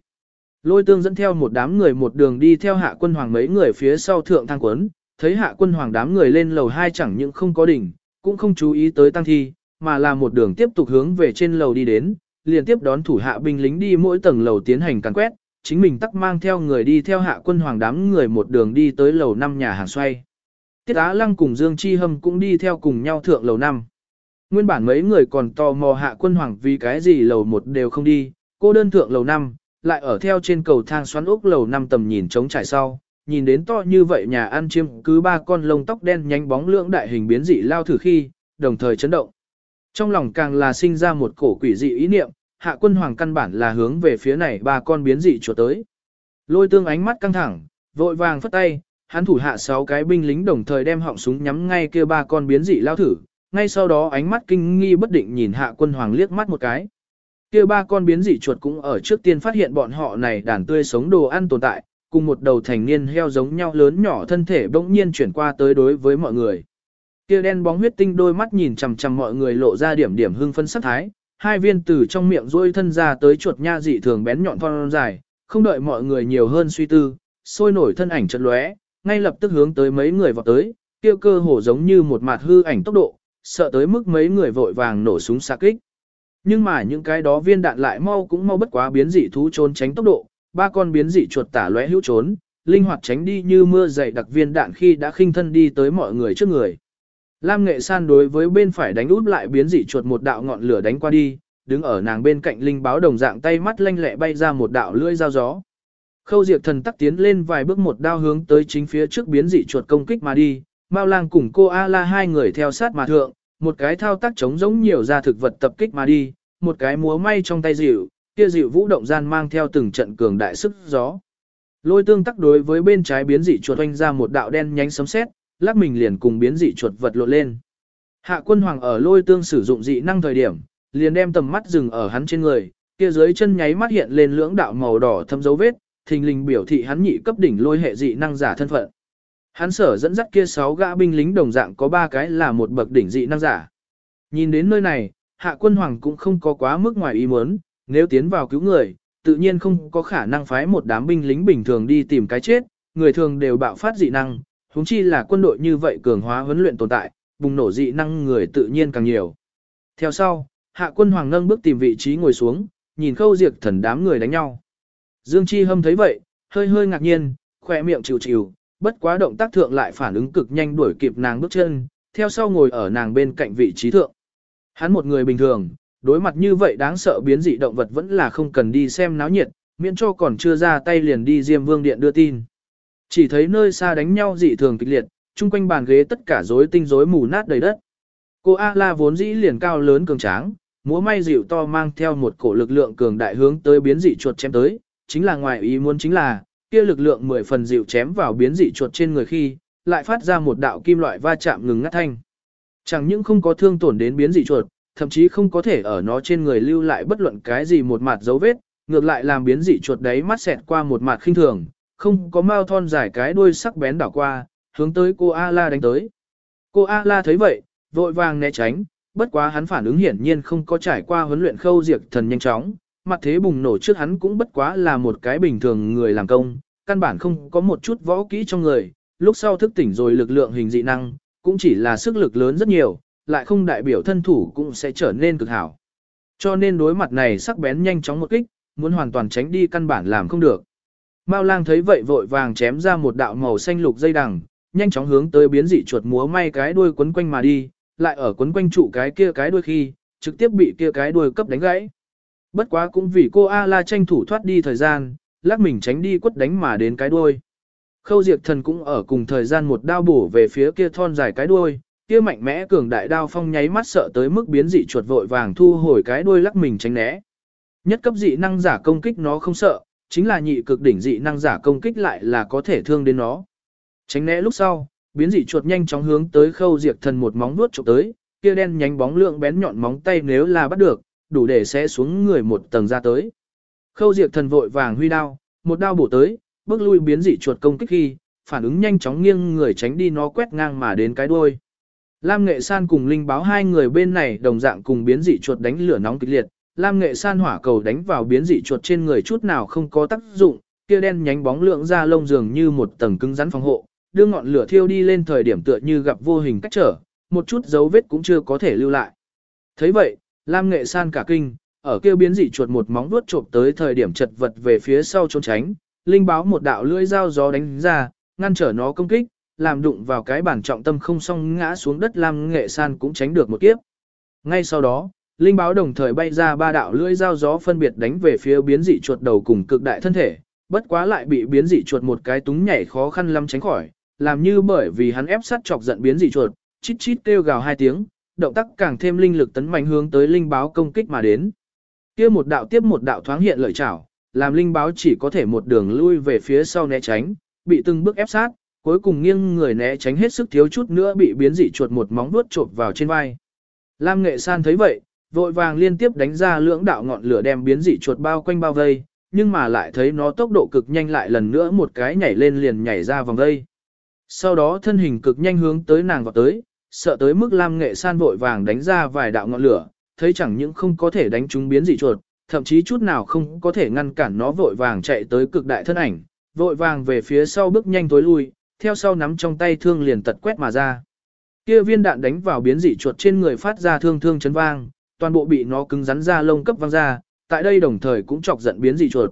Speaker 1: Lôi tương dẫn theo một đám người một đường đi theo hạ quân hoàng mấy người phía sau thượng thang quấn, thấy hạ quân hoàng đám người lên lầu hai chẳng những không có đỉnh, cũng không chú ý tới tăng thi, mà là một đường tiếp tục hướng về trên lầu đi đến, liền tiếp đón thủ hạ binh lính đi mỗi tầng lầu tiến hành càn quét, chính mình tắc mang theo người đi theo hạ quân hoàng đám người một đường đi tới lầu năm nhà hàng xoay. Tiết Á Lăng cùng Dương Chi Hâm cũng đi theo cùng nhau thượng lầu năm. Nguyên bản mấy người còn tò mò hạ quân hoàng vì cái gì lầu một đều không đi, cô đơn thượng lầu năm, lại ở theo trên cầu thang xoắn ốc lầu năm tầm nhìn trống trải sau, nhìn đến to như vậy nhà ăn chiêm cứ ba con lông tóc đen nhánh bóng lưỡng đại hình biến dị lao thử khi, đồng thời chấn động. Trong lòng càng là sinh ra một cổ quỷ dị ý niệm, hạ quân hoàng căn bản là hướng về phía này ba con biến dị chuột tới. Lôi tương ánh mắt căng thẳng, vội vàng phất tay, hắn thủ hạ sáu cái binh lính đồng thời đem họng súng nhắm ngay kia ba con biến dị lao thử, ngay sau đó ánh mắt kinh nghi bất định nhìn hạ quân hoàng liếc mắt một cái. Kia ba con biến dị chuột cũng ở trước tiên phát hiện bọn họ này đàn tươi sống đồ ăn tồn tại, cùng một đầu thành niên heo giống nhau lớn nhỏ thân thể bỗng nhiên chuyển qua tới đối với mọi người. Kia đen bóng huyết tinh đôi mắt nhìn chằm chằm mọi người lộ ra điểm điểm hưng phấn sắc thái, hai viên từ trong miệng rôi thân ra tới chuột nha dị thường bén nhọn thon dài, không đợi mọi người nhiều hơn suy tư, sôi nổi thân ảnh chợt lóe, ngay lập tức hướng tới mấy người vọt tới, kia cơ hồ giống như một mạt hư ảnh tốc độ, sợ tới mức mấy người vội vàng nổ súng xạ kích. Nhưng mà những cái đó viên đạn lại mau cũng mau bất quá biến dị thú trốn tránh tốc độ, ba con biến dị chuột tả lóe hữu trốn, linh hoạt tránh đi như mưa dày đặc viên đạn khi đã khinh thân đi tới mọi người trước người. Lam Nghệ San đối với bên phải đánh út lại biến dị chuột một đạo ngọn lửa đánh qua đi, đứng ở nàng bên cạnh linh báo đồng dạng tay mắt lanh lẹ bay ra một đạo lưỡi dao gió. Khâu Diệp Thần tắc tiến lên vài bước một đao hướng tới chính phía trước biến dị chuột công kích mà đi, Mao Lang cùng cô A La hai người theo sát mà thượng, một cái thao tác chống giống nhiều ra thực vật tập kích mà đi, một cái múa may trong tay dịu, kia dịu vũ động gian mang theo từng trận cường đại sức gió. Lôi tương tác đối với bên trái biến dị chuột oanh ra một đạo đen nhánh sấm sét, lắc mình liền cùng biến dị chuột vật lộn lên. Hạ quân hoàng ở lôi tương sử dụng dị năng thời điểm, liền đem tầm mắt dừng ở hắn trên người, kia dưới chân nháy mắt hiện lên lưỡng đạo màu đỏ thâm dấu vết, thình lình biểu thị hắn nhị cấp đỉnh lôi hệ dị năng giả thân phận. Hắn sở dẫn dắt kia sáu gã binh lính đồng dạng có ba cái là một bậc đỉnh dị năng giả. Nhìn đến nơi này, hạ quân hoàng cũng không có quá mức ngoài ý muốn, nếu tiến vào cứu người, tự nhiên không có khả năng phái một đám binh lính bình thường đi tìm cái chết, người thường đều bạo phát dị năng, huống chi là quân đội như vậy cường hóa huấn luyện tồn tại, bùng nổ dị năng người tự nhiên càng nhiều. Theo sau, hạ quân hoàng nâng bước tìm vị trí ngồi xuống, nhìn khâu diệt thần đám người đánh nhau. Dương Chi Hâm thấy vậy, hơi hơi ngạc nhiên, khỏe miệng chịu chịu, bất quá động tác thượng lại phản ứng cực nhanh đuổi kịp nàng bước chân, theo sau ngồi ở nàng bên cạnh vị trí thượng. Hắn một người bình thường, đối mặt như vậy đáng sợ biến dị động vật vẫn là không cần đi xem náo nhiệt, miễn cho còn chưa ra tay liền đi Diêm Vương Điện đưa tin. Chỉ thấy nơi xa đánh nhau dị thường kịch liệt, chung quanh bàn ghế tất cả rối tinh rối mù nát đầy đất. Cô A-la vốn dĩ liền cao lớn cường tráng, múa may dịu to mang theo một cổ lực lượng cường đại hướng tới biến dị chuột chém tới, chính là ngoài ý muốn chính là, kia lực lượng mười phần dịu chém vào biến dị chuột trên người khi, lại phát ra một đạo kim loại va chạm ngừng ngắt thanh. Chẳng những không có thương tổn đến biến dị chuột, thậm chí không có thể ở nó trên người lưu lại bất luận cái gì một mặt dấu vết, ngược lại làm biến dị chuột đấy mắt xẹt qua một mặt khinh thường, không có mao thon dài cái đuôi sắc bén đảo qua, hướng tới cô A-la đánh tới. Cô A-la thấy vậy, vội vàng né tránh, bất quá hắn phản ứng hiển nhiên không có trải qua huấn luyện khâu diệt thần nhanh chóng, mặt thế bùng nổ trước hắn cũng bất quá là một cái bình thường người làm công, căn bản không có một chút võ kỹ trong người, lúc sau thức tỉnh rồi lực lượng hình dị năng, cũng chỉ là sức lực lớn rất nhiều, lại không đại biểu thân thủ cũng sẽ trở nên cực hảo. Cho nên đối mặt này sắc bén nhanh chóng một kích, muốn hoàn toàn tránh đi căn bản làm không được. Mao lang thấy vậy vội vàng chém ra một đạo màu xanh lục dây đằng, nhanh chóng hướng tới biến dị chuột múa may cái đuôi quấn quanh mà đi, lại ở quấn quanh trụ cái kia cái đuôi khi, trực tiếp bị kia cái đuôi cấp đánh gãy. Bất quá cũng vì cô A-la tranh thủ thoát đi thời gian, lắc mình tránh đi quất đánh mà đến cái đuôi. Khâu diệt thần cũng ở cùng thời gian một đao bổ về phía kia thon dài cái đuôi, kia mạnh mẽ cường đại đao phong nháy mắt sợ tới mức biến dị chuột vội vàng thu hồi cái đuôi lắc mình tránh né. Nhất cấp dị năng giả công kích nó không sợ, chính là nhị cực đỉnh dị năng giả công kích lại là có thể thương đến nó. Tránh né lúc sau, biến dị chuột nhanh chóng hướng tới khâu diệt thần một móng vuốt chụp tới, kia đen nhánh bóng lượng bén nhọn móng tay nếu là bắt được, đủ để sẽ xuống người một tầng ra tới. Khâu diệt thần vội vàng huy đao, một đao bổ tới, bước lui biến dị chuột công kích khi, phản ứng nhanh chóng nghiêng người tránh đi nó quét ngang mà đến cái đuôi. Lam Nghệ San cùng Linh báo hai người bên này đồng dạng cùng biến dị chuột đánh lửa nóng kịch liệt, Lam Nghệ San hỏa cầu đánh vào biến dị chuột trên người chút nào không có tác dụng, kia đen nhánh bóng lượng ra lông dường như một tầng cứng rắn phòng hộ, đưa ngọn lửa thiêu đi lên thời điểm tựa như gặp vô hình cách trở, một chút dấu vết cũng chưa có thể lưu lại. thấy vậy, Lam Nghệ San cả kinh, ở kia biến dị chuột một móng vuốt trộm tới thời điểm chật vật về phía sau trốn tránh, linh báo một đạo lưỡi dao gió đánh ra, ngăn trở nó công kích, làm đụng vào cái bản trọng tâm không xong ngã xuống đất Lam Nghệ San cũng tránh được một kiếp. Ngay sau đó, linh báo đồng thời bay ra ba đạo lưỡi dao gió phân biệt đánh về phía biến dị chuột đầu cùng cực đại thân thể, bất quá lại bị biến dị chuột một cái túng nhảy khó khăn lắm tránh khỏi, làm như bởi vì hắn ép sát chọc giận biến dị chuột, chít chít kêu gào hai tiếng, động tác càng thêm linh lực tấn mạnh hướng tới linh báo công kích mà đến. Kia một đạo tiếp một đạo thoáng hiện lợi chảo, làm linh báo chỉ có thể một đường lui về phía sau né tránh, bị từng bước ép sát, cuối cùng nghiêng người né tránh hết sức thiếu chút nữa bị biến dị chuột một móng vuốt chộp vào trên vai. Lam Nghệ San thấy vậy, vội vàng liên tiếp đánh ra lưỡng đạo ngọn lửa đem biến dị chuột bao quanh bao vây, nhưng mà lại thấy nó tốc độ cực nhanh lại lần nữa một cái nhảy lên liền nhảy ra vòng vây. Sau đó thân hình cực nhanh hướng tới nàng vào tới, sợ tới mức Lam Nghệ San vội vàng đánh ra vài đạo ngọn lửa, thấy chẳng những không có thể đánh trúng biến dị chuột, thậm chí chút nào không có thể ngăn cản nó vội vàng chạy tới cực đại thân ảnh, vội vàng về phía sau bước nhanh tối lui, theo sau nắm trong tay thương liền tật quét mà ra. Kia viên đạn đánh vào biến dị chuột trên người phát ra thương thương chấn vang, toàn bộ bị nó cứng rắn ra lông cấp văng ra, tại đây đồng thời cũng chọc giận biến dị chuột.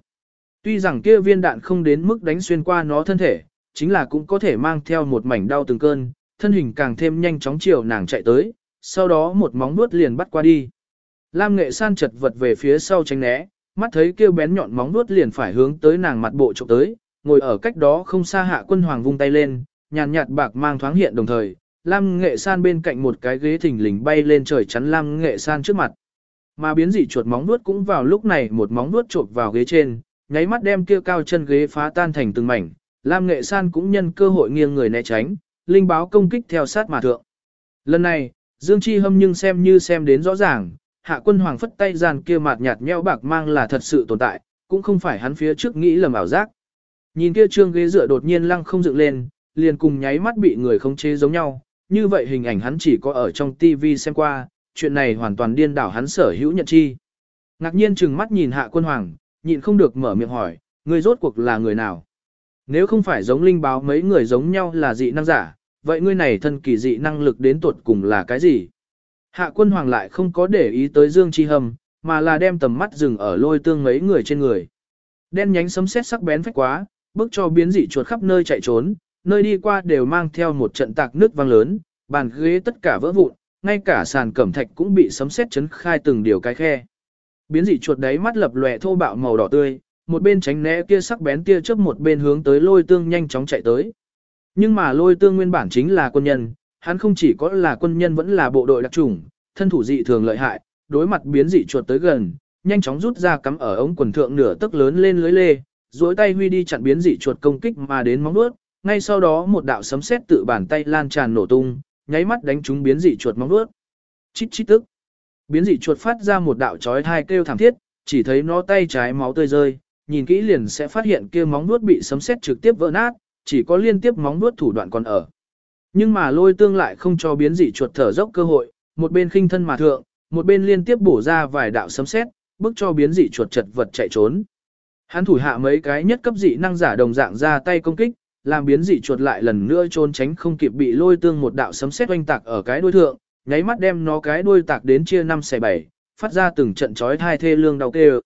Speaker 1: Tuy rằng kia viên đạn không đến mức đánh xuyên qua nó thân thể, chính là cũng có thể mang theo một mảnh đau từng cơn, thân hình càng thêm nhanh chóng chiều nàng chạy tới, sau đó một móng vuốt liền bắt qua đi. Lam nghệ san chật vật về phía sau tránh né, mắt thấy kêu bén nhọn móng vuốt liền phải hướng tới nàng mặt bộ trộm tới, ngồi ở cách đó không xa hạ quân hoàng vung tay lên, nhàn nhạt bạc mang thoáng hiện đồng thời, Lam nghệ san bên cạnh một cái ghế thỉnh lình bay lên trời chắn Lam nghệ san trước mặt. Mà biến dị chuột móng nuốt cũng vào lúc này một móng nuốt chộp vào ghế trên, nháy mắt đem kia cao chân ghế phá tan thành từng mảnh, Lam nghệ san cũng nhân cơ hội nghiêng người né tránh, linh báo công kích theo sát mà thượng. Lần này, Dương Chi Hâm nhưng xem như xem đến rõ ràng, hạ quân hoàng phất tay giàn kia mạt nhạt nheo bạc mang là thật sự tồn tại, cũng không phải hắn phía trước nghĩ lầm ảo giác. Nhìn kia trương ghế dựa đột nhiên lăng không dựng lên, liền cùng nháy mắt bị người khống chế giống nhau, như vậy hình ảnh hắn chỉ có ở trong TV xem qua, chuyện này hoàn toàn điên đảo hắn sở hữu nhận chi. Ngạc nhiên chừng mắt nhìn hạ quân hoàng, nhịn không được mở miệng hỏi, người rốt cuộc là người nào? Nếu không phải giống linh báo mấy người giống nhau là dị năng giả, vậy ngươi này thân kỳ dị năng lực đến tuột cùng là cái gì? Hạ quân hoàng lại không có để ý tới Dương Chi Hâm, mà là đem tầm mắt dừng ở lôi tương mấy người trên người. Đen nhánh sấm sét sắc bén phách quá, bước cho biến dị chuột khắp nơi chạy trốn, nơi đi qua đều mang theo một trận tạc nước vang lớn, bàn ghế tất cả vỡ vụn, ngay cả sàn cẩm thạch cũng bị sấm sét chấn khai từng điều cái khe. Biến dị chuột đấy mắt lập lòe thô bạo màu đỏ tươi, một bên tránh né kia sắc bén tia chớp một bên hướng tới lôi tương nhanh chóng chạy tới. Nhưng mà lôi tương nguyên bản chính là quân nhân, hắn không chỉ có là quân nhân vẫn là bộ đội đặc chủng, thân thủ dị thường lợi hại, đối mặt biến dị chuột tới gần, nhanh chóng rút ra cắm ở ống quần thượng nửa tấc lớn lên lưới lê, duỗi tay huy đi chặn biến dị chuột công kích mà đến móng vuốt, ngay sau đó một đạo sấm sét tự bàn tay lan tràn nổ tung, nháy mắt đánh trúng biến dị chuột móng vuốt. Chít chít tức. Biến dị chuột phát ra một đạo chói tai kêu thảm thiết, chỉ thấy nó tay trái máu tươi rơi, nhìn kỹ liền sẽ phát hiện kia móng vuốt bị sấm sét trực tiếp vỡ nát, chỉ có liên tiếp móng vuốt thủ đoạn còn ở. Nhưng mà lôi tương lại không cho biến dị chuột thở dốc cơ hội, một bên khinh thân mà thượng, một bên liên tiếp bổ ra vài đạo sấm sét, bức cho biến dị chuột chật vật chạy trốn. Hắn thủ hạ mấy cái nhất cấp dị năng giả đồng dạng ra tay công kích, làm biến dị chuột lại lần nữa trốn tránh không kịp bị lôi tương một đạo sấm sét oanh tạc ở cái đuôi thượng, nháy mắt đem nó cái đuôi tạc đến chia năm xẻ bảy, phát ra từng trận chói thai thê lương đau kêu.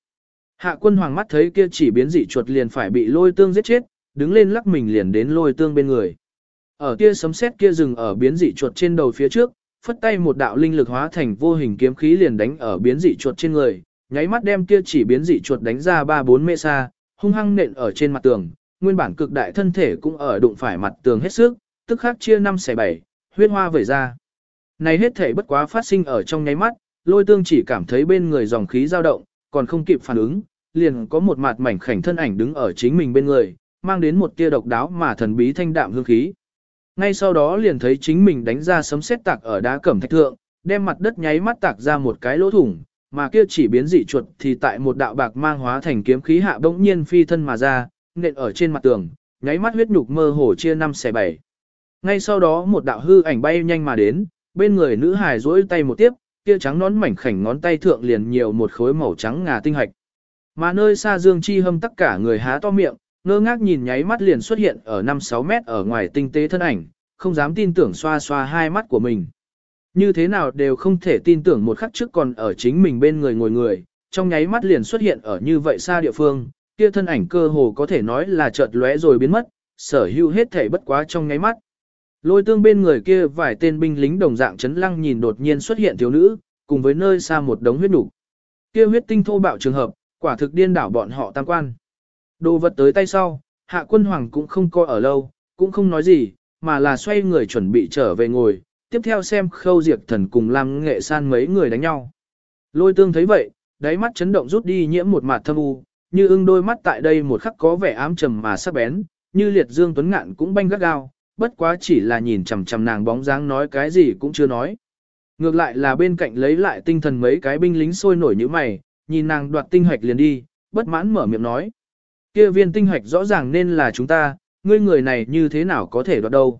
Speaker 1: Hạ quân hoàng mắt thấy kia chỉ biến dị chuột liền phải bị lôi tương giết chết, đứng lên lắc mình liền đến lôi tương bên người. Ở kia sấm sét kia dừng ở biến dị chuột trên đầu phía trước, phất tay một đạo linh lực hóa thành vô hình kiếm khí liền đánh ở biến dị chuột trên người, nháy mắt đem kia chỉ biến dị chuột đánh ra 3-4 mê xa, hung hăng nện ở trên mặt tường, nguyên bản cực đại thân thể cũng ở đụng phải mặt tường hết sức, tức khắc chia 5 xẻ 7, huyết hoa vẩy ra. Này hết thể bất quá phát sinh ở trong nháy mắt, lôi tương chỉ cảm thấy bên người dòng khí dao động, còn không kịp phản ứng, liền có một mặt mảnh khảnh thân ảnh đứng ở chính mình bên người, mang đến một tia độc đáo mà thần bí thanh đạm hương khí. Ngay sau đó liền thấy chính mình đánh ra sấm sét tạc ở đá cẩm thạch thượng, đem mặt đất nháy mắt tạc ra một cái lỗ thủng, mà kia chỉ biến dị chuột thì tại một đạo bạc mang hóa thành kiếm khí hạ bỗng nhiên phi thân mà ra, nện ở trên mặt tường, nháy mắt huyết nhục mơ hồ chia năm xẻ bảy. Ngay sau đó một đạo hư ảnh bay nhanh mà đến, bên người nữ hài duỗi tay một tiếp, kia trắng nón mảnh khảnh ngón tay thượng liền nhiều một khối màu trắng ngà tinh hạch. Mà nơi xa Dương Chi Hâm tất cả người há to miệng, ngơ ngác nhìn nháy mắt liền xuất hiện ở 5-6 mét ở ngoài tinh tế thân ảnh, không dám tin tưởng xoa xoa hai mắt của mình. Như thế nào đều không thể tin tưởng một khắc trước còn ở chính mình bên người ngồi người, trong nháy mắt liền xuất hiện ở như vậy xa địa phương, kia thân ảnh cơ hồ có thể nói là chợt lóe rồi biến mất, sở hữu hết thể bất quá trong nháy mắt. Lôi tương bên người kia vài tên binh lính đồng dạng chấn lăng nhìn đột nhiên xuất hiện thiếu nữ, cùng với nơi xa một đống huyết đủ. Kia huyết tinh thô bạo trường hợp, quả thực điên đảo bọn họ tam quan. Đồ vật tới tay sau, hạ quân hoàng cũng không coi ở lâu, cũng không nói gì, mà là xoay người chuẩn bị trở về ngồi, tiếp theo xem khâu diệt thần cùng làm nghệ san mấy người đánh nhau. Lôi tương thấy vậy, đáy mắt chấn động rút đi nhiễm một mặt thâm u, như ưng đôi mắt tại đây một khắc có vẻ ám trầm mà sắc bén, như liệt dương tuấn ngạn cũng banh gắt gao, bất quá chỉ là nhìn chằm chằm nàng bóng dáng nói cái gì cũng chưa nói. Ngược lại là bên cạnh lấy lại tinh thần mấy cái binh lính sôi nổi như mày, nhìn nàng đoạt tinh hoạch liền đi, bất mãn mở miệng nói. kia viên tinh hoạch rõ ràng nên là chúng ta, ngươi người này như thế nào có thể đoạt đâu.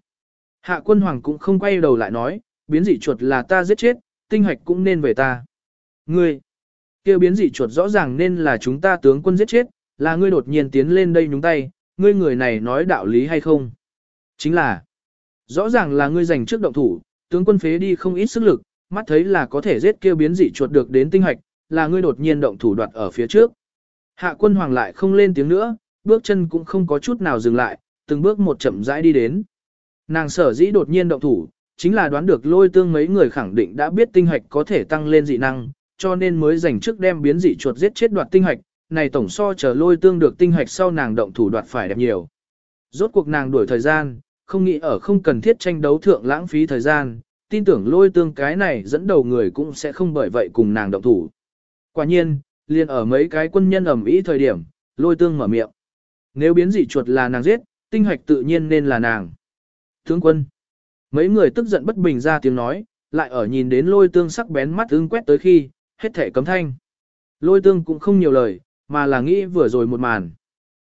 Speaker 1: Hạ quân hoàng cũng không quay đầu lại nói, biến dị chuột là ta giết chết, tinh hoạch cũng nên về ta. Ngươi, kia biến dị chuột rõ ràng nên là chúng ta tướng quân giết chết, là ngươi đột nhiên tiến lên đây nhúng tay, ngươi người này nói đạo lý hay không? Chính là, rõ ràng là ngươi giành trước động thủ, tướng quân phế đi không ít sức lực, mắt thấy là có thể giết kia biến dị chuột được đến tinh hoạch, là ngươi đột nhiên động thủ đoạt ở phía trước. Hạ quân hoàng lại không lên tiếng nữa, bước chân cũng không có chút nào dừng lại, từng bước một chậm rãi đi đến. Nàng sở dĩ đột nhiên động thủ, chính là đoán được lôi tương mấy người khẳng định đã biết tinh hạch có thể tăng lên dị năng, cho nên mới dành trước đem biến dị chuột giết chết đoạt tinh hạch, này tổng so chờ lôi tương được tinh hạch sau nàng động thủ đoạt phải đẹp nhiều. Rốt cuộc nàng đuổi thời gian, không nghĩ ở không cần thiết tranh đấu thượng lãng phí thời gian, tin tưởng lôi tương cái này dẫn đầu người cũng sẽ không bởi vậy cùng nàng động thủ. Quả nhiên, liền ở mấy cái quân nhân ẩm ý thời điểm, lôi tương mở miệng. Nếu biến dị chuột là nàng giết, tinh hạch tự nhiên nên là nàng. Tướng quân. Mấy người tức giận bất bình ra tiếng nói, lại ở nhìn đến lôi tương sắc bén mắt ưng quét tới khi, hết thể cấm thanh. Lôi tương cũng không nhiều lời, mà là nghĩ vừa rồi một màn.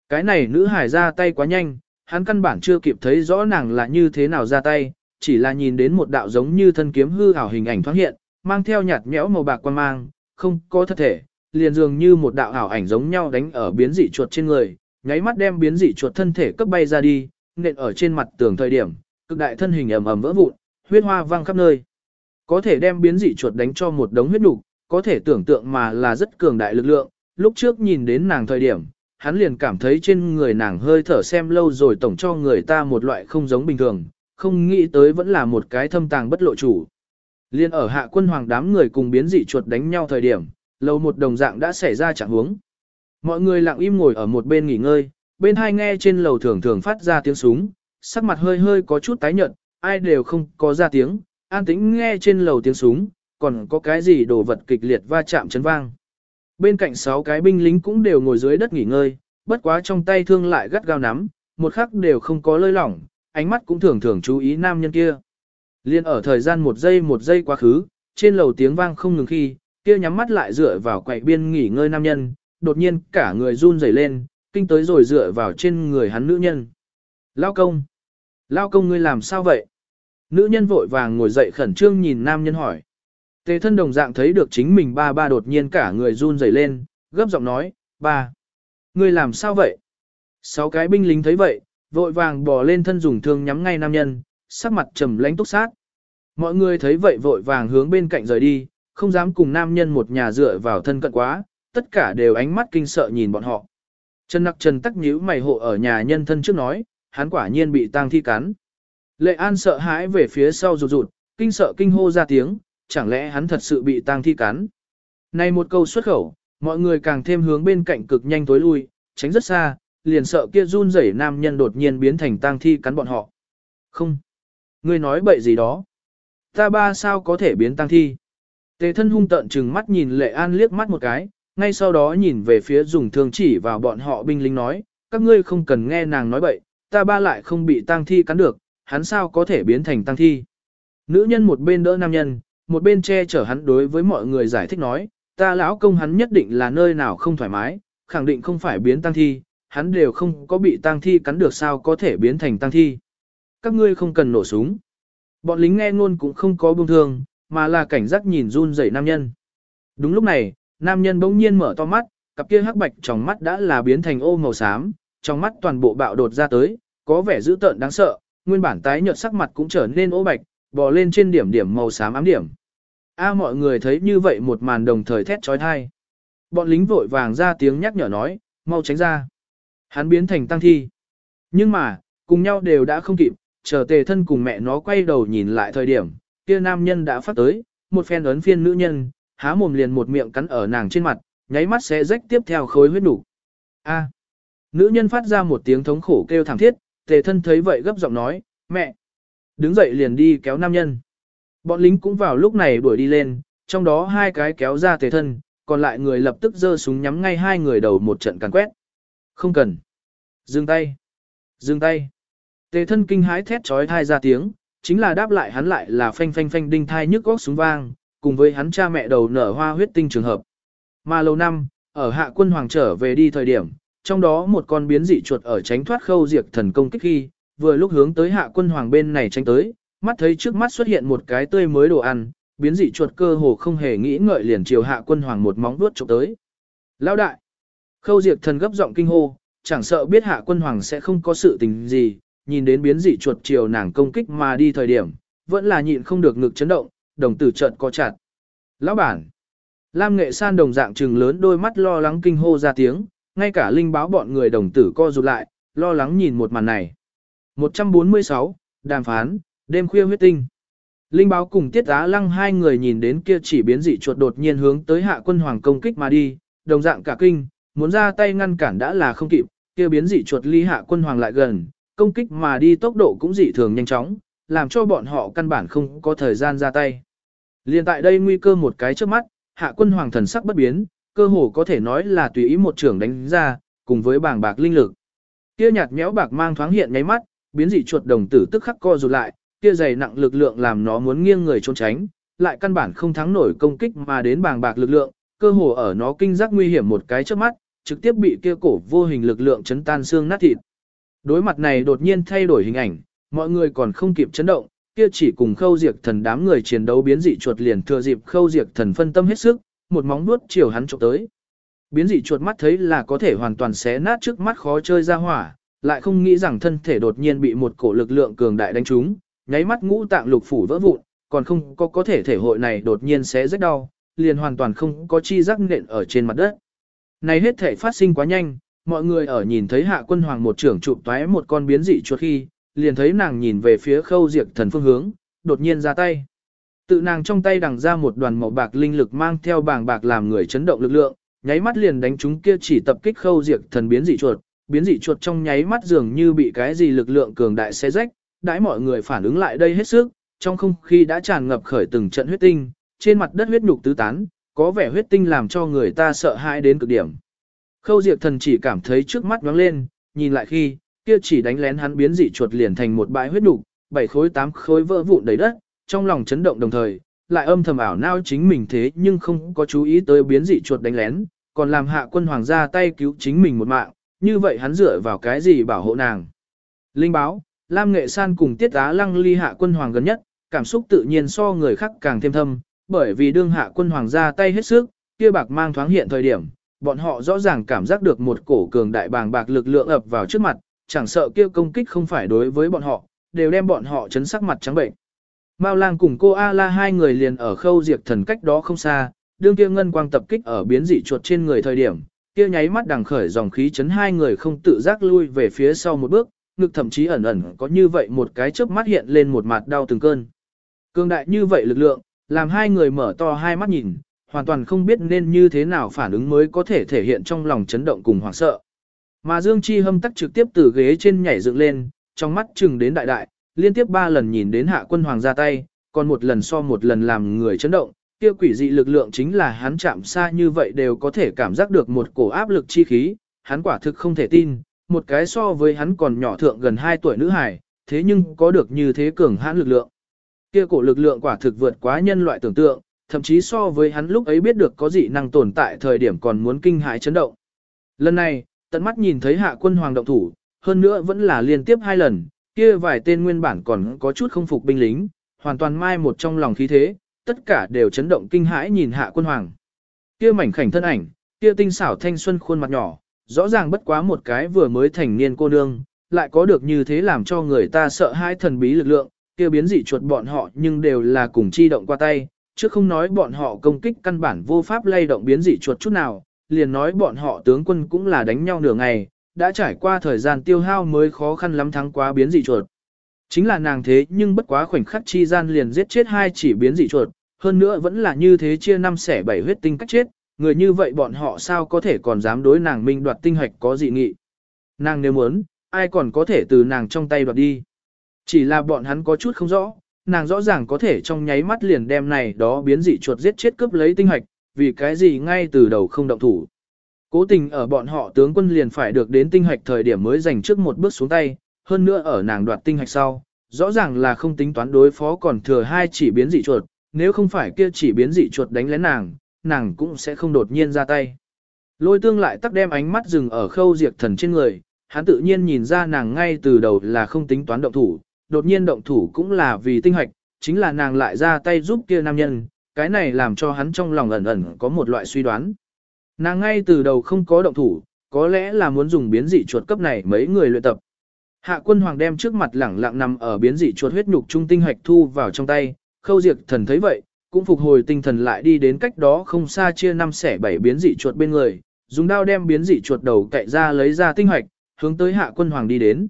Speaker 1: Cái này nữ hải ra tay quá nhanh, hắn căn bản chưa kịp thấy rõ nàng là như thế nào ra tay, chỉ là nhìn đến một đạo giống như thân kiếm hư ảo hình ảnh thoáng hiện, mang theo nhạt nhẽo màu bạc quan mang, không có thật thể, liền dường như một đạo ảo ảnh giống nhau đánh ở biến dị chuột trên người, nháy mắt đem biến dị chuột thân thể cấp bay ra đi, nện ở trên mặt tường thời điểm, cực đại thân hình ầm ầm vỡ vụn, huyết hoa văng khắp nơi. Có thể đem biến dị chuột đánh cho một đống huyết đủ, có thể tưởng tượng mà là rất cường đại lực lượng, lúc trước nhìn đến nàng thời điểm, hắn liền cảm thấy trên người nàng hơi thở xem lâu rồi tổng cho người ta một loại không giống bình thường, không nghĩ tới vẫn là một cái thâm tàng bất lộ chủ. Liên ở hạ quân hoàng đám người cùng biến dị chuột đánh nhau thời điểm, lâu một đồng dạng đã xảy ra trạng huống. Mọi người lặng im ngồi ở một bên nghỉ ngơi, bên hai nghe trên lầu thường thường phát ra tiếng súng, sắc mặt hơi hơi có chút tái nhợt, ai đều không có ra tiếng, an tĩnh nghe trên lầu tiếng súng, còn có cái gì đồ vật kịch liệt va chạm chấn vang. Bên cạnh sáu cái binh lính cũng đều ngồi dưới đất nghỉ ngơi, bất quá trong tay thương lại gắt gao nắm, một khắc đều không có lơi lỏng, ánh mắt cũng thường thường chú ý nam nhân kia. Liên ở thời gian một giây một giây quá khứ, trên lầu tiếng vang không ngừng khi, kia nhắm mắt lại dựa vào quậy biên nghỉ ngơi nam nhân, đột nhiên cả người run rẩy lên, kinh tới rồi dựa vào trên người hắn nữ nhân. Lao công! Lao công ngươi làm sao vậy? Nữ nhân vội vàng ngồi dậy khẩn trương nhìn nam nhân hỏi. Tề thân đồng dạng thấy được chính mình ba ba đột nhiên cả người run rẩy lên, gấp giọng nói, ba. Ngươi làm sao vậy? Sáu cái binh lính thấy vậy, vội vàng bò lên thân dùng thương nhắm ngay nam nhân, sắc mặt trầm lãnh túc sát. Mọi người thấy vậy vội vàng hướng bên cạnh rời đi, không dám cùng nam nhân một nhà dựa vào thân cận quá, tất cả đều ánh mắt kinh sợ nhìn bọn họ. Trần nặc trần tắc nhíu mày hộ ở nhà nhân thân trước nói, hắn quả nhiên bị tang thi cắn. Lệ An sợ hãi về phía sau rụt rụt, kinh sợ kinh hô ra tiếng, chẳng lẽ hắn thật sự bị tang thi cắn. Này một câu xuất khẩu, mọi người càng thêm hướng bên cạnh cực nhanh tối lui, tránh rất xa, liền sợ kia run rẩy nam nhân đột nhiên biến thành tang thi cắn bọn họ. Không. Ngươi nói bậy gì đó. Ta ba sao có thể biến tang thi. Tề thân hung tợn chừng mắt nhìn Lệ An liếc mắt một cái, ngay sau đó nhìn về phía dùng thương chỉ vào bọn họ binh lính nói, các ngươi không cần nghe nàng nói bậy, ta ba lại không bị tang thi cắn được, hắn sao có thể biến thành tang thi. Nữ nhân một bên đỡ nam nhân, một bên che chở hắn đối với mọi người giải thích nói, ta lão công hắn nhất định là nơi nào không thoải mái, khẳng định không phải biến tang thi, hắn đều không có bị tang thi cắn được sao có thể biến thành tang thi. Các ngươi không cần nổ súng. Bọn lính nghe ngôn cũng không có buông thương, mà là cảnh giác nhìn run rẩy nam nhân. Đúng lúc này, nam nhân bỗng nhiên mở to mắt, cặp kia hắc bạch trong mắt đã là biến thành ô màu xám, trong mắt toàn bộ bạo đột ra tới, có vẻ dữ tợn đáng sợ, nguyên bản tái nhợt sắc mặt cũng trở nên ố bạch, bò lên trên điểm điểm màu xám ám điểm. A mọi người thấy như vậy một màn đồng thời thét trói thai. Bọn lính vội vàng ra tiếng nhắc nhở nói, mau tránh ra. Hắn biến thành tăng thi. Nhưng mà, cùng nhau đều đã không kịp, chờ tề thân cùng mẹ nó quay đầu nhìn lại thời điểm, kia nam nhân đã phát tới, một phen ấn phiên nữ nhân, há mồm liền một miệng cắn ở nàng trên mặt, nháy mắt sẽ rách tiếp theo khối huyết đủ. A. Nữ nhân phát ra một tiếng thống khổ kêu thảm thiết, tề thân thấy vậy gấp giọng nói, mẹ. Đứng dậy liền đi kéo nam nhân. Bọn lính cũng vào lúc này đuổi đi lên, trong đó hai cái kéo ra tề thân, còn lại người lập tức giơ súng nhắm ngay hai người đầu một trận càn quét. Không cần. Dừng tay. Dừng tay. Tề thân kinh hãi thét trói thai ra tiếng, chính là đáp lại hắn lại là phanh phanh phanh đinh thai nhức góc súng vang, cùng với hắn cha mẹ đầu nở hoa huyết tinh trường hợp. Mà lâu năm, ở hạ quân hoàng trở về đi thời điểm, trong đó một con biến dị chuột ở tránh thoát khâu diệt thần công kích khi, vừa lúc hướng tới hạ quân hoàng bên này tránh tới, mắt thấy trước mắt xuất hiện một cái tươi mới đồ ăn, biến dị chuột cơ hồ không hề nghĩ ngợi liền chiều hạ quân hoàng một móng vuốt chụp tới. Lão đại! Khâu diệt thần gấp giọng kinh hô, chẳng sợ biết hạ quân hoàng sẽ không có sự tình gì, nhìn đến biến dị chuột chiều nàng công kích mà đi thời điểm, vẫn là nhịn không được ngực chấn động, đồng tử chợt co chặt. Lão bản! Lam nghệ san đồng dạng trừng lớn đôi mắt lo lắng kinh hô ra tiếng, ngay cả linh báo bọn người đồng tử co rụt lại, lo lắng nhìn một màn này. 146, đàm phán, đêm khuya huyết tinh. Linh báo cùng tiết á lăng hai người nhìn đến kia chỉ biến dị chuột đột nhiên hướng tới hạ quân hoàng công kích mà đi, đồng dạng cả kinh, muốn ra tay ngăn cản đã là không kịp, kia biến dị chuột ly hạ quân hoàng lại gần, công kích mà đi tốc độ cũng dị thường nhanh chóng, làm cho bọn họ căn bản không có thời gian ra tay. Liên tại đây nguy cơ một cái trước mắt, hạ quân hoàng thần sắc bất biến, cơ hồ có thể nói là tùy ý một trưởng đánh ra, cùng với bảng bạc linh lực. Kia nhạt méo bạc mang thoáng hiện nháy mắt, biến dị chuột đồng tử tức khắc co rụt lại, kia dày nặng lực lượng làm nó muốn nghiêng người trốn tránh, lại căn bản không thắng nổi công kích mà đến bàng bạc lực lượng, cơ hồ ở nó kinh giác nguy hiểm một cái trước mắt, trực tiếp bị kia cổ vô hình lực lượng chấn tan xương nát thịt. Đối mặt này đột nhiên thay đổi hình ảnh, mọi người còn không kịp chấn động, kia chỉ cùng khâu diệt thần đám người chiến đấu biến dị chuột liền thừa dịp khâu diệt thần phân tâm hết sức, một móng vuốt chiều hắn chụp tới. Biến dị chuột mắt thấy là có thể hoàn toàn xé nát trước mắt khó chơi ra hỏa, lại không nghĩ rằng thân thể đột nhiên bị một cổ lực lượng cường đại đánh trúng, nháy mắt ngũ tạng lục phủ vỡ vụn, còn không có có thể thể hội này đột nhiên xé rách đau, liền hoàn toàn không có chi giác nện ở trên mặt đất. Này hết thể phát sinh quá nhanh, mọi người ở nhìn thấy hạ quân hoàng một trưởng chụp toái một con biến dị chuột khi, liền thấy nàng nhìn về phía khâu diệt thần phương hướng, đột nhiên ra tay. Tự nàng trong tay đằng ra một đoàn màu bạc linh lực mang theo bảng bạc làm người chấn động lực lượng, nháy mắt liền đánh chúng kia chỉ tập kích khâu diệt thần biến dị chuột, biến dị chuột trong nháy mắt dường như bị cái gì lực lượng cường đại xé rách, đãi mọi người phản ứng lại đây hết sức, trong không khí đã tràn ngập khởi từng trận huyết tinh, trên mặt đất huyết nhục tứ tán, có vẻ huyết tinh làm cho người ta sợ hãi đến cực điểm. Khâu Diệp Thần chỉ cảm thấy trước mắt nhoáng lên, nhìn lại khi, kia chỉ đánh lén hắn biến dị chuột liền thành một bãi huyết nhục, bảy khối tám khối vỡ vụn đầy đất, trong lòng chấn động đồng thời, lại âm thầm ảo não chính mình thế nhưng không có chú ý tới biến dị chuột đánh lén, còn làm hạ quân hoàng ra tay cứu chính mình một mạng, như vậy hắn dựa vào cái gì bảo hộ nàng. Linh báo, Lam Nghệ San cùng Tiết Á Lăng ly hạ quân hoàng gần nhất, cảm xúc tự nhiên so người khác càng thêm thâm, bởi vì đương hạ quân hoàng ra tay hết sức, kia bạc mang thoáng hiện thời điểm, bọn họ rõ ràng cảm giác được một cổ cường đại bàng bạc lực lượng ập vào trước mặt, chẳng sợ kia công kích không phải đối với bọn họ, đều đem bọn họ chấn sắc mặt trắng bệnh. Mao Lang cùng cô A La hai người liền ở khâu diệt thần cách đó không xa, đương kia ngân quang tập kích ở biến dị chuột trên người thời điểm, kia nháy mắt đằng khởi dòng khí chấn hai người không tự giác lui về phía sau một bước, ngực thậm chí ẩn ẩn có như vậy một cái chớp mắt hiện lên một mặt đau từng cơn. Cường đại như vậy lực lượng, làm hai người mở to hai mắt nhìn, hoàn toàn không biết nên như thế nào phản ứng mới có thể thể hiện trong lòng chấn động cùng hoảng sợ. Mà Dương Chi hâm tắc trực tiếp từ ghế trên nhảy dựng lên, trong mắt chừng đến đại đại, liên tiếp ba lần nhìn đến hạ quân hoàng ra tay, còn một lần so một lần làm người chấn động, kia quỷ dị lực lượng chính là hắn chạm xa như vậy đều có thể cảm giác được một cổ áp lực chi khí, hắn quả thực không thể tin, một cái so với hắn còn nhỏ thượng gần 2 tuổi nữ hài, thế nhưng có được như thế cường hãn lực lượng. Kia cổ lực lượng quả thực vượt quá nhân loại tưởng tượng, thậm chí so với hắn lúc ấy biết được có dị năng tồn tại thời điểm còn muốn kinh hãi chấn động. Lần này, tận mắt nhìn thấy hạ quân hoàng động thủ, hơn nữa vẫn là liên tiếp hai lần, kia vài tên nguyên bản còn có chút không phục binh lính, hoàn toàn mai một trong lòng khí thế, tất cả đều chấn động kinh hãi nhìn hạ quân hoàng. Kia mảnh khảnh thân ảnh, kia tinh xảo thanh xuân khuôn mặt nhỏ, rõ ràng bất quá một cái vừa mới thành niên cô nương, lại có được như thế làm cho người ta sợ hãi thần bí lực lượng, kia biến dị chuột bọn họ nhưng đều là cùng chi động qua tay, chứ không nói bọn họ công kích căn bản vô pháp lay động biến dị chuột chút nào, liền nói bọn họ tướng quân cũng là đánh nhau nửa ngày, đã trải qua thời gian tiêu hao mới khó khăn lắm thắng quá biến dị chuột. Chính là nàng thế nhưng bất quá khoảnh khắc chi gian liền giết chết hai chỉ biến dị chuột, hơn nữa vẫn là như thế chia năm xẻ bảy huyết tinh cách chết, người như vậy bọn họ sao có thể còn dám đối nàng minh đoạt tinh hoạch có dị nghị. Nàng nếu muốn, ai còn có thể từ nàng trong tay đoạt đi. Chỉ là bọn hắn có chút không rõ, nàng rõ ràng có thể trong nháy mắt liền đem này đó biến dị chuột giết chết cướp lấy tinh hoạch, vì cái gì ngay từ đầu không động thủ. Cố tình ở bọn họ tướng quân liền phải được đến tinh hạch thời điểm mới giành trước một bước xuống tay, hơn nữa ở nàng đoạt tinh hạch sau, rõ ràng là không tính toán đối phó còn thừa hai chỉ biến dị chuột, nếu không phải kia chỉ biến dị chuột đánh lén nàng, nàng cũng sẽ không đột nhiên ra tay. Lôi tương lại tắc đem ánh mắt dừng ở khâu diệt thần trên người, hắn tự nhiên nhìn ra nàng ngay từ đầu là không tính toán động thủ, đột nhiên động thủ cũng là vì tinh hạch, chính là nàng lại ra tay giúp kia nam nhân, cái này làm cho hắn trong lòng ẩn ẩn có một loại suy đoán. Nàng ngay từ đầu không có động thủ, có lẽ là muốn dùng biến dị chuột cấp này mấy người luyện tập. Hạ quân hoàng đem trước mặt lẳng lặng nằm ở biến dị chuột huyết nhục trung tinh hoạch thu vào trong tay, khâu diệt thần thấy vậy, cũng phục hồi tinh thần lại đi đến cách đó không xa chia năm xẻ bảy biến dị chuột bên người, dùng đao đem biến dị chuột đầu cậy ra lấy ra tinh hoạch, hướng tới hạ quân hoàng đi đến.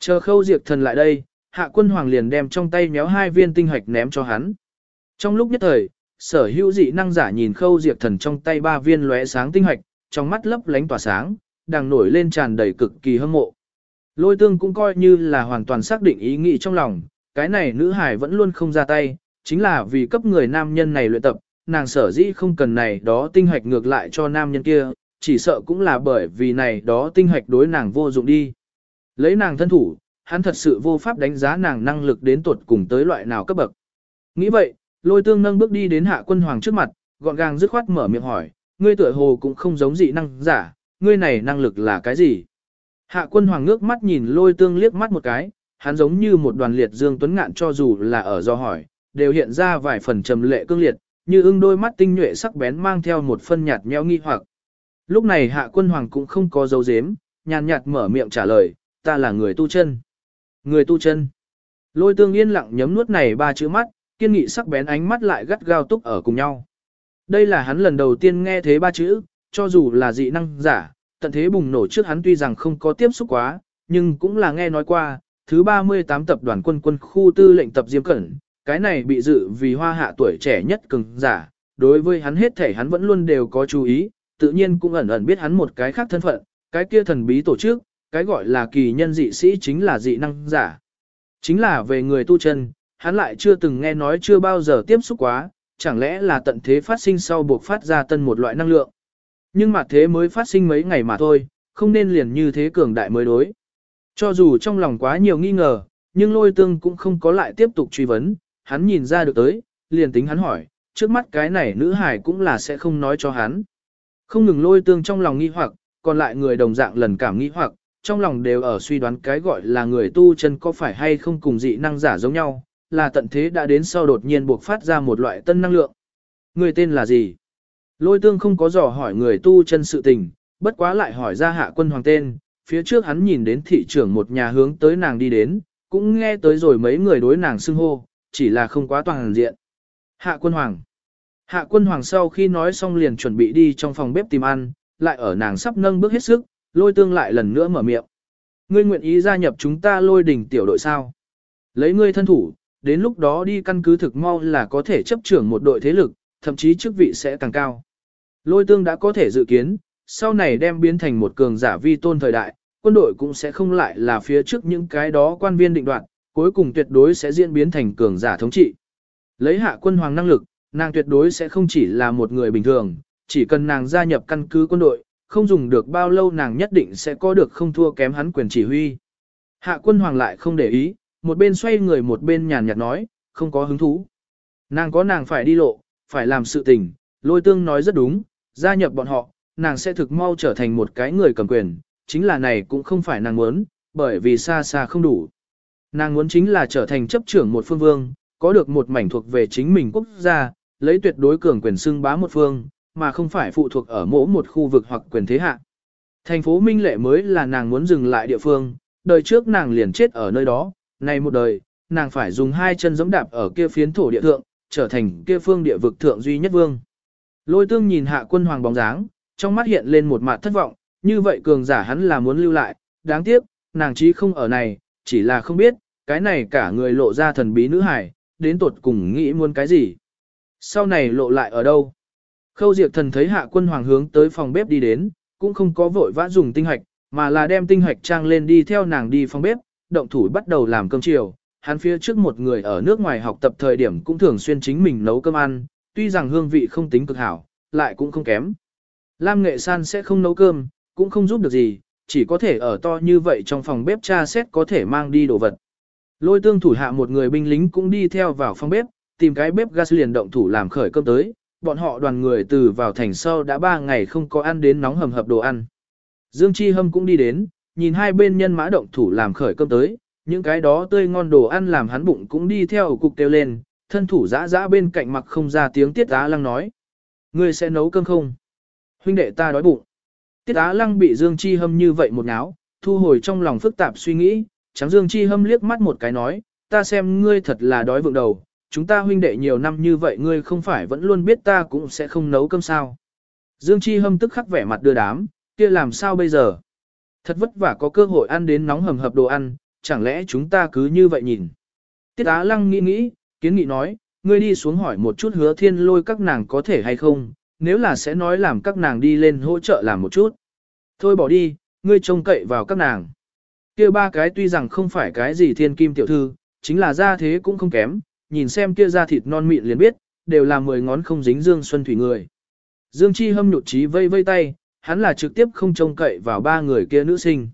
Speaker 1: Chờ khâu diệt thần lại đây, hạ quân hoàng liền đem trong tay méo hai viên tinh hoạch ném cho hắn. Trong lúc nhất thời, sở hữu dị năng giả nhìn khâu diệt thần trong tay ba viên lóe sáng tinh hoạch, trong mắt lấp lánh tỏa sáng, đang nổi lên tràn đầy cực kỳ hâm mộ. Lôi tương cũng coi như là hoàn toàn xác định ý nghĩ trong lòng, cái này nữ hải vẫn luôn không ra tay, chính là vì cấp người nam nhân này luyện tập, nàng sở dĩ không cần này đó tinh hoạch ngược lại cho nam nhân kia, chỉ sợ cũng là bởi vì này đó tinh hoạch đối nàng vô dụng đi. Lấy nàng thân thủ, hắn thật sự vô pháp đánh giá nàng năng lực đến tuột cùng tới loại nào cấp bậc. Nghĩ vậy, lôi tương nâng bước đi đến hạ quân hoàng trước mặt, gọn gàng dứt khoát mở miệng hỏi, ngươi tuổi hồ cũng không giống dị năng giả, ngươi này năng lực là cái gì? Hạ quân hoàng ngước mắt nhìn lôi tương liếc mắt một cái, hắn giống như một đoàn liệt dương tuấn ngạn cho dù là ở do hỏi, đều hiện ra vài phần trầm lệ cương liệt, như ưng đôi mắt tinh nhuệ sắc bén mang theo một phân nhạt nhẽo nghi hoặc. Lúc này hạ quân hoàng cũng không có dấu dếm, nhàn nhạt mở miệng trả lời, ta là người tu chân. Người tu chân. Lôi tương yên lặng nhấm nuốt này ba chữ mắt, kiên nghị sắc bén ánh mắt lại gắt gao túc ở cùng nhau. Đây là hắn lần đầu tiên nghe thế ba chữ, cho dù là dị năng giả, tận thế bùng nổ trước hắn tuy rằng không có tiếp xúc quá, nhưng cũng là nghe nói qua, thứ 38 tập đoàn quân quân khu tư lệnh tập Diêm Cẩn, cái này bị dự vì hoa hạ tuổi trẻ nhất cường giả, đối với hắn hết thể hắn vẫn luôn đều có chú ý, tự nhiên cũng ẩn ẩn biết hắn một cái khác thân phận, cái kia thần bí tổ chức, cái gọi là kỳ nhân dị sĩ chính là dị năng giả. Chính là về người tu chân, hắn lại chưa từng nghe nói chưa bao giờ tiếp xúc quá, chẳng lẽ là tận thế phát sinh sau buộc phát ra tân một loại năng lượng. Nhưng mà thế mới phát sinh mấy ngày mà thôi, không nên liền như thế cường đại mới đối. Cho dù trong lòng quá nhiều nghi ngờ, nhưng lôi tương cũng không có lại tiếp tục truy vấn, hắn nhìn ra được tới, liền tính hắn hỏi, trước mắt cái này nữ hải cũng là sẽ không nói cho hắn. Không ngừng lôi tương trong lòng nghi hoặc, còn lại người đồng dạng lần cảm nghi hoặc, trong lòng đều ở suy đoán cái gọi là người tu chân có phải hay không cùng dị năng giả giống nhau, là tận thế đã đến sau đột nhiên buộc phát ra một loại tân năng lượng. Người tên là gì? Lôi tương không có dò hỏi người tu chân sự tình, bất quá lại hỏi ra hạ quân hoàng tên, phía trước hắn nhìn đến thị trưởng một nhà hướng tới nàng đi đến, cũng nghe tới rồi mấy người đối nàng xưng hô, chỉ là không quá toàn diện. Hạ quân hoàng. Hạ quân hoàng sau khi nói xong liền chuẩn bị đi trong phòng bếp tìm ăn, lại ở nàng sắp nâng bước hết sức, lôi tương lại lần nữa mở miệng. Ngươi nguyện ý gia nhập chúng ta lôi đỉnh tiểu đội sao? Lấy ngươi thân thủ, đến lúc đó đi căn cứ thực mau là có thể chấp trưởng một đội thế lực, thậm chí chức vị sẽ càng cao. Lôi tương đã có thể dự kiến, sau này đem biến thành một cường giả vi tôn thời đại, quân đội cũng sẽ không lại là phía trước những cái đó quan viên định đoạt, cuối cùng tuyệt đối sẽ diễn biến thành cường giả thống trị. Lấy hạ quân hoàng năng lực, nàng tuyệt đối sẽ không chỉ là một người bình thường, chỉ cần nàng gia nhập căn cứ quân đội, không dùng được bao lâu nàng nhất định sẽ có được không thua kém hắn quyền chỉ huy. Hạ quân hoàng lại không để ý, một bên xoay người một bên nhàn nhạt nói, không có hứng thú. Nàng có nàng phải đi lộ, phải làm sự tình, lôi tương nói rất đúng, gia nhập bọn họ, nàng sẽ thực mau trở thành một cái người cầm quyền, chính là này cũng không phải nàng muốn, bởi vì xa xa không đủ. Nàng muốn chính là trở thành chấp trưởng một phương vương, có được một mảnh thuộc về chính mình quốc gia, lấy tuyệt đối cường quyền xưng bá một phương, mà không phải phụ thuộc ở mỗi một khu vực hoặc quyền thế hạ. Thành phố Minh Lệ mới là nàng muốn dừng lại địa phương, đời trước nàng liền chết ở nơi đó, nay một đời, nàng phải dùng hai chân giẫm đạp ở kia phiến thổ địa thượng, trở thành kia phương địa vực thượng duy nhất vương. Lôi tương nhìn hạ quân hoàng bóng dáng, trong mắt hiện lên một mặt thất vọng, như vậy cường giả hắn là muốn lưu lại, đáng tiếc, nàng chí không ở này, chỉ là không biết, cái này cả người lộ ra thần bí nữ hải, đến tột cùng nghĩ muốn cái gì. Sau này lộ lại ở đâu? Khâu diệt thần thấy hạ quân hoàng hướng tới phòng bếp đi đến, cũng không có vội vã dùng tinh hạch, mà là đem tinh hạch trang lên đi theo nàng đi phòng bếp, động thủ bắt đầu làm cơm chiều. Hắn phía trước một người ở nước ngoài học tập thời điểm cũng thường xuyên chính mình nấu cơm ăn, tuy rằng hương vị không tính cực hảo, lại cũng không kém. Lam Nghệ San sẽ không nấu cơm, cũng không giúp được gì, chỉ có thể ở to như vậy trong phòng bếp cha xét có thể mang đi đồ vật. Lôi tương thủ hạ một người binh lính cũng đi theo vào phòng bếp, tìm cái bếp gas liền động thủ làm khởi cơm tới, bọn họ đoàn người từ vào thành sau đã ba ngày không có ăn đến nóng hầm hập đồ ăn. Dương Chi Hâm cũng đi đến, nhìn hai bên nhân mã động thủ làm khởi cơm tới, những cái đó tươi ngon đồ ăn làm hắn bụng cũng đi theo cục kêu lên, thân thủ dã dã bên cạnh mặc không ra tiếng tiết á lăng nói. Ngươi sẽ nấu cơm không? Huynh đệ ta đói bụng. Tiết á lăng bị Dương Chi Hâm như vậy một náo, thu hồi trong lòng phức tạp suy nghĩ, trắng Dương Chi Hâm liếc mắt một cái nói, ta xem ngươi thật là đói vượng đầu, chúng ta huynh đệ nhiều năm như vậy ngươi không phải vẫn luôn biết ta cũng sẽ không nấu cơm sao. Dương Chi Hâm tức khắc vẻ mặt đưa đám, kia làm sao bây giờ? Thật vất vả có cơ hội ăn đến nóng hầm hập đồ ăn, chẳng lẽ chúng ta cứ như vậy nhìn? Tiết Á Lăng nghĩ nghĩ, kiến nghị nói, ngươi đi xuống hỏi một chút hứa thiên lôi các nàng có thể hay không, nếu là sẽ nói làm các nàng đi lên hỗ trợ làm một chút. Thôi bỏ đi, ngươi trông cậy vào các nàng. kia ba cái tuy rằng không phải cái gì thiên kim tiểu thư, chính là ra thế cũng không kém, nhìn xem kia da thịt non mịn liền biết, đều là mười ngón không dính Dương Xuân Thủy người. Dương Chi hâm nhụt trí vây vây tay, hắn là trực tiếp không trông cậy vào ba người kia nữ sinh.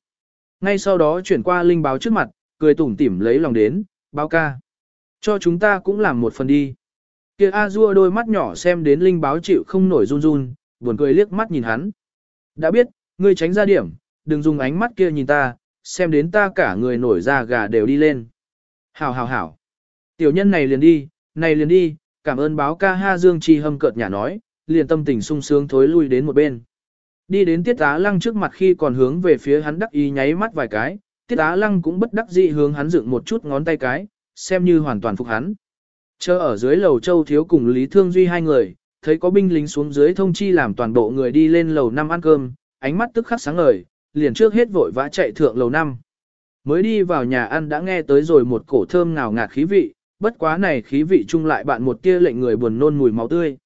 Speaker 1: Ngay sau đó chuyển qua linh báo trước mặt, cười tủm tỉm lấy lòng đến, báo ca. Cho chúng ta cũng làm một phần đi. Kia A Dua đôi mắt nhỏ xem đến linh báo chịu không nổi run run, buồn cười liếc mắt nhìn hắn. Đã biết, ngươi tránh ra điểm, đừng dùng ánh mắt kia nhìn ta, xem đến ta cả người nổi da gà đều đi lên. Hảo hảo hảo. Tiểu nhân này liền đi, này liền đi, cảm ơn báo ca ha Dương Chi hâm cợt nhà nói, liền tâm tình sung sướng thối lui đến một bên. Đi đến tiết á lăng trước mặt khi còn hướng về phía hắn đắc ý nháy mắt vài cái, tiết á lăng cũng bất đắc dĩ hướng hắn dựng một chút ngón tay cái, xem như hoàn toàn phục hắn. Chờ ở dưới lầu châu thiếu cùng Lý Thương Duy hai người, thấy có binh lính xuống dưới thông chi làm toàn bộ người đi lên lầu năm ăn cơm, ánh mắt tức khắc sáng ngời, liền trước hết vội vã chạy thượng lầu năm. Mới đi vào nhà ăn đã nghe tới rồi một cổ thơm ngào ngạt khí vị, bất quá này khí vị chung lại bạn một tia lệnh người buồn nôn mùi máu tươi.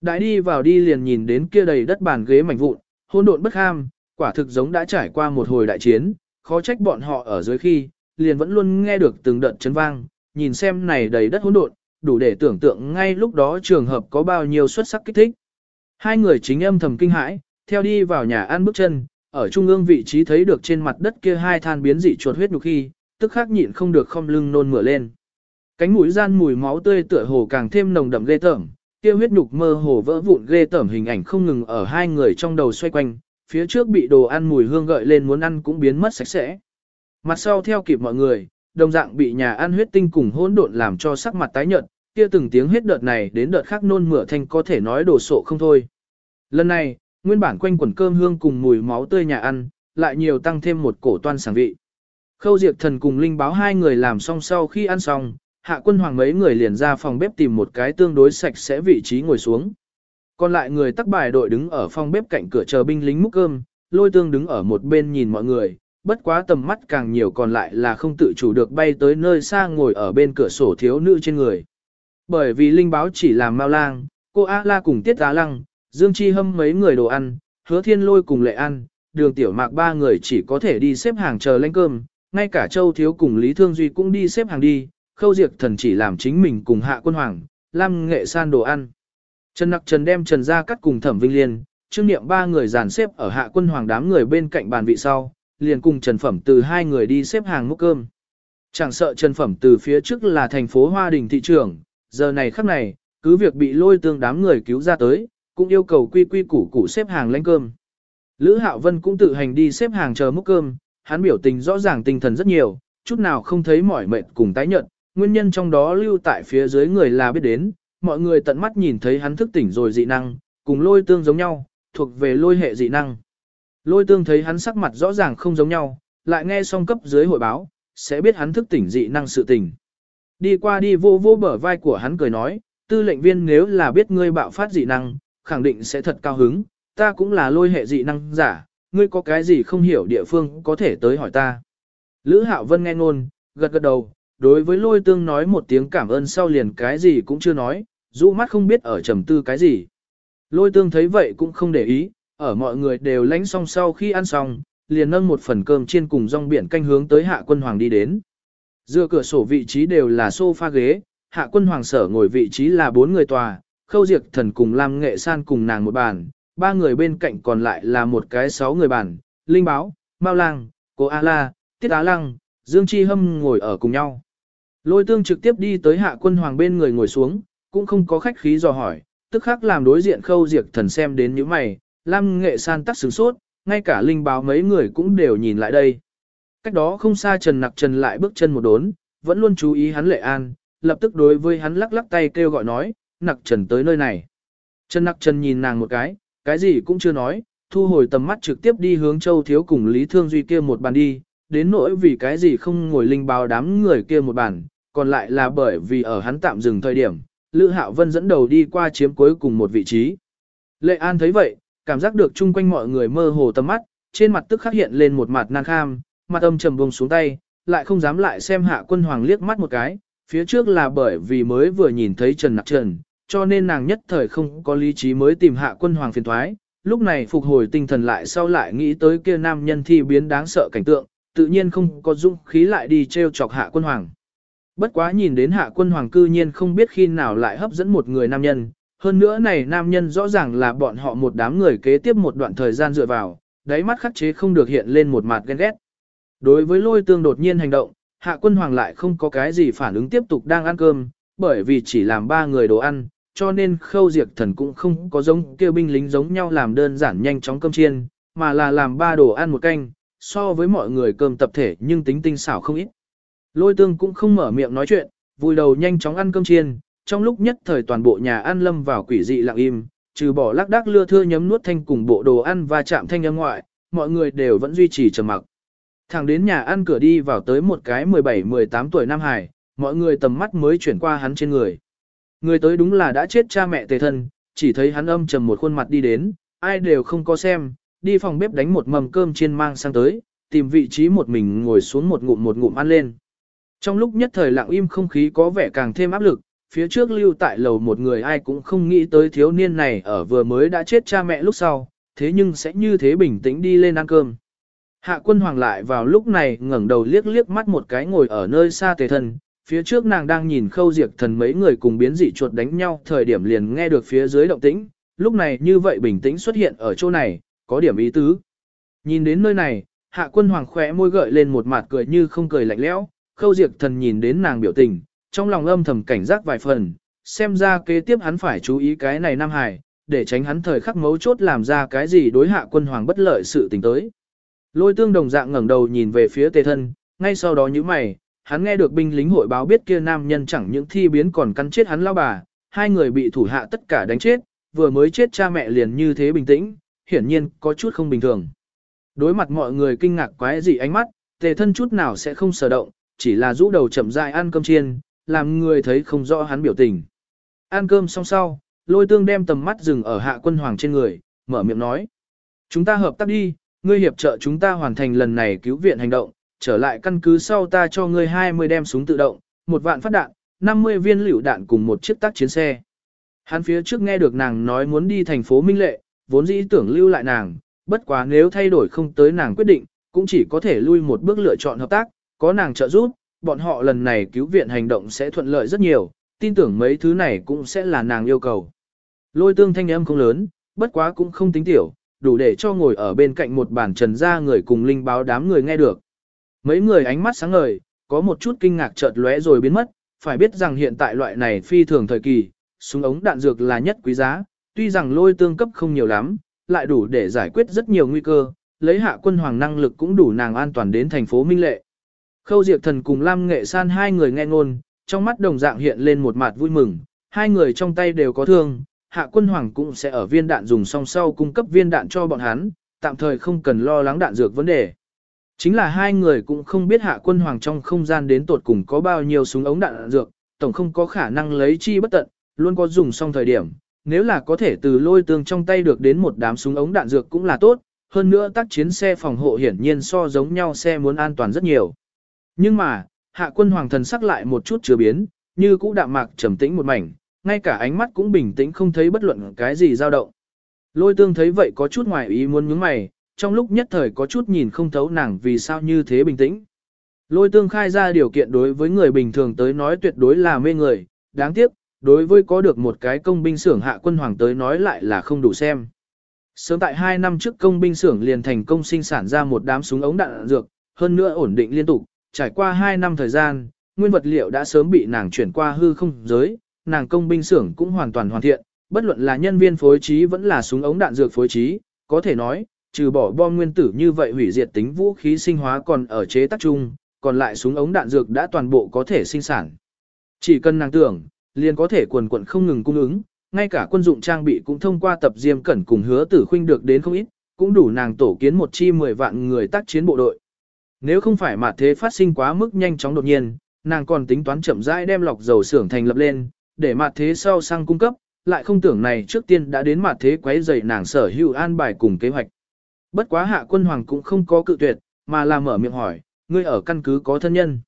Speaker 1: Đại đi vào đi liền nhìn đến kia đầy đất bàn ghế mảnh vụn, hôn độn bất ham, quả thực giống đã trải qua một hồi đại chiến, khó trách bọn họ ở dưới khi, liền vẫn luôn nghe được từng đợt chấn vang, nhìn xem này đầy đất hỗn độn, đủ để tưởng tượng ngay lúc đó trường hợp có bao nhiêu xuất sắc kích thích. Hai người chính âm thầm kinh hãi, theo đi vào nhà ăn bước chân, ở trung ương vị trí thấy được trên mặt đất kia hai than biến dị chuột huyết nhục khi, tức khắc nhịn không được không lưng nôn mửa lên. Cánh mũi gian mùi máu tươi tựa hồ càng thêm nồng đậm ghê tởm, kia huyết nhục mơ hồ vỡ vụn ghê tởm hình ảnh không ngừng ở hai người trong đầu xoay quanh, phía trước bị đồ ăn mùi hương gợi lên muốn ăn cũng biến mất sạch sẽ. Mặt sau theo kịp mọi người, đồng dạng bị nhà ăn huyết tinh cùng hỗn độn làm cho sắc mặt tái nhợt, kia từng tiếng hết đợt này đến đợt khác nôn mửa thanh có thể nói đổ sộ không thôi. Lần này, nguyên bản quanh quần cơm hương cùng mùi máu tươi nhà ăn, lại nhiều tăng thêm một cổ toan sảng vị. Khâu Diệp Thần cùng Linh báo hai người làm xong sau khi ăn xong, hạ quân hoàng mấy người liền ra phòng bếp tìm một cái tương đối sạch sẽ vị trí ngồi xuống. Còn lại người tắc bài đội đứng ở phòng bếp cạnh cửa chờ binh lính múc cơm, lôi tương đứng ở một bên nhìn mọi người, bất quá tầm mắt càng nhiều còn lại là không tự chủ được bay tới nơi xa ngồi ở bên cửa sổ thiếu nữ trên người. Bởi vì linh báo chỉ làm mau lang, cô A La cùng tiết á lăng, Dương Chi hâm mấy người đồ ăn, hứa thiên lôi cùng lệ ăn, đường tiểu mạc ba người chỉ có thể đi xếp hàng chờ lên cơm, ngay cả Châu Thiếu cùng Lý Thương Duy cũng đi xếp hàng đi, khâu diệt thần chỉ làm chính mình cùng hạ quân hoàng, lam nghệ san đồ ăn. Trần Nặc Trần đem Trần ra cắt cùng Thẩm Vinh Liên, trương niệm ba người dàn xếp ở hạ quân hoàng đám người bên cạnh bàn vị sau, liền cùng Trần Phẩm từ hai người đi xếp hàng múc cơm. Chẳng sợ Trần Phẩm từ phía trước là thành phố Hoa Đình thị trường, giờ này khắc này, cứ việc bị lôi tương đám người cứu ra tới, cũng yêu cầu quy quy củ củ xếp hàng lên cơm. Lữ Hạo Vân cũng tự hành đi xếp hàng chờ múc cơm, hắn biểu tình rõ ràng tinh thần rất nhiều, chút nào không thấy mỏi mệt cùng tái nhợt, nguyên nhân trong đó lưu tại phía dưới người là biết đến, mọi người tận mắt nhìn thấy hắn thức tỉnh rồi dị năng, cùng lôi tương giống nhau, thuộc về lôi hệ dị năng. Lôi tương thấy hắn sắc mặt rõ ràng không giống nhau, lại nghe xong cấp dưới hội báo, sẽ biết hắn thức tỉnh dị năng sự tỉnh. Đi qua đi vô vô bờ vai của hắn cười nói, tư lệnh viên nếu là biết ngươi bạo phát dị năng, khẳng định sẽ thật cao hứng, ta cũng là lôi hệ dị năng giả, ngươi có cái gì không hiểu địa phương có thể tới hỏi ta. Lữ Hạo Vân nghe ngôn, gật gật đầu, đối với lôi tương nói một tiếng cảm ơn sau liền cái gì cũng chưa nói, rũ mắt không biết ở trầm tư cái gì. Lôi tương thấy vậy cũng không để ý, ở mọi người đều lánh xong sau khi ăn xong, liền nâng một phần cơm chiên cùng rong biển canh hướng tới hạ quân hoàng đi đến. Dựa cửa sổ vị trí đều là sofa ghế, hạ quân hoàng sở ngồi vị trí là bốn người tòa, khâu diệt thần cùng Lam Nghệ San cùng nàng một bàn, ba người bên cạnh còn lại là một cái sáu người bàn, Linh Báo, Mao Lang, Cô A La, Tiết Á Lăng, Dương Chi Hâm ngồi ở cùng nhau. Lôi tương trực tiếp đi tới hạ quân hoàng bên người ngồi xuống, cũng không có khách khí dò hỏi, tức khắc làm đối diện khâu diệt thần xem đến những mày, Lam Nghệ San tắc sướng sốt, ngay cả Linh Báo mấy người cũng đều nhìn lại đây. Cách đó không xa Trần Nặc Trần lại bước chân một đốn, vẫn luôn chú ý hắn Lệ An, lập tức đối với hắn lắc lắc tay kêu gọi nói, Nặc Trần tới nơi này. Trần Nặc Trần nhìn nàng một cái, cái gì cũng chưa nói, thu hồi tầm mắt trực tiếp đi hướng Châu Thiếu cùng Lý Thương Duy kia một bàn đi, đến nỗi vì cái gì không ngồi linh báo đám người kia một bàn, còn lại là bởi vì ở hắn tạm dừng thời điểm, Lữ Hạo Vân dẫn đầu đi qua chiếm cuối cùng một vị trí. Lệ An thấy vậy, cảm giác được chung quanh mọi người mơ hồ tầm mắt, trên mặt tức khắc hiện lên một mặt nan kham, mặt âm trầm buông xuống tay, lại không dám lại xem hạ quân hoàng liếc mắt một cái, phía trước là bởi vì mới vừa nhìn thấy Trần Nặc Trần, cho nên nàng nhất thời không có lý trí mới tìm hạ quân hoàng phiền thoái, lúc này phục hồi tinh thần lại sau lại nghĩ tới kia nam nhân thi biến đáng sợ cảnh tượng, tự nhiên không có dũng khí lại đi treo chọc hạ quân hoàng. Bất quá nhìn đến hạ quân hoàng cư nhiên không biết khi nào lại hấp dẫn một người nam nhân, hơn nữa này nam nhân rõ ràng là bọn họ một đám người kế tiếp một đoạn thời gian dựa vào, đáy mắt khắc chế không được hiện lên một mặt ghen ghét. Đối với lôi tương đột nhiên hành động, hạ quân hoàng lại không có cái gì phản ứng tiếp tục đang ăn cơm, bởi vì chỉ làm ba người đồ ăn, cho nên khâu diệt thần cũng không có giống kêu binh lính giống nhau làm đơn giản nhanh chóng cơm chiên, mà là làm ba đồ ăn một canh, so với mọi người cơm tập thể nhưng tính tinh xảo không ít. Lôi tương cũng không mở miệng nói chuyện, vùi đầu nhanh chóng ăn cơm chiên, trong lúc nhất thời toàn bộ nhà ăn lâm vào quỷ dị lặng im, trừ bỏ lác đác lưa thưa nhấm nuốt thanh cùng bộ đồ ăn và chạm thanh âm ngoại, mọi người đều vẫn duy trì trầm mặc. Thẳng đến nhà ăn cửa đi vào tới một cái 17-18 tuổi Nam Hải, mọi người tầm mắt mới chuyển qua hắn trên người. Người tới đúng là đã chết cha mẹ tề thân, chỉ thấy hắn âm trầm một khuôn mặt đi đến, ai đều không có xem, đi phòng bếp đánh một mầm cơm chiên mang sang tới, tìm vị trí một mình ngồi xuống một ngụm một ngụm ăn lên. Trong lúc nhất thời lặng im không khí có vẻ càng thêm áp lực, phía trước lưu tại lầu một người ai cũng không nghĩ tới thiếu niên này ở vừa mới đã chết cha mẹ lúc sau, thế nhưng sẽ như thế bình tĩnh đi lên ăn cơm. Hạ quân hoàng lại vào lúc này ngẩng đầu liếc liếc mắt một cái ngồi ở nơi xa tề thần phía trước nàng đang nhìn khâu diệt thần mấy người cùng biến dị chuột đánh nhau thời điểm liền nghe được phía dưới động tĩnh, lúc này như vậy bình tĩnh xuất hiện ở chỗ này, có điểm ý tứ. Nhìn đến nơi này, hạ quân hoàng khỏe môi gợi lên một mặt cười như không cười lạnh lẽo, khâu diệt thần nhìn đến nàng biểu tình, trong lòng âm thầm cảnh giác vài phần, xem ra kế tiếp hắn phải chú ý cái này Nam Hải, để tránh hắn thời khắc mấu chốt làm ra cái gì đối hạ quân hoàng bất lợi sự tình tới. Lôi tương đồng dạng ngẩng đầu nhìn về phía tề thân, ngay sau đó như mày, hắn nghe được binh lính hội báo biết kia nam nhân chẳng những thi biến còn cắn chết hắn lao bà, hai người bị thủ hạ tất cả đánh chết, vừa mới chết cha mẹ liền như thế bình tĩnh, hiển nhiên có chút không bình thường. Đối mặt mọi người kinh ngạc quái dị ánh mắt, tề thân chút nào sẽ không sở động, chỉ là rũ đầu chậm rãi ăn cơm chiên, làm người thấy không rõ hắn biểu tình. Ăn cơm xong sau, lôi tương đem tầm mắt dừng ở hạ quân hoàng trên người, mở miệng nói. Chúng ta hợp tác đi, ngươi hiệp trợ chúng ta hoàn thành lần này cứu viện hành động, trở lại căn cứ sau ta cho ngươi 20 đem súng tự động, một vạn phát đạn, 50 viên lựu đạn cùng một chiếc tác chiến xe. Hắn phía trước nghe được nàng nói muốn đi thành phố Minh Lệ, vốn dĩ tưởng lưu lại nàng, bất quá nếu thay đổi không tới nàng quyết định, cũng chỉ có thể lui một bước lựa chọn hợp tác, có nàng trợ giúp, bọn họ lần này cứu viện hành động sẽ thuận lợi rất nhiều, tin tưởng mấy thứ này cũng sẽ là nàng yêu cầu. Lôi tương thanh âm không lớn, bất quá cũng không tính tiểu, đủ để cho ngồi ở bên cạnh một bàn trần ra người cùng linh báo đám người nghe được. Mấy người ánh mắt sáng ngời, có một chút kinh ngạc chợt lóe rồi biến mất, phải biết rằng hiện tại loại này phi thường thời kỳ, súng ống đạn dược là nhất quý giá, tuy rằng lôi tương cấp không nhiều lắm, lại đủ để giải quyết rất nhiều nguy cơ, lấy hạ quân hoàng năng lực cũng đủ nàng an toàn đến thành phố Minh Lệ. Khâu Diệp Thần cùng Lam Nghệ San hai người nghe ngôn, trong mắt đồng dạng hiện lên một mặt vui mừng, hai người trong tay đều có thương, hạ quân hoàng cũng sẽ ở viên đạn dùng song sau cung cấp viên đạn cho bọn hắn, tạm thời không cần lo lắng đạn dược vấn đề. Chính là hai người cũng không biết hạ quân hoàng trong không gian đến tột cùng có bao nhiêu súng ống đạn dược, tổng không có khả năng lấy chi bất tận, luôn có dùng xong thời điểm. Nếu là có thể từ lôi tương trong tay được đến một đám súng ống đạn dược cũng là tốt, hơn nữa tác chiến xe phòng hộ hiển nhiên so giống nhau xe muốn an toàn rất nhiều. Nhưng mà, hạ quân hoàng thần sắc lại một chút chưa biến, như cũ đạm mạc trầm tĩnh một mảnh, ngay cả ánh mắt cũng bình tĩnh không thấy bất luận cái gì dao động. Lôi tương thấy vậy có chút ngoài ý muốn nhướng mày, trong lúc nhất thời có chút nhìn không thấu nàng vì sao như thế bình tĩnh. Lôi tương khai ra điều kiện đối với người bình thường tới nói tuyệt đối là mê người, đáng tiếc, đối với có được một cái công binh xưởng hạ quân hoàng tới nói lại là không đủ xem. Sớm tại 2 năm trước công binh xưởng liền thành công sinh sản ra một đám súng ống đạn dược, hơn nữa ổn định liên tục, trải qua 2 năm thời gian, nguyên vật liệu đã sớm bị nàng chuyển qua hư không giới, nàng công binh xưởng cũng hoàn toàn hoàn thiện, bất luận là nhân viên phối trí vẫn là súng ống đạn dược phối trí, có thể nói, trừ bỏ bom nguyên tử như vậy hủy diệt tính vũ khí sinh hóa còn ở chế tác chung, còn lại súng ống đạn dược đã toàn bộ có thể sinh sản. Chỉ cần nàng tưởng, liền có thể quần quận không ngừng cung ứng, ngay cả quân dụng trang bị cũng thông qua tập diêm cẩn cùng hứa tử khuynh được đến không ít, cũng đủ nàng tổ kiến một chi 10 vạn người tác chiến bộ đội. Nếu không phải mà thế phát sinh quá mức nhanh chóng đột nhiên, nàng còn tính toán chậm rãi đem lọc dầu xưởng thành lập lên, để mặt thế sau sang cung cấp, lại không tưởng này trước tiên đã đến mặt thế quấy rầy nàng sở hữu an bài cùng kế hoạch. Bất quá hạ quân hoàng cũng không có cự tuyệt, mà là mở miệng hỏi, ngươi ở căn cứ có thân nhân.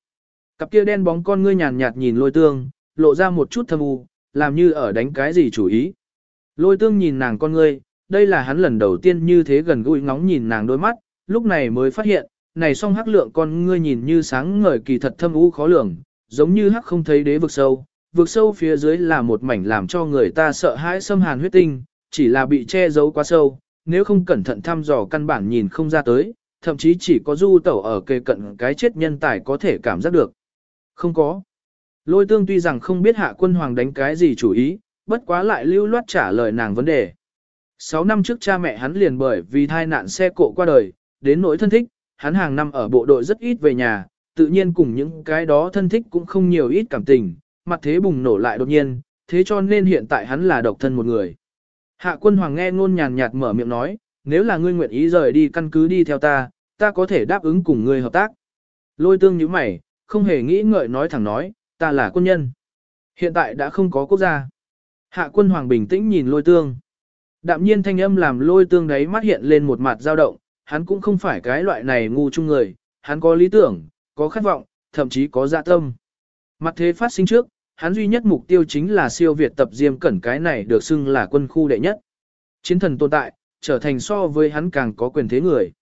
Speaker 1: Cặp kia đen bóng con ngươi nhàn nhạt nhìn lôi tương, lộ ra một chút thâm u, làm như ở đánh cái gì chủ ý. Lôi tương nhìn nàng con ngươi, đây là hắn lần đầu tiên như thế gần gũi ngóng nhìn nàng đôi mắt, lúc này mới phát hiện, này song hắc lượng con ngươi nhìn như sáng ngời kỳ thật thâm u khó lường, giống như hắc không thấy đế vực sâu, vực sâu phía dưới là một mảnh làm cho người ta sợ hãi xâm hàn huyết tinh, chỉ là bị che giấu quá sâu, nếu không cẩn thận thăm dò căn bản nhìn không ra tới, thậm chí chỉ có du tẩu ở kề cận cái chết nhân tài có thể cảm giác được. Không có. Lôi tương tuy rằng không biết hạ quân hoàng đánh cái gì chủ ý, bất quá lại lưu loát trả lời nàng vấn đề. Sáu năm trước cha mẹ hắn liền bởi vì thai nạn xe cộ qua đời, đến nỗi thân thích, hắn hàng năm ở bộ đội rất ít về nhà, tự nhiên cùng những cái đó thân thích cũng không nhiều ít cảm tình, mặt thế bùng nổ lại đột nhiên, thế cho nên hiện tại hắn là độc thân một người. Hạ quân hoàng nghe ngôn nhàn nhạt mở miệng nói, nếu là ngươi nguyện ý rời đi căn cứ đi theo ta, ta có thể đáp ứng cùng ngươi hợp tác. Lôi tương như mày, không hề nghĩ ngợi nói thẳng nói, ta là quân nhân. Hiện tại đã không có quốc gia. Hạ quân hoàng bình tĩnh nhìn lôi tương. Đạm nhiên thanh âm làm lôi tương đấy mắt hiện lên một mặt dao động, hắn cũng không phải cái loại này ngu chung người, hắn có lý tưởng, có khát vọng, thậm chí có dạ tâm. Mặt thế phát sinh trước, hắn duy nhất mục tiêu chính là siêu việt tập diêm cẩn cái này được xưng là quân khu đệ nhất. Chiến thần tồn tại, trở thành so với hắn càng có quyền thế người.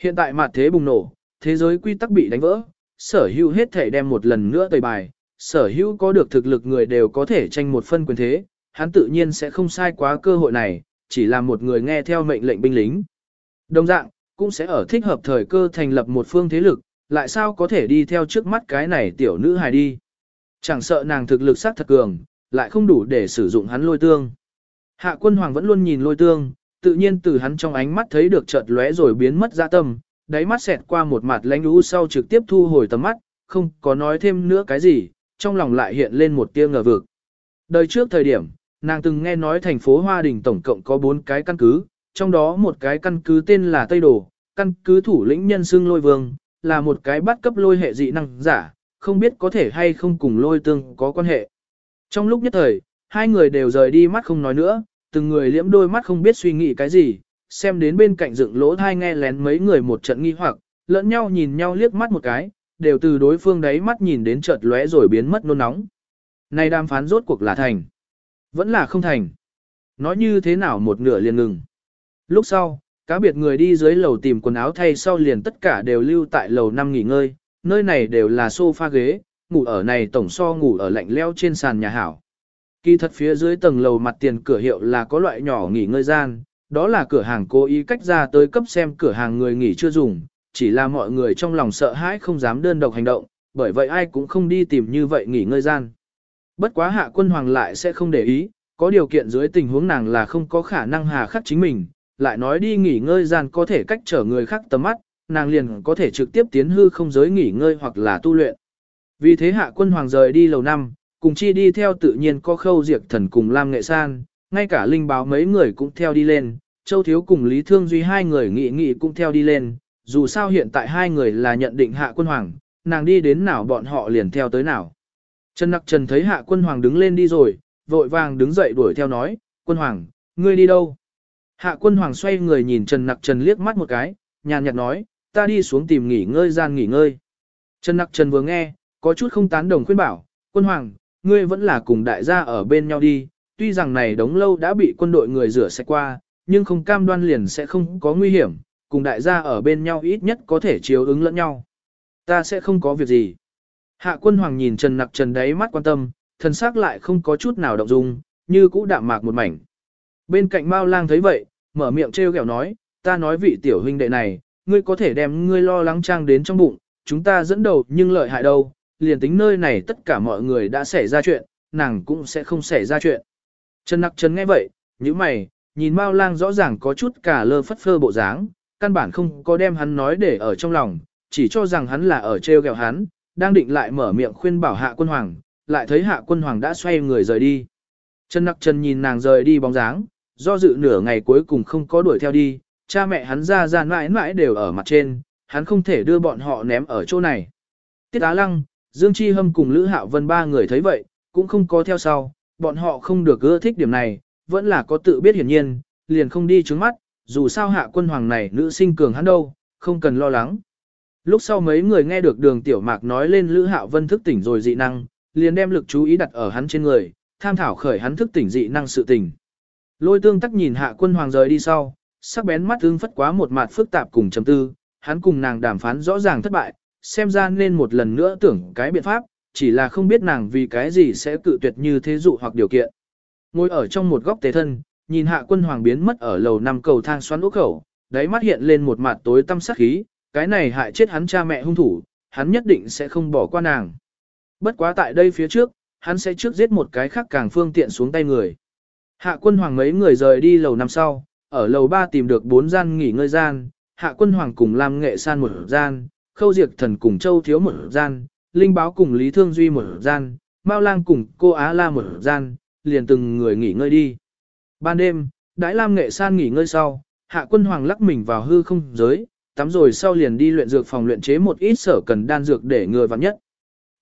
Speaker 1: Hiện tại mặt thế bùng nổ, thế giới quy tắc bị đánh vỡ, sở hữu hết thể đem một lần nữa tẩy bài, sở hữu có được thực lực người đều có thể tranh một phân quyền thế, hắn tự nhiên sẽ không sai quá cơ hội này, chỉ là một người nghe theo mệnh lệnh binh lính. Đồng dạng, cũng sẽ ở thích hợp thời cơ thành lập một phương thế lực, lại sao có thể đi theo trước mắt cái này tiểu nữ hài đi. Chẳng sợ nàng thực lực sát thật cường, lại không đủ để sử dụng hắn lôi tương. Hạ quân hoàng vẫn luôn nhìn lôi tương, tự nhiên từ hắn trong ánh mắt thấy được chợt lóe rồi biến mất ra tâm, đáy mắt xẹt qua một mặt lánh lũ sau trực tiếp thu hồi tầm mắt, không có nói thêm nữa cái gì, trong lòng lại hiện lên một tia ngờ vực. Đời trước thời điểm, nàng từng nghe nói thành phố Hoa Đình tổng cộng có 4 cái căn cứ, trong đó một cái căn cứ tên là Tây Đồ, căn cứ thủ lĩnh nhân xương lôi vương, là một cái bắt cấp lôi hệ dị năng giả, không biết có thể hay không cùng lôi tương có quan hệ. Trong lúc nhất thời, hai người đều rời đi mắt không nói nữa, từng người liễm đôi mắt không biết suy nghĩ cái gì, xem đến bên cạnh dựng lỗ thai nghe lén mấy người một trận nghi hoặc, lẫn nhau nhìn nhau liếc mắt một cái, đều từ đối phương đấy mắt nhìn đến chợt lóe rồi biến mất nôn nóng. Này đàm phán rốt cuộc là thành. Vẫn là không thành. Nói như thế nào một nửa liền ngừng. Lúc sau, cá biệt người đi dưới lầu tìm quần áo thay sau liền tất cả đều lưu tại lầu năm nghỉ ngơi, nơi này đều là sofa ghế, ngủ ở này tổng so ngủ ở lạnh leo trên sàn nhà hảo. Kỳ thật phía dưới tầng lầu mặt tiền cửa hiệu là có loại nhỏ nghỉ ngơi gian, đó là cửa hàng cố ý cách ra tới cấp xem cửa hàng người nghỉ chưa dùng, chỉ là mọi người trong lòng sợ hãi không dám đơn độc hành động, bởi vậy ai cũng không đi tìm như vậy nghỉ ngơi gian. Bất quá hạ quân hoàng lại sẽ không để ý, có điều kiện dưới tình huống nàng là không có khả năng hà khắc chính mình, lại nói đi nghỉ ngơi gian có thể cách trở người khác tầm mắt, nàng liền có thể trực tiếp tiến hư không giới nghỉ ngơi hoặc là tu luyện. Vì thế hạ quân hoàng rời đi lầu năm, cùng chi đi theo tự nhiên có khâu diệt thần cùng Lam Nghệ San, ngay cả linh báo mấy người cũng theo đi lên, Châu Thiếu cùng Lý Thương Duy hai người nghị nghị cũng theo đi lên, dù sao hiện tại hai người là nhận định hạ quân hoàng, nàng đi đến nào bọn họ liền theo tới nào. Trần Nặc Trần thấy hạ quân hoàng đứng lên đi rồi, vội vàng đứng dậy đuổi theo nói, quân hoàng, ngươi đi đâu? Hạ quân hoàng xoay người nhìn Trần Nặc Trần liếc mắt một cái, nhàn nhạt nói, ta đi xuống tìm nghỉ ngơi gian nghỉ ngơi. Trần Nặc Trần vừa nghe, có chút không tán đồng khuyên bảo, quân hoàng, ngươi vẫn là cùng đại gia ở bên nhau đi, tuy rằng này đống lâu đã bị quân đội người rửa sạch qua, nhưng không cam đoan liền sẽ không có nguy hiểm, cùng đại gia ở bên nhau ít nhất có thể chiếu ứng lẫn nhau. Ta sẽ không có việc gì. Hạ quân hoàng nhìn Trần Nặc Trần đáy mắt quan tâm, thần sắc lại không có chút nào động dung, như cũ đạm mạc một mảnh. Bên cạnh Mao Lang thấy vậy, mở miệng trêu ghẹo nói, ta nói vị tiểu huynh đệ này, ngươi có thể đem ngươi lo lắng trang đến trong bụng, chúng ta dẫn đầu nhưng lợi hại đâu, liền tính nơi này tất cả mọi người đã xảy ra chuyện, nàng cũng sẽ không xảy ra chuyện. Trần Nặc Trần nghe vậy, như mày, nhìn Mao Lang rõ ràng có chút cả lơ phất phơ bộ dáng, căn bản không có đem hắn nói để ở trong lòng, chỉ cho rằng hắn là ở trêu ghẹo hắn, đang định lại mở miệng khuyên bảo hạ quân hoàng, lại thấy hạ quân hoàng đã xoay người rời đi. Trần Nặc Trần nhìn nàng rời đi bóng dáng, do dự nửa ngày cuối cùng không có đuổi theo đi, cha mẹ hắn ra ra mãi mãi đều ở mặt trên, hắn không thể đưa bọn họ ném ở chỗ này. Tiết Á Lăng, Dương Chi Hâm cùng Lữ Hạo Vân ba người thấy vậy, cũng không có theo sau, bọn họ không được ưa thích điểm này, vẫn là có tự biết hiển nhiên, liền không đi trướng mắt, dù sao hạ quân hoàng này nữ sinh cường hắn đâu, không cần lo lắng. Lúc sau mấy người nghe được đường tiểu mạc nói lên Lữ Hạo Vân thức tỉnh rồi dị năng, liền đem lực chú ý đặt ở hắn trên người, tham thảo khởi hắn thức tỉnh dị năng sự tỉnh. Lôi tương tắc nhìn hạ quân hoàng rời đi sau, sắc bén mắt ương phất quá một mặt phức tạp cùng chấm tư, hắn cùng nàng đàm phán rõ ràng thất bại, xem ra nên một lần nữa tưởng cái biện pháp, chỉ là không biết nàng vì cái gì sẽ cự tuyệt như thế dụ hoặc điều kiện. Ngồi ở trong một góc tế thân, nhìn hạ quân hoàng biến mất ở lầu năm cầu thang xoắn ốc khẩu, đáy mắt hiện lên một mặt tối tăm sắc khí, cái này hại chết hắn cha mẹ hung thủ, hắn nhất định sẽ không bỏ qua nàng. Bất quá tại đây phía trước, hắn sẽ trước giết một cái khác càng phương tiện xuống tay người. Hạ quân hoàng mấy người rời đi lầu năm sau, ở lầu ba tìm được bốn gian nghỉ ngơi gian, hạ quân hoàng cùng Lam Nghệ San một gian, khâu diệt thần cùng Châu Thiếu một gian, Linh Báo cùng Lý Thương Duy một gian, Mao Lang cùng cô Á La một gian, liền từng người nghỉ ngơi đi. Ban đêm, Đãi Lam Nghệ San nghỉ ngơi sau, hạ quân hoàng lắc mình vào hư không giới, tắm rồi sau liền đi luyện dược phòng luyện chế một ít sở cần đan dược để người vào nhất.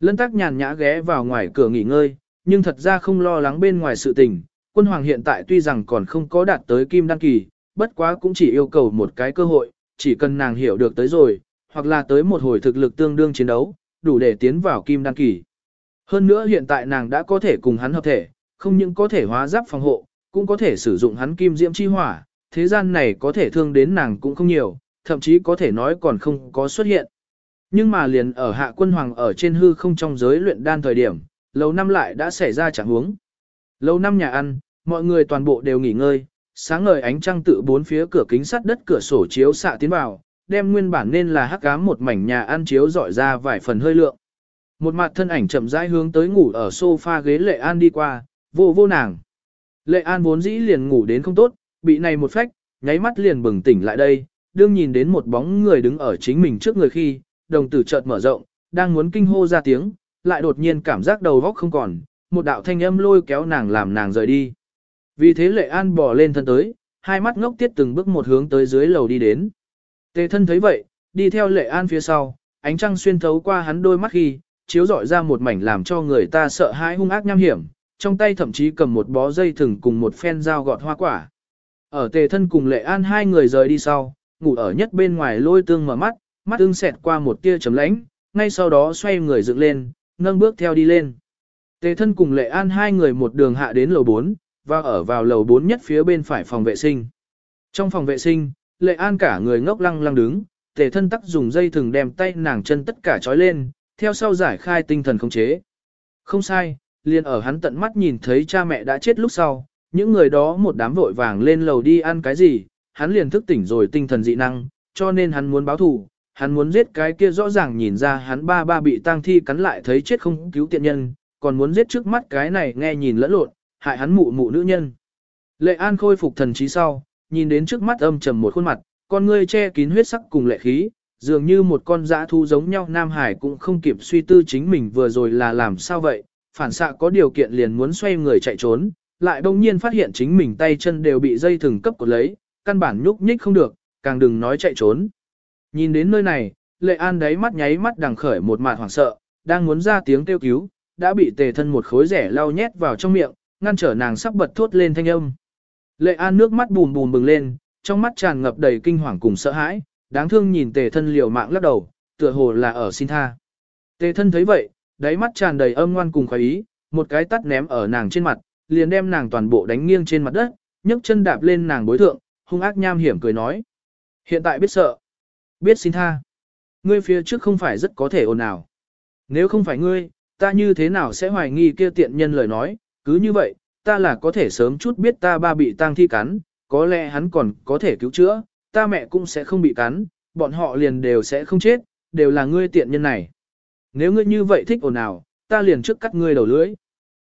Speaker 1: Lân tắc nhàn nhã ghé vào ngoài cửa nghỉ ngơi, nhưng thật ra không lo lắng bên ngoài sự tình, quân hoàng hiện tại tuy rằng còn không có đạt tới kim đăng kỳ, bất quá cũng chỉ yêu cầu một cái cơ hội, chỉ cần nàng hiểu được tới rồi, hoặc là tới một hồi thực lực tương đương chiến đấu, đủ để tiến vào kim đăng kỳ. Hơn nữa hiện tại nàng đã có thể cùng hắn hợp thể, không những có thể hóa giáp phòng hộ, cũng có thể sử dụng hắn kim diễm chi hỏa, thế gian này có thể thương đến nàng cũng không nhiều, thậm chí có thể nói còn không có xuất hiện. Nhưng mà liền ở hạ quân hoàng ở trên hư không trong giới luyện đan thời điểm, lâu năm lại đã xảy ra trạng huống. Lâu năm nhà ăn, mọi người toàn bộ đều nghỉ ngơi, sáng ngời ánh trăng tự bốn phía cửa kính sắt đất cửa sổ chiếu xạ tiến vào, đem nguyên bản nên là hắc ám một mảnh nhà ăn chiếu dọi ra vài phần hơi lượng. Một mặt thân ảnh chậm rãi hướng tới ngủ ở sofa ghế Lệ An đi qua, vô vô nàng. Lệ An vốn dĩ liền ngủ đến không tốt, bị này một phách, nháy mắt liền bừng tỉnh lại đây, đương nhìn đến một bóng người đứng ở chính mình trước người khi, đồng tử chợt mở rộng, đang muốn kinh hô ra tiếng, lại đột nhiên cảm giác đầu óc không còn, một đạo thanh âm lôi kéo nàng làm nàng rời đi. Vì thế Lệ An bỏ lên thân tới, hai mắt ngốc tiết từng bước một hướng tới dưới lầu đi đến. Tề thân thấy vậy, đi theo Lệ An phía sau, ánh trăng xuyên thấu qua hắn đôi mắt khi, chiếu rọi ra một mảnh làm cho người ta sợ hãi hung ác nham hiểm, trong tay thậm chí cầm một bó dây thừng cùng một phen dao gọt hoa quả. Ở tề thân cùng Lệ An hai người rời đi sau, ngủ ở nhất bên ngoài lôi tương mở mắt, mắt tương xẹt qua một tia chấm lánh, ngay sau đó xoay người dựng lên, nâng bước theo đi lên. Tề thân cùng Lệ An hai người một đường hạ đến lầu 4, và ở vào lầu 4 nhất phía bên phải phòng vệ sinh. Trong phòng vệ sinh, Lệ An cả người ngốc lăng lăng đứng, tề thân tắc dùng dây thừng đem tay nàng chân tất cả trói lên, theo sau giải khai tinh thần khống chế. Không sai, liền ở hắn tận mắt nhìn thấy cha mẹ đã chết lúc sau, những người đó một đám vội vàng lên lầu đi ăn cái gì, hắn liền thức tỉnh rồi tinh thần dị năng, cho nên hắn muốn báo thù, hắn muốn giết cái kia rõ ràng nhìn ra hắn ba ba bị tang thi cắn lại thấy chết không cứu tiện nhân, còn muốn giết trước mắt cái này nghe nhìn lẫn lộn, hại hắn mụ mụ nữ nhân. Lệ An khôi phục thần trí sau, nhìn đến trước mắt âm trầm một khuôn mặt, con ngươi che kín huyết sắc cùng lệ khí, dường như một con dã thu giống nhau Nam Hải cũng không kịp suy tư chính mình vừa rồi là làm sao vậy, phản xạ có điều kiện liền muốn xoay người chạy trốn, lại đông nhiên phát hiện chính mình tay chân đều bị dây thừng cấp cột lấy, căn bản nhúc nhích không được, càng đừng nói chạy trốn. Nhìn đến nơi này, Lệ An đáy mắt nháy mắt đằng khởi một mạt hoảng sợ, đang muốn ra tiếng kêu cứu, đã bị tề thân một khối rẻ lau nhét vào trong miệng, ngăn trở nàng sắp bật thốt lên thanh âm. Lệ An nước mắt bùm bùm bừng lên, trong mắt tràn ngập đầy kinh hoàng cùng sợ hãi, đáng thương nhìn tề thân liều mạng lắc đầu, tựa hồ là ở xin tha. Tề thân thấy vậy, đáy mắt tràn đầy âm ngoan cùng khoái ý, một cái tắt ném ở nàng trên mặt, liền đem nàng toàn bộ đánh nghiêng trên mặt đất, nhấc chân đạp lên nàng bối thượng, hung ác nham hiểm cười nói. Hiện tại biết sợ, biết xin tha. Ngươi phía trước không phải rất có thể ồn ào. Nếu không phải ngươi, ta như thế nào sẽ hoài nghi kia tiện nhân lời nói, cứ như vậy, ta là có thể sớm chút biết ta ba bị tang thi cắn, có lẽ hắn còn có thể cứu chữa, ta mẹ cũng sẽ không bị cắn, bọn họ liền đều sẽ không chết, đều là ngươi tiện nhân này. Nếu ngươi như vậy thích ồn ào, ta liền trước cắt ngươi đầu lưỡi.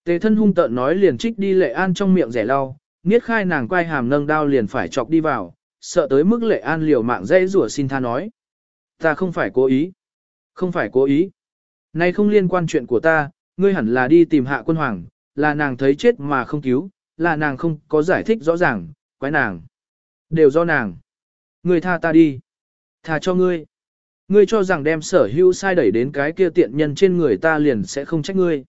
Speaker 1: Tề thân hung tợn nói liền trích đi lệ an trong miệng rẻ lau, niết khai nàng quay hàm nâng đao liền phải chọc đi vào, sợ tới mức lệ an liều mạng dây rủa xin tha nói. Ta không phải cố ý. Không phải cố ý nay không liên quan chuyện của ta, ngươi hẳn là đi tìm hạ quân hoàng, là nàng thấy chết mà không cứu, là nàng không có giải thích rõ ràng, quái nàng. Đều do nàng. Ngươi tha ta đi. Tha cho ngươi. Ngươi cho rằng đem sở hữu sai đẩy đến cái kia tiện nhân trên người ta liền sẽ không trách ngươi.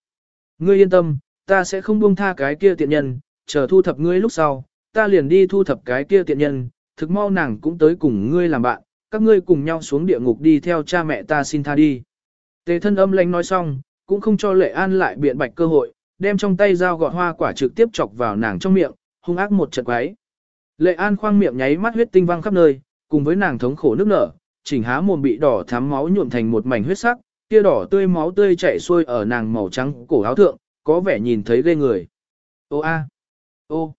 Speaker 1: Ngươi yên tâm, ta sẽ không buông tha cái kia tiện nhân, chờ thu thập ngươi lúc sau, ta liền đi thu thập cái kia tiện nhân, thực mau nàng cũng tới cùng ngươi làm bạn, các ngươi cùng nhau xuống địa ngục đi theo cha mẹ ta xin tha đi. Tề thân âm lãnh nói xong, cũng không cho lệ an lại biện bạch cơ hội, đem trong tay dao gọt hoa quả trực tiếp chọc vào nàng trong miệng, hung ác một trận quái. Lệ an khoang miệng nháy mắt huyết tinh văng khắp nơi, cùng với nàng thống khổ nước nở, chỉnh há mồm bị đỏ thắm máu nhuộm thành một mảnh huyết sắc, kia đỏ tươi máu tươi chảy xuôi ở nàng màu trắng cổ áo thượng, có vẻ nhìn thấy ghê người. Ô a, ô.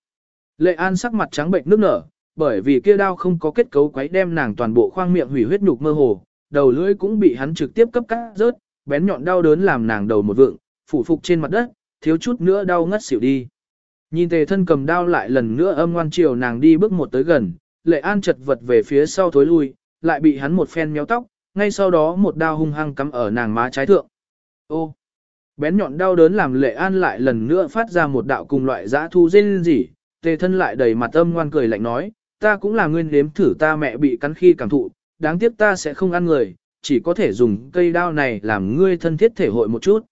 Speaker 1: Lệ An sắc mặt trắng bệnh nước nở, bởi vì kia đao không có kết cấu quấy đem nàng toàn bộ khoang miệng hủy huyết nhục mơ hồ, đầu lưỡi cũng bị hắn trực tiếp cấp cắt rớt, bén nhọn đau đớn làm nàng đầu một vượng, phủ phục trên mặt đất, thiếu chút nữa đau ngất xỉu đi. Nhìn tề thân cầm đao lại lần nữa âm ngoan chiều nàng đi bước một tới gần, lệ an chật vật về phía sau thối lui, lại bị hắn một phen méo tóc, ngay sau đó một đao hung hăng cắm ở nàng má trái thượng. Ô! Bén nhọn đau đớn làm lệ an lại lần nữa phát ra một đạo cùng loại giã thu rên rỉ, tề thân lại đầy mặt âm ngoan cười lạnh nói, ta cũng là nguyên đếm thử ta mẹ bị cắn khi cảm thụ, đáng tiếc ta sẽ không ăn người, chỉ có thể dùng cây đao này làm ngươi thân thiết thể hội một chút.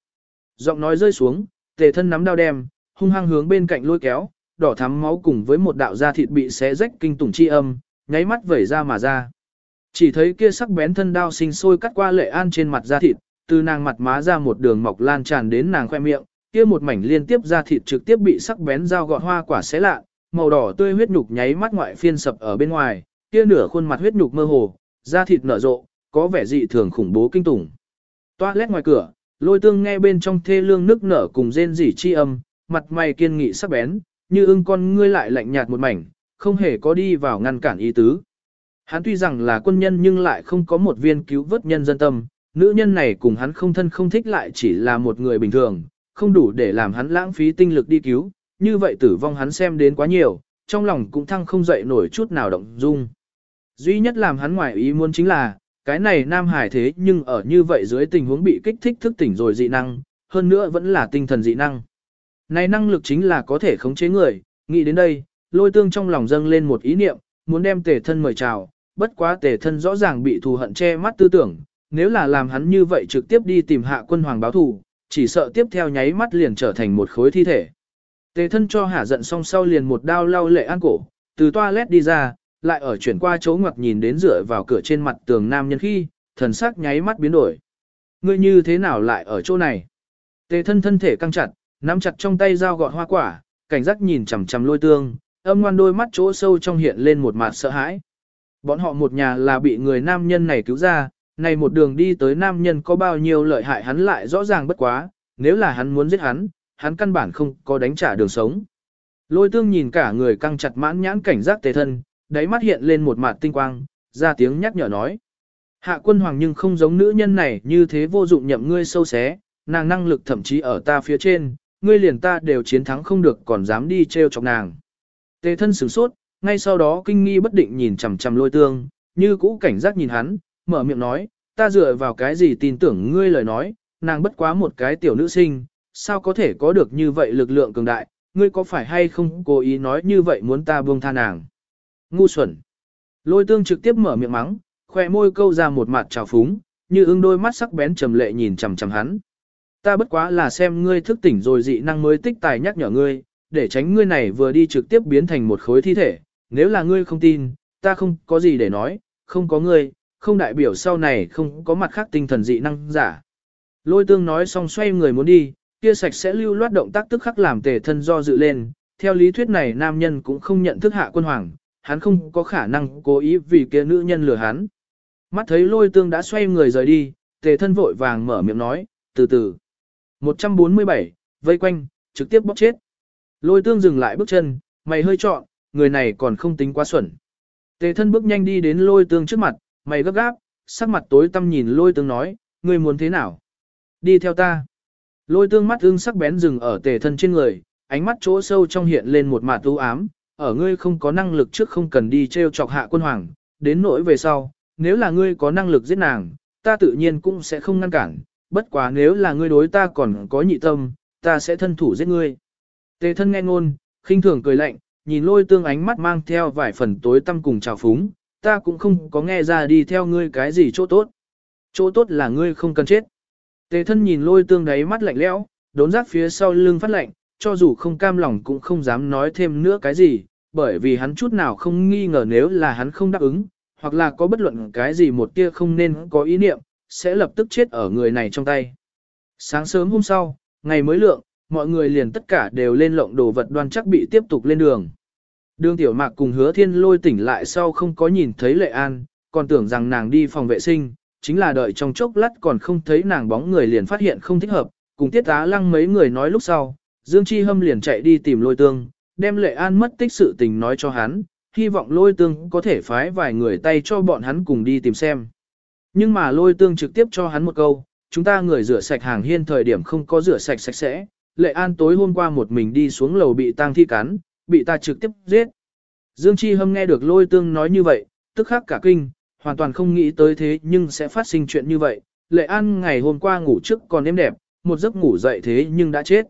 Speaker 1: Giọng nói rơi xuống, tề thân nắm đao đem, hung hăng hướng bên cạnh lôi kéo, đỏ thắm máu cùng với một đạo da thịt bị xé rách kinh tủng chi âm, nháy mắt vẩy ra mà ra. Chỉ thấy kia sắc bén thân đao sinh sôi cắt qua lệ an trên mặt da thịt, từ nàng mặt má ra một đường mọc lan tràn đến nàng khoe miệng, kia một mảnh liên tiếp da thịt trực tiếp bị sắc bén dao gọt hoa quả xé lạ, màu đỏ tươi huyết nhục nháy mắt ngoại phiên sập ở bên ngoài, kia nửa khuôn mặt huyết nhục mơ hồ, da thịt nở rộ, có vẻ dị thường khủng bố kinh tủng. lét ngoài cửa, lôi tương nghe bên trong thê lương nước nở cùng rên rỉ chi âm, mặt mày kiên nghị sắc bén, như ưng con ngươi lại lạnh nhạt một mảnh, không hề có đi vào ngăn cản ý tứ. Hắn tuy rằng là quân nhân nhưng lại không có một viên cứu vớt nhân dân tâm, nữ nhân này cùng hắn không thân không thích lại chỉ là một người bình thường, không đủ để làm hắn lãng phí tinh lực đi cứu, như vậy tử vong hắn xem đến quá nhiều, trong lòng cũng thăng không dậy nổi chút nào động dung. Duy nhất làm hắn ngoài ý muốn chính là, cái này nam hải thế nhưng ở như vậy dưới tình huống bị kích thích thức tỉnh rồi dị năng, hơn nữa vẫn là tinh thần dị năng. Này năng lực chính là có thể khống chế người, nghĩ đến đây, lôi tương trong lòng dâng lên một ý niệm, muốn đem tề thân mời chào, bất quá tề thân rõ ràng bị thù hận che mắt tư tưởng, nếu là làm hắn như vậy trực tiếp đi tìm hạ quân hoàng báo thù, chỉ sợ tiếp theo nháy mắt liền trở thành một khối thi thể. Tề thân cho hạ giận xong sau liền một đao lau lệ an cổ, từ toilet đi ra, lại ở chuyển qua chỗ ngoặc nhìn đến rửa vào cửa trên mặt tường nam nhân khi, thần sắc nháy mắt biến đổi. Ngươi như thế nào lại ở chỗ này? Tề thân thân thể căng chặt, nắm chặt trong tay dao gọt hoa quả, cảnh giác nhìn chằm chằm lôi tương, âm ngoan đôi mắt chỗ sâu trong hiện lên một mặt sợ hãi. Bọn họ một nhà là bị người nam nhân này cứu ra, này một đường đi tới nam nhân có bao nhiêu lợi hại hắn lại rõ ràng bất quá, nếu là hắn muốn giết hắn, hắn căn bản không có đánh trả đường sống. Lôi tương nhìn cả người căng chặt mãn nhãn cảnh giác tề thân, đáy mắt hiện lên một mặt tinh quang, ra tiếng nhắc nhở nói. Hạ quân hoàng nhưng không giống nữ nhân này như thế vô dụng nhậm ngươi sâu xé, nàng năng lực thậm chí ở ta phía trên, ngươi liền ta đều chiến thắng không được còn dám đi treo chọc nàng. Tề thân sửng sốt, ngay sau đó kinh nghi bất định nhìn chằm chằm lôi tương, như cũ cảnh giác nhìn hắn, mở miệng nói, ta dựa vào cái gì tin tưởng ngươi lời nói, nàng bất quá một cái tiểu nữ sinh, sao có thể có được như vậy lực lượng cường đại, ngươi có phải hay không cố ý nói như vậy muốn ta buông tha nàng. Ngu xuẩn. Lôi tương trực tiếp mở miệng mắng, khoe môi câu ra một mặt trào phúng, như ưng đôi mắt sắc bén trầm lệ nhìn chằm chằm hắn. Ta bất quá là xem ngươi thức tỉnh rồi dị năng mới tích tài nhắc nhở ngươi, để tránh ngươi này vừa đi trực tiếp biến thành một khối thi thể. Nếu là ngươi không tin, ta không có gì để nói, không có ngươi, không đại biểu sau này không có mặt khác tinh thần dị năng giả. Lôi tương nói xong xoay người muốn đi, kia sạch sẽ lưu loát động tác tức khắc làm tề thân do dự lên. Theo lý thuyết này nam nhân cũng không nhận thức hạ quân hoàng, hắn không có khả năng cố ý vì kia nữ nhân lừa hắn. Mắt thấy lôi tương đã xoay người rời đi, tề thân vội vàng mở miệng nói, từ từ. 147, vây quanh, trực tiếp bóc chết. Lôi tương dừng lại bước chân, mày hơi trọn, người này còn không tính quá xuẩn. Tề thân bước nhanh đi đến lôi tương trước mặt, mày gấp gáp, sắc mặt tối tăm nhìn lôi tương nói, ngươi muốn thế nào? Đi theo ta. Lôi tương mắt ưng sắc bén dừng ở tề thân trên người, ánh mắt chỗ sâu trong hiện lên một mạt u ám, ở ngươi không có năng lực trước không cần đi treo chọc hạ quân hoàng, đến nỗi về sau, nếu là ngươi có năng lực giết nàng, ta tự nhiên cũng sẽ không ngăn cản, bất quá nếu là ngươi đối ta còn có nhị tâm, ta sẽ thân thủ giết ngươi. Tề thân nghe ngôn, khinh thường cười lạnh, nhìn lôi tương ánh mắt mang theo vài phần tối tâm cùng trào phúng, ta cũng không có nghe ra đi theo ngươi cái gì chỗ tốt. Chỗ tốt là ngươi không cần chết. Tề thân nhìn lôi tương đáy mắt lạnh lẽo, đốn giác phía sau lưng phát lạnh, cho dù không cam lòng cũng không dám nói thêm nữa cái gì, bởi vì hắn chút nào không nghi ngờ nếu là hắn không đáp ứng, hoặc là có bất luận cái gì một tia không nên có ý niệm, sẽ lập tức chết ở người này trong tay. Sáng sớm hôm sau, ngày mới lượng, mọi người liền tất cả đều lên lộng đồ vật đoan chắc bị tiếp tục lên đường. Đường tiểu mạc cùng hứa thiên lôi tỉnh lại sau không có nhìn thấy lệ an, còn tưởng rằng nàng đi phòng vệ sinh, chính là đợi trong chốc lát còn không thấy nàng bóng người liền phát hiện không thích hợp, cùng tiết tá lăng mấy người nói lúc sau, Dương Chi Hâm liền chạy đi tìm lôi tương, đem lệ an mất tích sự tình nói cho hắn, hy vọng lôi tương có thể phái vài người tay cho bọn hắn cùng đi tìm xem. Nhưng mà lôi tương trực tiếp cho hắn một câu, chúng ta người rửa sạch hàng hiên thời điểm không có rửa sạch sạch sẽ, lệ an tối hôm qua một mình đi xuống lầu bị tang thi cắn, bị ta trực tiếp giết. Dương Chi Hâm nghe được lôi tương nói như vậy, tức khắc cả kinh, hoàn toàn không nghĩ tới thế nhưng sẽ phát sinh chuyện như vậy. Lệ An ngày hôm qua ngủ trước còn êm đẹp, một giấc ngủ dậy thế nhưng đã chết.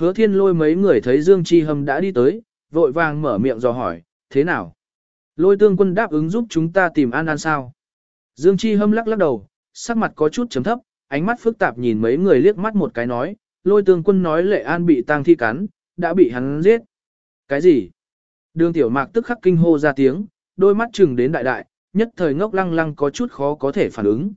Speaker 1: Hứa thiên lôi mấy người thấy Dương Chi Hâm đã đi tới, vội vàng mở miệng dò hỏi, thế nào? Lôi tương quân đáp ứng giúp chúng ta tìm An An sao? Dương Chi Hâm lắc lắc đầu, sắc mặt có chút chấm thấp, ánh mắt phức tạp nhìn mấy người liếc mắt một cái nói, lôi tương quân nói lệ an bị tang thi cắn, đã bị hắn giết. Cái gì? Đường tiểu mạc tức khắc kinh hô ra tiếng, đôi mắt chừng đến đại đại, nhất thời ngốc lăng lăng có chút khó có thể phản ứng.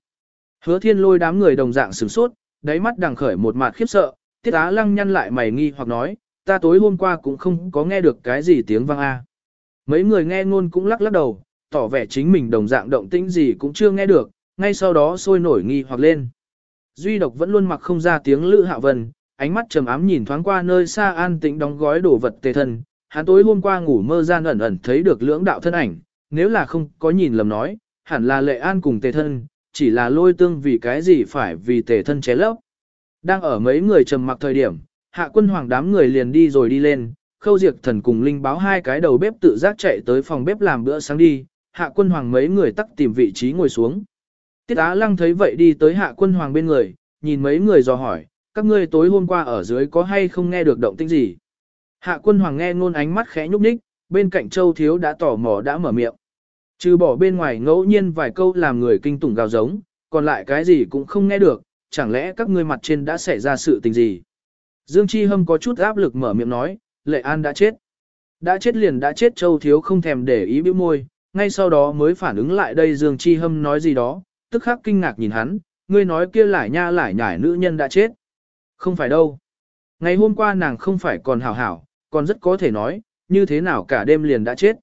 Speaker 1: Hứa thiên lôi đám người đồng dạng sửng sốt, đáy mắt đằng khởi một mặt khiếp sợ, tiết á lăng nhăn lại mày nghi hoặc nói, ta tối hôm qua cũng không có nghe được cái gì tiếng vang a. Mấy người nghe ngôn cũng lắc lắc đầu, tỏ vẻ chính mình đồng dạng động tĩnh gì cũng chưa nghe được, ngay sau đó sôi nổi nghi hoặc lên. Duy độc vẫn luôn mặc không ra tiếng lữ hạ vân, ánh mắt trầm ám nhìn thoáng qua nơi xa an tĩnh đóng gói đồ vật tề thân, hắn tối hôm qua ngủ mơ gian ẩn ẩn thấy được lưỡng đạo thân ảnh, nếu là không có nhìn lầm nói, hẳn là lệ an cùng tề thân, chỉ là lôi tương vì cái gì phải vì tề thân ché lấp. Đang ở mấy người trầm mặc thời điểm, hạ quân hoàng đám người liền đi rồi đi lên, khâu diệt thần cùng linh báo hai cái đầu bếp tự giác chạy tới phòng bếp làm bữa sáng đi, hạ quân hoàng mấy người tắt tìm vị trí ngồi xuống. Tiết Á Lăng thấy vậy đi tới hạ quân hoàng bên người, nhìn mấy người dò hỏi, các ngươi tối hôm qua ở dưới có hay không nghe được động tĩnh gì. Hạ quân hoàng nghe ngôn ánh mắt khẽ nhúc nhích, bên cạnh châu thiếu đã tỏ mò đã mở miệng. Trừ bỏ bên ngoài ngẫu nhiên vài câu làm người kinh tủng gào giống, còn lại cái gì cũng không nghe được, chẳng lẽ các ngươi mặt trên đã xảy ra sự tình gì. Dương Chi Hâm có chút áp lực mở miệng nói, Lệ An đã chết. Đã chết liền đã chết châu thiếu không thèm để ý bĩu môi, ngay sau đó mới phản ứng lại đây Dương Chi Hâm nói gì đó, tức khắc kinh ngạc nhìn hắn, ngươi nói kia lại nha lại nhải nữ nhân đã chết. Không phải đâu. Ngày hôm qua nàng không phải còn hảo hảo, còn rất có thể nói, như thế nào cả đêm liền đã chết.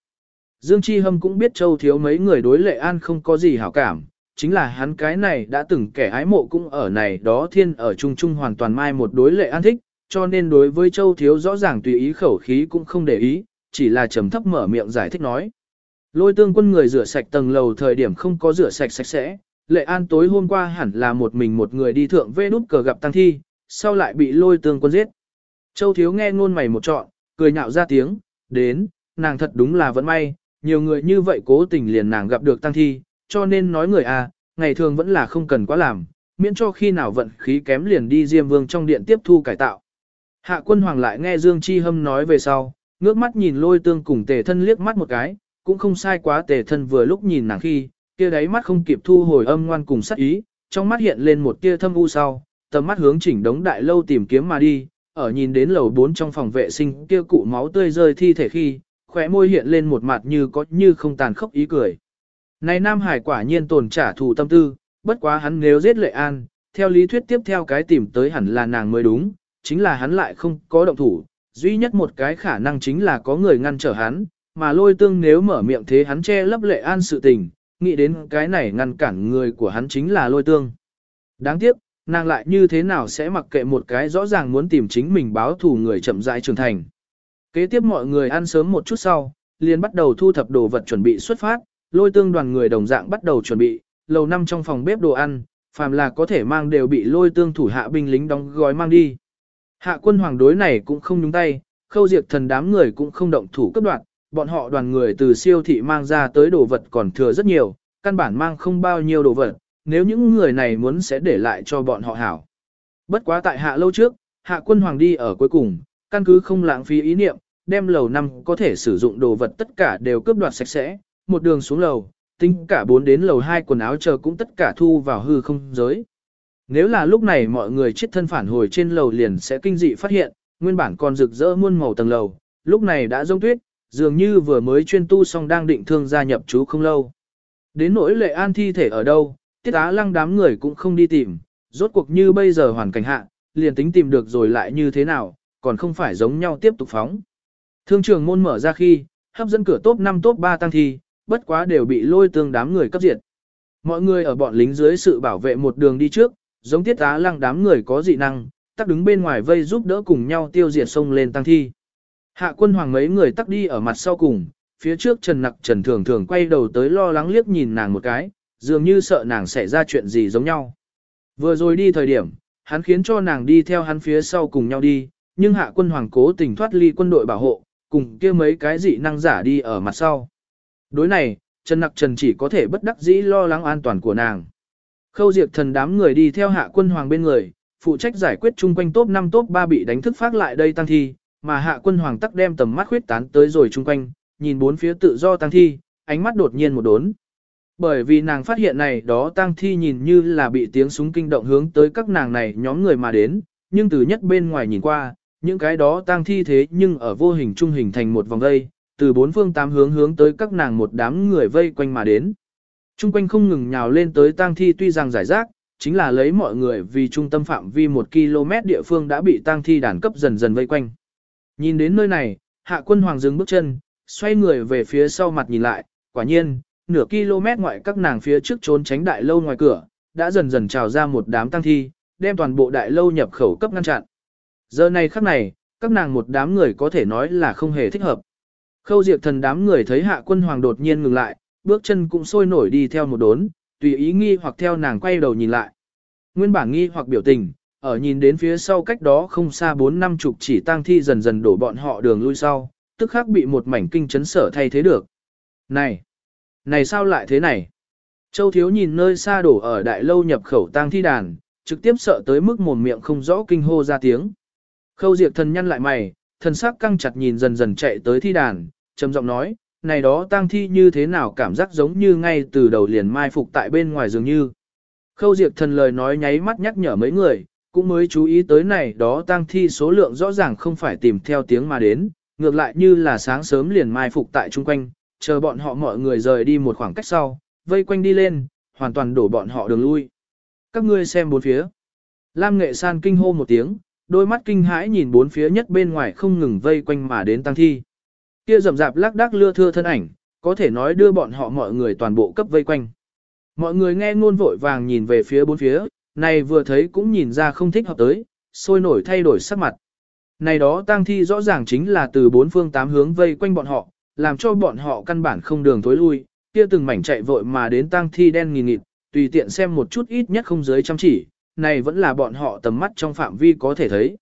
Speaker 1: Dương Chi Hâm cũng biết Châu Thiếu mấy người đối lệ an không có gì hảo cảm, chính là hắn cái này đã từng kẻ ái mộ cũng ở này đó thiên ở chung chung hoàn toàn mai một đối lệ an thích, cho nên đối với Châu Thiếu rõ ràng tùy ý khẩu khí cũng không để ý, chỉ là trầm thấp mở miệng giải thích nói. Lôi tương quân người rửa sạch tầng lầu thời điểm không có rửa sạch sạch sẽ, lệ an tối hôm qua hẳn là một mình một người đi thượng vê nút cờ gặp tăng thi, sau lại bị lôi tương quân giết. Châu thiếu nghe ngôn mày một trọn, cười nhạo ra tiếng, đến, nàng thật đúng là vẫn may, nhiều người như vậy cố tình liền nàng gặp được tăng thi, cho nên nói người à, ngày thường vẫn là không cần quá làm, miễn cho khi nào vận khí kém liền đi Diêm Vương trong điện tiếp thu cải tạo. Hạ quân hoàng lại nghe Dương Chi Hâm nói về sau, ngước mắt nhìn lôi tương cùng tề thân liếc mắt một cái, cũng không sai quá tề thân vừa lúc nhìn nàng khi, kia đáy mắt không kịp thu hồi âm ngoan cùng sắc ý, trong mắt hiện lên một tia thâm u sau, tầm mắt hướng chỉnh đống đại lâu tìm kiếm mà đi, ở nhìn đến lầu 4 trong phòng vệ sinh kia cụ máu tươi rơi thi thể khi, khóe môi hiện lên một mặt như có như không tàn khốc ý cười. Này Nam Hải quả nhiên tồn trả thù tâm tư, bất quá hắn nếu giết Lệ An, theo lý thuyết tiếp theo cái tìm tới hẳn là nàng mới đúng, chính là hắn lại không có động thủ, duy nhất một cái khả năng chính là có người ngăn trở hắn, mà lôi tương nếu mở miệng thế hắn che lấp Lệ An sự tình, nghĩ đến cái này ngăn cản người của hắn chính là lôi tương. Đáng tiếc, nàng lại như thế nào sẽ mặc kệ một cái rõ ràng muốn tìm chính mình báo thù người chậm rãi trưởng thành. Kế tiếp mọi người ăn sớm một chút sau, liền bắt đầu thu thập đồ vật chuẩn bị xuất phát, lôi tương đoàn người đồng dạng bắt đầu chuẩn bị, lầu năm trong phòng bếp đồ ăn, phàm là có thể mang đều bị lôi tương thủ hạ binh lính đóng gói mang đi. Hạ quân hoàng đối này cũng không nhúng tay, khâu diệt thần đám người cũng không động thủ cấp đoạn, bọn họ đoàn người từ siêu thị mang ra tới đồ vật còn thừa rất nhiều, căn bản mang không bao nhiêu đồ vật, nếu những người này muốn sẽ để lại cho bọn họ hảo. Bất quá tại hạ lâu trước, hạ quân hoàng đi ở cuối cùng, căn cứ không lãng phí ý niệm, đem lầu năm có thể sử dụng đồ vật tất cả đều cướp đoạt sạch sẽ, một đường xuống lầu, tính cả bốn đến lầu hai quần áo chờ cũng tất cả thu vào hư không giới. Nếu là lúc này mọi người chết thân phản hồi trên lầu liền sẽ kinh dị phát hiện, nguyên bản còn rực rỡ muôn màu tầng lầu, lúc này đã rông tuyết, dường như vừa mới chuyên tu xong đang định thương gia nhập chú không lâu. Đến nỗi lệ an thi thể ở đâu, tiết á lăng đám người cũng không đi tìm, rốt cuộc như bây giờ hoàn cảnh hạ, liền tính tìm được rồi lại như thế nào, còn không phải giống nhau tiếp tục phóng. Thương trường môn mở ra khi, hấp dẫn cửa top 5 top 3 tăng thi, bất quá đều bị lôi tương đám người cấp diệt. Mọi người ở bọn lính dưới sự bảo vệ một đường đi trước, giống tiết á lăng đám người có dị năng, tắc đứng bên ngoài vây giúp đỡ cùng nhau tiêu diệt sông lên tăng thi. Hạ quân hoàng mấy người tắc đi ở mặt sau cùng, phía trước Trần Nặc Trần Thường Thường quay đầu tới lo lắng liếc nhìn nàng một cái, dường như sợ nàng xảy ra chuyện gì giống nhau. Vừa rồi đi thời điểm, hắn khiến cho nàng đi theo hắn phía sau cùng nhau đi, nhưng hạ quân hoàng cố tình thoát ly quân đội bảo hộ, cùng kia mấy cái dị năng giả đi ở mặt sau. Đối này, Trần Nặc Trần chỉ có thể bất đắc dĩ lo lắng an toàn của nàng. Khâu diệt thần đám người đi theo hạ quân hoàng bên người, phụ trách giải quyết chung quanh top 5 top 3 bị đánh thức phát lại đây tăng thi, mà hạ quân hoàng tắc đem tầm mắt khuyết tán tới rồi chung quanh, nhìn bốn phía tự do tăng thi, ánh mắt đột nhiên một đốn. Bởi vì nàng phát hiện này đó tăng thi nhìn như là bị tiếng súng kinh động hướng tới các nàng này nhóm người mà đến, nhưng từ nhất bên ngoài nhìn qua, những cái đó tang thi thế nhưng ở vô hình trung hình thành một vòng dây, từ bốn phương tám hướng hướng tới các nàng một đám người vây quanh mà đến. Trung quanh không ngừng nhào lên tới tang thi tuy rằng giải rác, chính là lấy mọi người vì trung tâm phạm vi một km địa phương đã bị tang thi đàn cấp dần dần vây quanh. Nhìn đến nơi này, hạ quân hoàng dừng bước chân, xoay người về phía sau mặt nhìn lại, quả nhiên, nửa km ngoại các nàng phía trước trốn tránh đại lâu ngoài cửa, đã dần dần trào ra một đám tang thi, đem toàn bộ đại lâu nhập khẩu cấp ngăn chặn. Giờ này khắc này, các nàng một đám người có thể nói là không hề thích hợp. Khâu diệt thần đám người thấy hạ quân hoàng đột nhiên ngừng lại, bước chân cũng sôi nổi đi theo một đốn, tùy ý nghi hoặc theo nàng quay đầu nhìn lại. Nguyên bản nghi hoặc biểu tình, ở nhìn đến phía sau cách đó không xa bốn năm chục chỉ tang thi dần dần đổ bọn họ đường lui sau, tức khắc bị một mảnh kinh chấn sở thay thế được. Này! Này sao lại thế này? Châu Thiếu nhìn nơi xa đổ ở đại lâu nhập khẩu tang thi đàn, trực tiếp sợ tới mức mồm miệng không rõ kinh hô ra tiếng. Khâu Diệp thần nhăn lại mày, thần sắc căng chặt nhìn dần dần chạy tới thi đàn, trầm giọng nói, này đó tang thi như thế nào cảm giác giống như ngay từ đầu liền mai phục tại bên ngoài dường như. Khâu Diệp thần lời nói nháy mắt nhắc nhở mấy người, cũng mới chú ý tới này đó tang thi số lượng rõ ràng không phải tìm theo tiếng mà đến, ngược lại như là sáng sớm liền mai phục tại chung quanh, chờ bọn họ mọi người rời đi một khoảng cách sau, vây quanh đi lên, hoàn toàn đổ bọn họ đường lui. Các ngươi xem bốn phía. Lam Nghệ San kinh hô một tiếng, đôi mắt kinh hãi nhìn bốn phía nhất bên ngoài không ngừng vây quanh mà đến tăng thi. Kia rậm rạp lác đác lưa thưa thân ảnh, có thể nói đưa bọn họ mọi người toàn bộ cấp vây quanh. Mọi người nghe ngôn vội vàng nhìn về phía bốn phía, này vừa thấy cũng nhìn ra không thích hợp tới, sôi nổi thay đổi sắc mặt. Này đó tang thi rõ ràng chính là từ bốn phương tám hướng vây quanh bọn họ, làm cho bọn họ căn bản không đường thối lui, kia từng mảnh chạy vội mà đến tang thi đen nghìn nghịt, tùy tiện xem một chút ít nhất không dưới chăm chỉ, này vẫn là bọn họ tầm mắt trong phạm vi có thể thấy.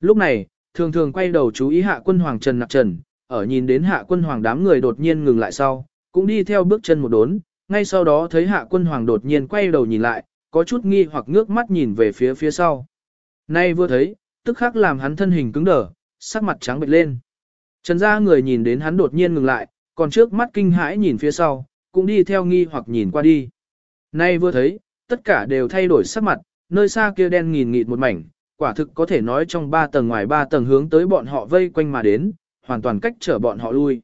Speaker 1: Lúc này, thường thường quay đầu chú ý hạ quân hoàng Trần Nạc Trần, ở nhìn đến hạ quân hoàng đám người đột nhiên ngừng lại sau, cũng đi theo bước chân một đốn, ngay sau đó thấy hạ quân hoàng đột nhiên quay đầu nhìn lại, có chút nghi hoặc ngước mắt nhìn về phía phía sau. Nay vừa thấy, tức khắc làm hắn thân hình cứng đờ, sắc mặt trắng bệch lên. Trần gia người nhìn đến hắn đột nhiên ngừng lại, còn trước mắt kinh hãi nhìn phía sau, cũng đi theo nghi hoặc nhìn qua đi. Nay vừa thấy, tất cả đều thay đổi sắc mặt, nơi xa kia đen nghìn nghịt một mảnh, quả thực có thể nói trong ba tầng ngoài ba tầng hướng tới bọn họ vây quanh mà đến, hoàn toàn cách trở bọn họ lui.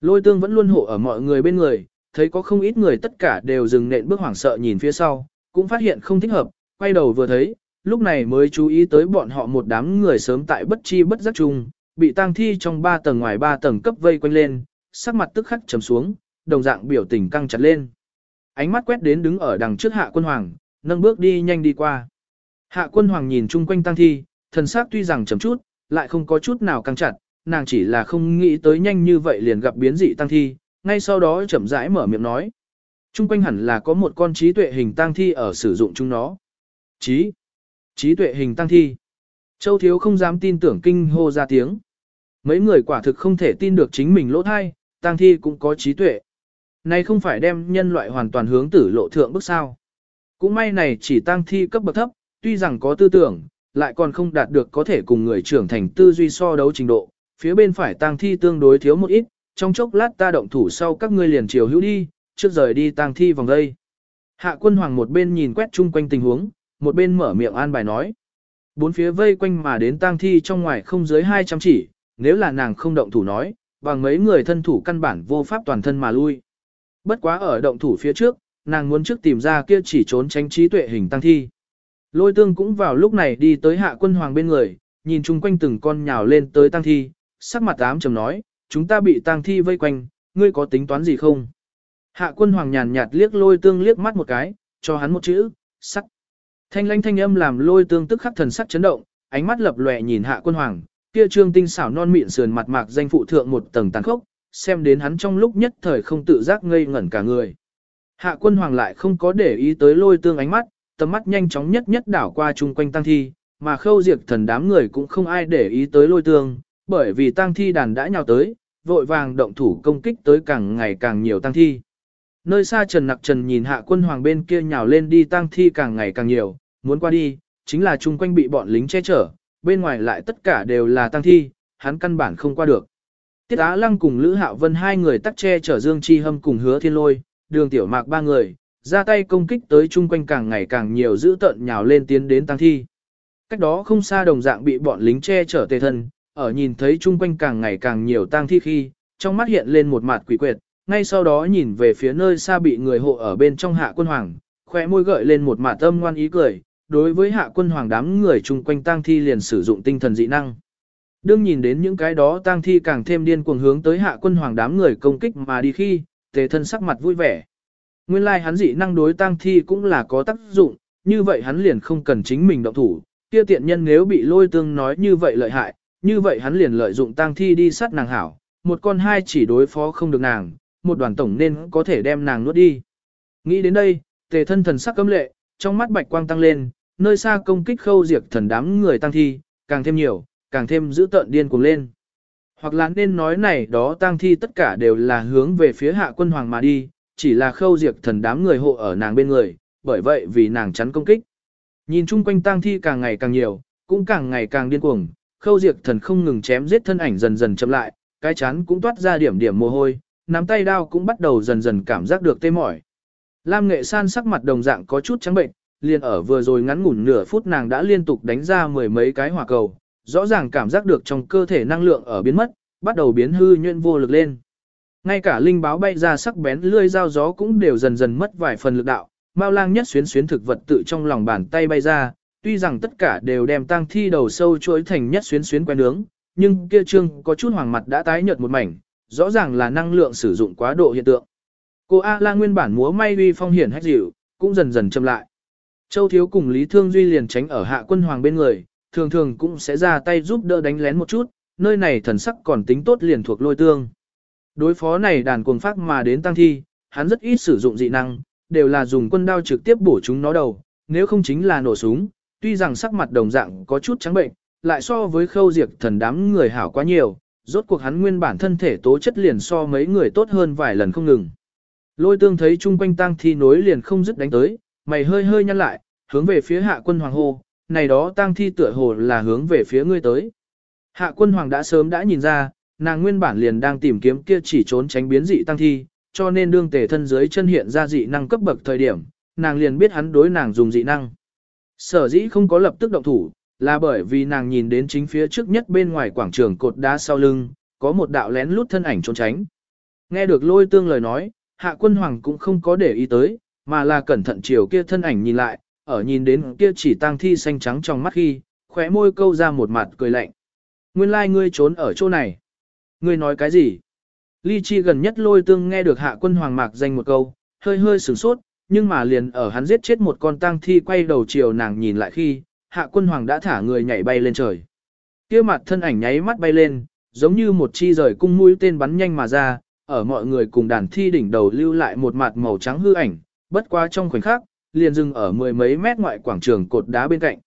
Speaker 1: Lôi tương vẫn luôn hộ ở mọi người bên người, thấy có không ít người tất cả đều dừng nện bước hoảng sợ nhìn phía sau, cũng phát hiện không thích hợp, quay đầu vừa thấy, lúc này mới chú ý tới bọn họ một đám người sớm tại bất chi bất giác chung, bị tang thi trong ba tầng ngoài ba tầng cấp vây quanh lên, sắc mặt tức khắc trầm xuống, đồng dạng biểu tình căng chặt lên. Ánh mắt quét đến đứng ở đằng trước hạ quân hoàng, nâng bước đi nhanh đi qua. Hạ quân hoàng nhìn chung quanh tang thi, thần sắc tuy rằng chấm chút, lại không có chút nào căng chặt, nàng chỉ là không nghĩ tới nhanh như vậy liền gặp biến dị tăng thi, ngay sau đó chậm rãi mở miệng nói. Trung quanh hẳn là có một con trí tuệ hình tăng thi ở sử dụng chúng nó. Trí. Trí tuệ hình tăng thi. Châu Thiếu không dám tin tưởng kinh hô ra tiếng. Mấy người quả thực không thể tin được chính mình lỗ thai, tăng thi cũng có trí tuệ. Này không phải đem nhân loại hoàn toàn hướng tử lộ thượng bước sao. Cũng may này chỉ tăng thi cấp bậc thấp, tuy rằng có tư tưởng, lại còn không đạt được có thể cùng người trưởng thành tư duy so đấu trình độ. Phía bên phải tăng thi tương đối thiếu một ít, trong chốc lát ta động thủ sau các ngươi liền chiều hữu đi, trước rời đi tăng thi vòng đây. Hạ quân hoàng một bên nhìn quét chung quanh tình huống, một bên mở miệng an bài nói. Bốn phía vây quanh mà đến tang thi trong ngoài không dưới 200 chỉ, nếu là nàng không động thủ nói, bằng mấy người thân thủ căn bản vô pháp toàn thân mà lui. Bất quá ở động thủ phía trước, nàng muốn trước tìm ra kia chỉ trốn tránh trí tuệ hình tăng thi. Lôi tương cũng vào lúc này đi tới hạ quân hoàng bên người, nhìn chung quanh từng con nhào lên tới tăng thi, sắc mặt ám trầm nói, chúng ta bị tăng thi vây quanh, ngươi có tính toán gì không? Hạ quân hoàng nhàn nhạt liếc lôi tương liếc mắt một cái, cho hắn một chữ, sắc. Thanh lanh thanh âm làm lôi tương tức khắc thần sắc chấn động, ánh mắt lập lòe nhìn hạ quân hoàng, kia trương tinh xảo non mịn sườn mặt mạc danh phụ thượng một tầng tàn khốc, xem đến hắn trong lúc nhất thời không tự giác ngây ngẩn cả người. Hạ quân hoàng lại không có để ý tới lôi tương ánh mắt, tầm mắt nhanh chóng nhất nhất đảo qua chung quanh tăng thi, mà khâu diệt thần đám người cũng không ai để ý tới lôi tương, bởi vì tăng thi đàn đã nhào tới, vội vàng động thủ công kích tới càng ngày càng nhiều tăng thi. Nơi xa Trần Nặc Trần nhìn hạ quân hoàng bên kia nhào lên đi tăng thi càng ngày càng nhiều, muốn qua đi, chính là chung quanh bị bọn lính che chở, bên ngoài lại tất cả đều là tăng thi, hắn căn bản không qua được. Tiết Á Lăng cùng Lữ Hạo Vân hai người tắc che chở Dương Chi Hâm cùng Hứa Thiên Lôi, đường tiểu mạc ba người, ra tay công kích tới chung quanh càng ngày càng nhiều giữ tận nhào lên tiến đến tăng thi. Cách đó không xa đồng dạng bị bọn lính che chở tề thân, ở nhìn thấy chung quanh càng ngày càng nhiều tang thi khi, trong mắt hiện lên một mặt quỷ quyệt, ngay sau đó nhìn về phía nơi xa bị người hộ ở bên trong hạ quân hoàng, khỏe môi gợi lên một mặt âm ngoan ý cười, đối với hạ quân hoàng đám người chung quanh tang thi liền sử dụng tinh thần dị năng. Đương nhìn đến những cái đó tang thi càng thêm điên cuồng hướng tới hạ quân hoàng đám người công kích mà đi khi, tề thân sắc mặt vui vẻ. Nguyên lai like hắn dị năng đối tang thi cũng là có tác dụng, như vậy hắn liền không cần chính mình động thủ, kia tiện nhân nếu bị lôi tương nói như vậy lợi hại, như vậy hắn liền lợi dụng tang thi đi sát nàng hảo, một con hai chỉ đối phó không được nàng, một đoàn tổng nên có thể đem nàng nuốt đi. Nghĩ đến đây, tề thân thần sắc cấm lệ, trong mắt bạch quang tăng lên, nơi xa công kích khâu diệt thần đám người tăng thi, càng thêm nhiều, càng thêm giữ tợn điên cuồng lên. Hoặc là nên nói này đó tang thi tất cả đều là hướng về phía hạ quân hoàng mà đi, chỉ là khâu diệt thần đám người hộ ở nàng bên người, bởi vậy vì nàng chắn công kích. Nhìn chung quanh tang thi càng ngày càng nhiều, cũng càng ngày càng điên cuồng, khâu diệt thần không ngừng chém giết thân ảnh dần dần chậm lại, cái chán cũng toát ra điểm điểm mồ hôi, nắm tay đao cũng bắt đầu dần dần cảm giác được tê mỏi. Lam nghệ san sắc mặt đồng dạng có chút trắng bệnh, liền ở vừa rồi ngắn ngủn nửa phút nàng đã liên tục đánh ra mười mấy cái hỏa cầu, rõ ràng cảm giác được trong cơ thể năng lượng ở biến mất, bắt đầu biến hư nhuyễn vô lực lên. Ngay cả linh báo bay ra sắc bén lươi dao gió cũng đều dần dần mất vài phần lực đạo, Mao lang nhất xuyến xuyến thực vật tự trong lòng bàn tay bay ra, tuy rằng tất cả đều đem tang thi đầu sâu chuỗi thành nhất xuyến xuyến quen nướng, nhưng kia trương có chút hoàng mặt đã tái nhợt một mảnh, rõ ràng là năng lượng sử dụng quá độ hiện tượng. Cô A la nguyên bản múa may uy phong hiển hách dịu, cũng dần dần chậm lại. Châu Thiếu cùng Lý Thương Duy liền tránh ở hạ quân hoàng bên người, thường thường cũng sẽ ra tay giúp đỡ đánh lén một chút, nơi này thần sắc còn tính tốt liền thuộc lôi tương. Đối phó này đàn cuồng phát mà đến tăng thi, hắn rất ít sử dụng dị năng, đều là dùng quân đao trực tiếp bổ chúng nó đầu, nếu không chính là nổ súng, tuy rằng sắc mặt đồng dạng có chút trắng bệnh, lại so với khâu diệt thần đám người hảo quá nhiều, rốt cuộc hắn nguyên bản thân thể tố chất liền so mấy người tốt hơn vài lần không ngừng. Lôi tương thấy chung quanh tăng thi nối liền không dứt đánh tới, mày hơi hơi nhăn lại, hướng về phía hạ quân hoàng hô, này đó tang thi tựa hồ là hướng về phía ngươi tới. Hạ quân hoàng đã sớm đã nhìn ra, nàng nguyên bản liền đang tìm kiếm kia chỉ trốn tránh biến dị tăng thi, cho nên đương tề thân dưới chân hiện ra dị năng cấp bậc thời điểm, nàng liền biết hắn đối nàng dùng dị năng. Sở dĩ không có lập tức động thủ, là bởi vì nàng nhìn đến chính phía trước nhất bên ngoài quảng trường cột đá sau lưng, có một đạo lén lút thân ảnh trốn tránh. Nghe được lôi tương lời nói, hạ quân hoàng cũng không có để ý tới, mà là cẩn thận chiều kia thân ảnh nhìn lại, ở nhìn đến kia chỉ tang thi xanh trắng trong mắt khi, khóe môi câu ra một mặt cười lạnh. Nguyên lai like ngươi trốn ở chỗ này. Ngươi nói cái gì? Ly Chi gần nhất lôi tương nghe được hạ quân hoàng mạc danh một câu, hơi hơi sửng sốt, nhưng mà liền ở hắn giết chết một con tang thi quay đầu chiều nàng nhìn lại khi, hạ quân hoàng đã thả người nhảy bay lên trời. kia mặt thân ảnh nháy mắt bay lên, giống như một chi rời cung mũi tên bắn nhanh mà ra, ở mọi người cùng đàn thi đỉnh đầu lưu lại một mặt màu trắng hư ảnh, bất quá trong khoảnh khắc, liền dừng ở mười mấy mét ngoại quảng trường cột đá bên cạnh.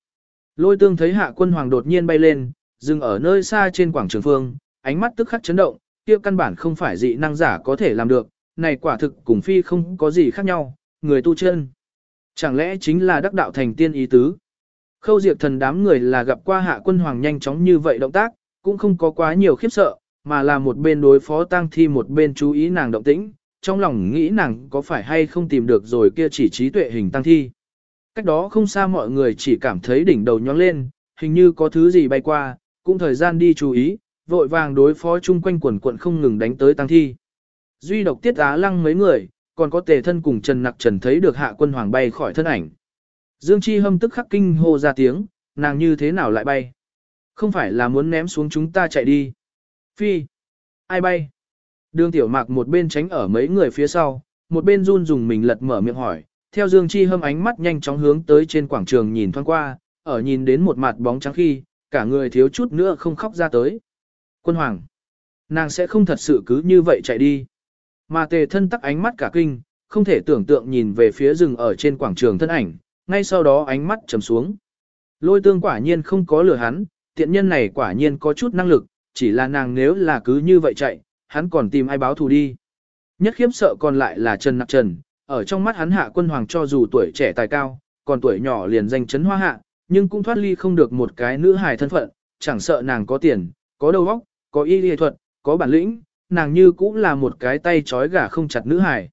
Speaker 1: Lôi tương thấy hạ quân hoàng đột nhiên bay lên, dừng ở nơi xa trên quảng trường phương, ánh mắt tức khắc chấn động, kia căn bản không phải dị năng giả có thể làm được, này quả thực cùng phi không có gì khác nhau, người tu chân. Chẳng lẽ chính là đắc đạo thành tiên ý tứ? Khâu diệt thần đám người là gặp qua hạ quân hoàng nhanh chóng như vậy động tác, cũng không có quá nhiều khiếp sợ, mà là một bên đối phó tang thi một bên chú ý nàng động tĩnh, trong lòng nghĩ nàng có phải hay không tìm được rồi kia chỉ trí tuệ hình tăng thi. Cách đó không xa mọi người chỉ cảm thấy đỉnh đầu nhóng lên, hình như có thứ gì bay qua, cũng thời gian đi chú ý, vội vàng đối phó chung quanh quần quận không ngừng đánh tới tăng thi. Duy độc tiết á lăng mấy người, còn có tề thân cùng Trần Nặc Trần thấy được hạ quân hoàng bay khỏi thân ảnh. Dương Chi hâm tức khắc kinh hô ra tiếng, nàng như thế nào lại bay? Không phải là muốn ném xuống chúng ta chạy đi. Phi! Ai bay? Đường tiểu mạc một bên tránh ở mấy người phía sau, một bên run dùng mình lật mở miệng hỏi, theo Dương Chi hâm ánh mắt nhanh chóng hướng tới trên quảng trường nhìn thoáng qua, ở nhìn đến một mặt bóng trắng khi, cả người thiếu chút nữa không khóc ra tới. Quân hoàng, nàng sẽ không thật sự cứ như vậy chạy đi. Mà tề thân tắc ánh mắt cả kinh, không thể tưởng tượng nhìn về phía rừng ở trên quảng trường thân ảnh, ngay sau đó ánh mắt trầm xuống. Lôi tương quả nhiên không có lừa hắn, tiện nhân này quả nhiên có chút năng lực, chỉ là nàng nếu là cứ như vậy chạy, hắn còn tìm ai báo thù đi. Nhất khiếp sợ còn lại là Trần Nặc Trần, ở trong mắt hắn hạ quân hoàng cho dù tuổi trẻ tài cao, còn tuổi nhỏ liền danh chấn hoa hạ, nhưng cũng thoát ly không được một cái nữ hài thân phận, chẳng sợ nàng có tiền, có đầu óc, có y lý thuật, có bản lĩnh, nàng như cũng là một cái tay trói gà không chặt nữ hài.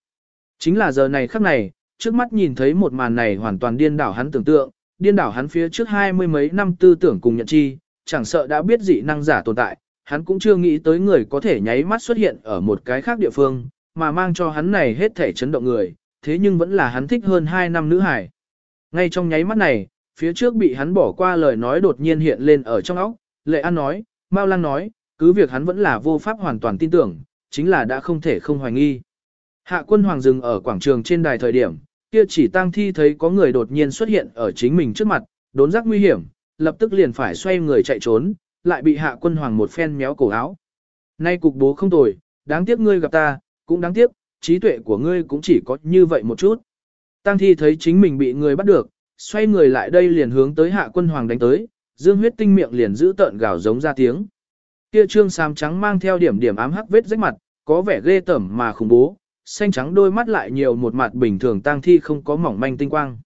Speaker 1: Chính là giờ này khắc này, trước mắt nhìn thấy một màn này hoàn toàn điên đảo hắn tưởng tượng, điên đảo hắn phía trước hai mươi mấy năm tư tưởng cùng nhận chi, chẳng sợ đã biết dị năng giả tồn tại, hắn cũng chưa nghĩ tới người có thể nháy mắt xuất hiện ở một cái khác địa phương, mà mang cho hắn này hết thể chấn động người, thế nhưng vẫn là hắn thích hơn 2 năm nữ hải. Ngay trong nháy mắt này, phía trước bị hắn bỏ qua lời nói đột nhiên hiện lên ở trong óc, Lệ An nói, Mao Lăng nói, cứ việc hắn vẫn là vô pháp hoàn toàn tin tưởng, chính là đã không thể không hoài nghi. Hạ quân hoàng dừng ở quảng trường trên đài thời điểm, kia chỉ tang thi thấy có người đột nhiên xuất hiện ở chính mình trước mặt, đốn giác nguy hiểm, lập tức liền phải xoay người chạy trốn, lại bị hạ quân hoàng một phen méo cổ áo. Nay cục bố không tồi, đáng tiếc ngươi gặp ta, cũng đáng tiếc, trí tuệ của ngươi cũng chỉ có như vậy một chút. Tăng thi thấy chính mình bị người bắt được, xoay người lại đây liền hướng tới hạ quân hoàng đánh tới, dương huyết tinh miệng liền giữ tợn gào giống ra tiếng. Kia trương xám trắng mang theo điểm điểm ám hắc vết rách mặt, có vẻ ghê tởm mà khủng bố, xanh trắng đôi mắt lại nhiều một mặt bình thường tang thi không có mỏng manh tinh quang.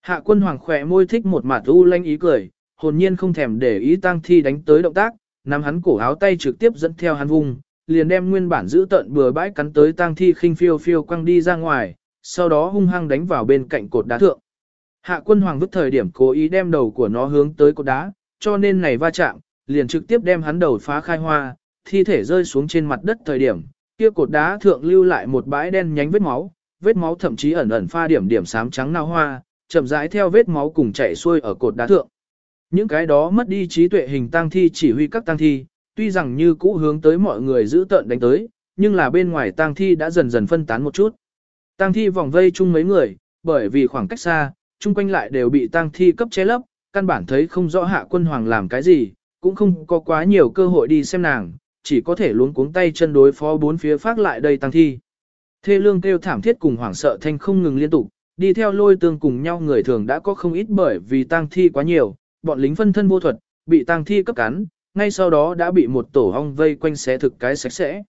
Speaker 1: Hạ quân hoàng khỏe môi thích một mặt u lanh ý cười, hồn nhiên không thèm để ý tang thi đánh tới động tác, nắm hắn cổ áo tay trực tiếp dẫn theo hắn vùng, liền đem nguyên bản giữ tận bừa bãi cắn tới tang thi khinh phiêu phiêu quăng đi ra ngoài, sau đó hung hăng đánh vào bên cạnh cột đá thượng. Hạ quân hoàng vứt thời điểm cố ý đem đầu của nó hướng tới cột đá, cho nên này va chạm, liền trực tiếp đem hắn đầu phá khai hoa, thi thể rơi xuống trên mặt đất thời điểm, kia cột đá thượng lưu lại một bãi đen nhánh vết máu, vết máu thậm chí ẩn ẩn pha điểm điểm xám trắng nao hoa, chậm rãi theo vết máu cùng chảy xuôi ở cột đá thượng. Những cái đó mất đi trí tuệ hình tang thi chỉ huy các tang thi, tuy rằng như cũ hướng tới mọi người giữ tợn đánh tới, nhưng là bên ngoài tang thi đã dần dần phân tán một chút. Tang thi vòng vây chung mấy người, bởi vì khoảng cách xa, chung quanh lại đều bị tang thi cấp che lấp, căn bản thấy không rõ hạ quân hoàng làm cái gì, cũng không có quá nhiều cơ hội đi xem nàng, chỉ có thể luống cuống tay chân đối phó bốn phía phát lại đây tang thi. Thê lương kêu thảm thiết cùng hoảng sợ thanh không ngừng liên tục, đi theo lôi tương cùng nhau người thường đã có không ít bởi vì tang thi quá nhiều, bọn lính phân thân vô thuật, bị tang thi cấp cắn, ngay sau đó đã bị một tổ hong vây quanh xé thực cái sạch sẽ.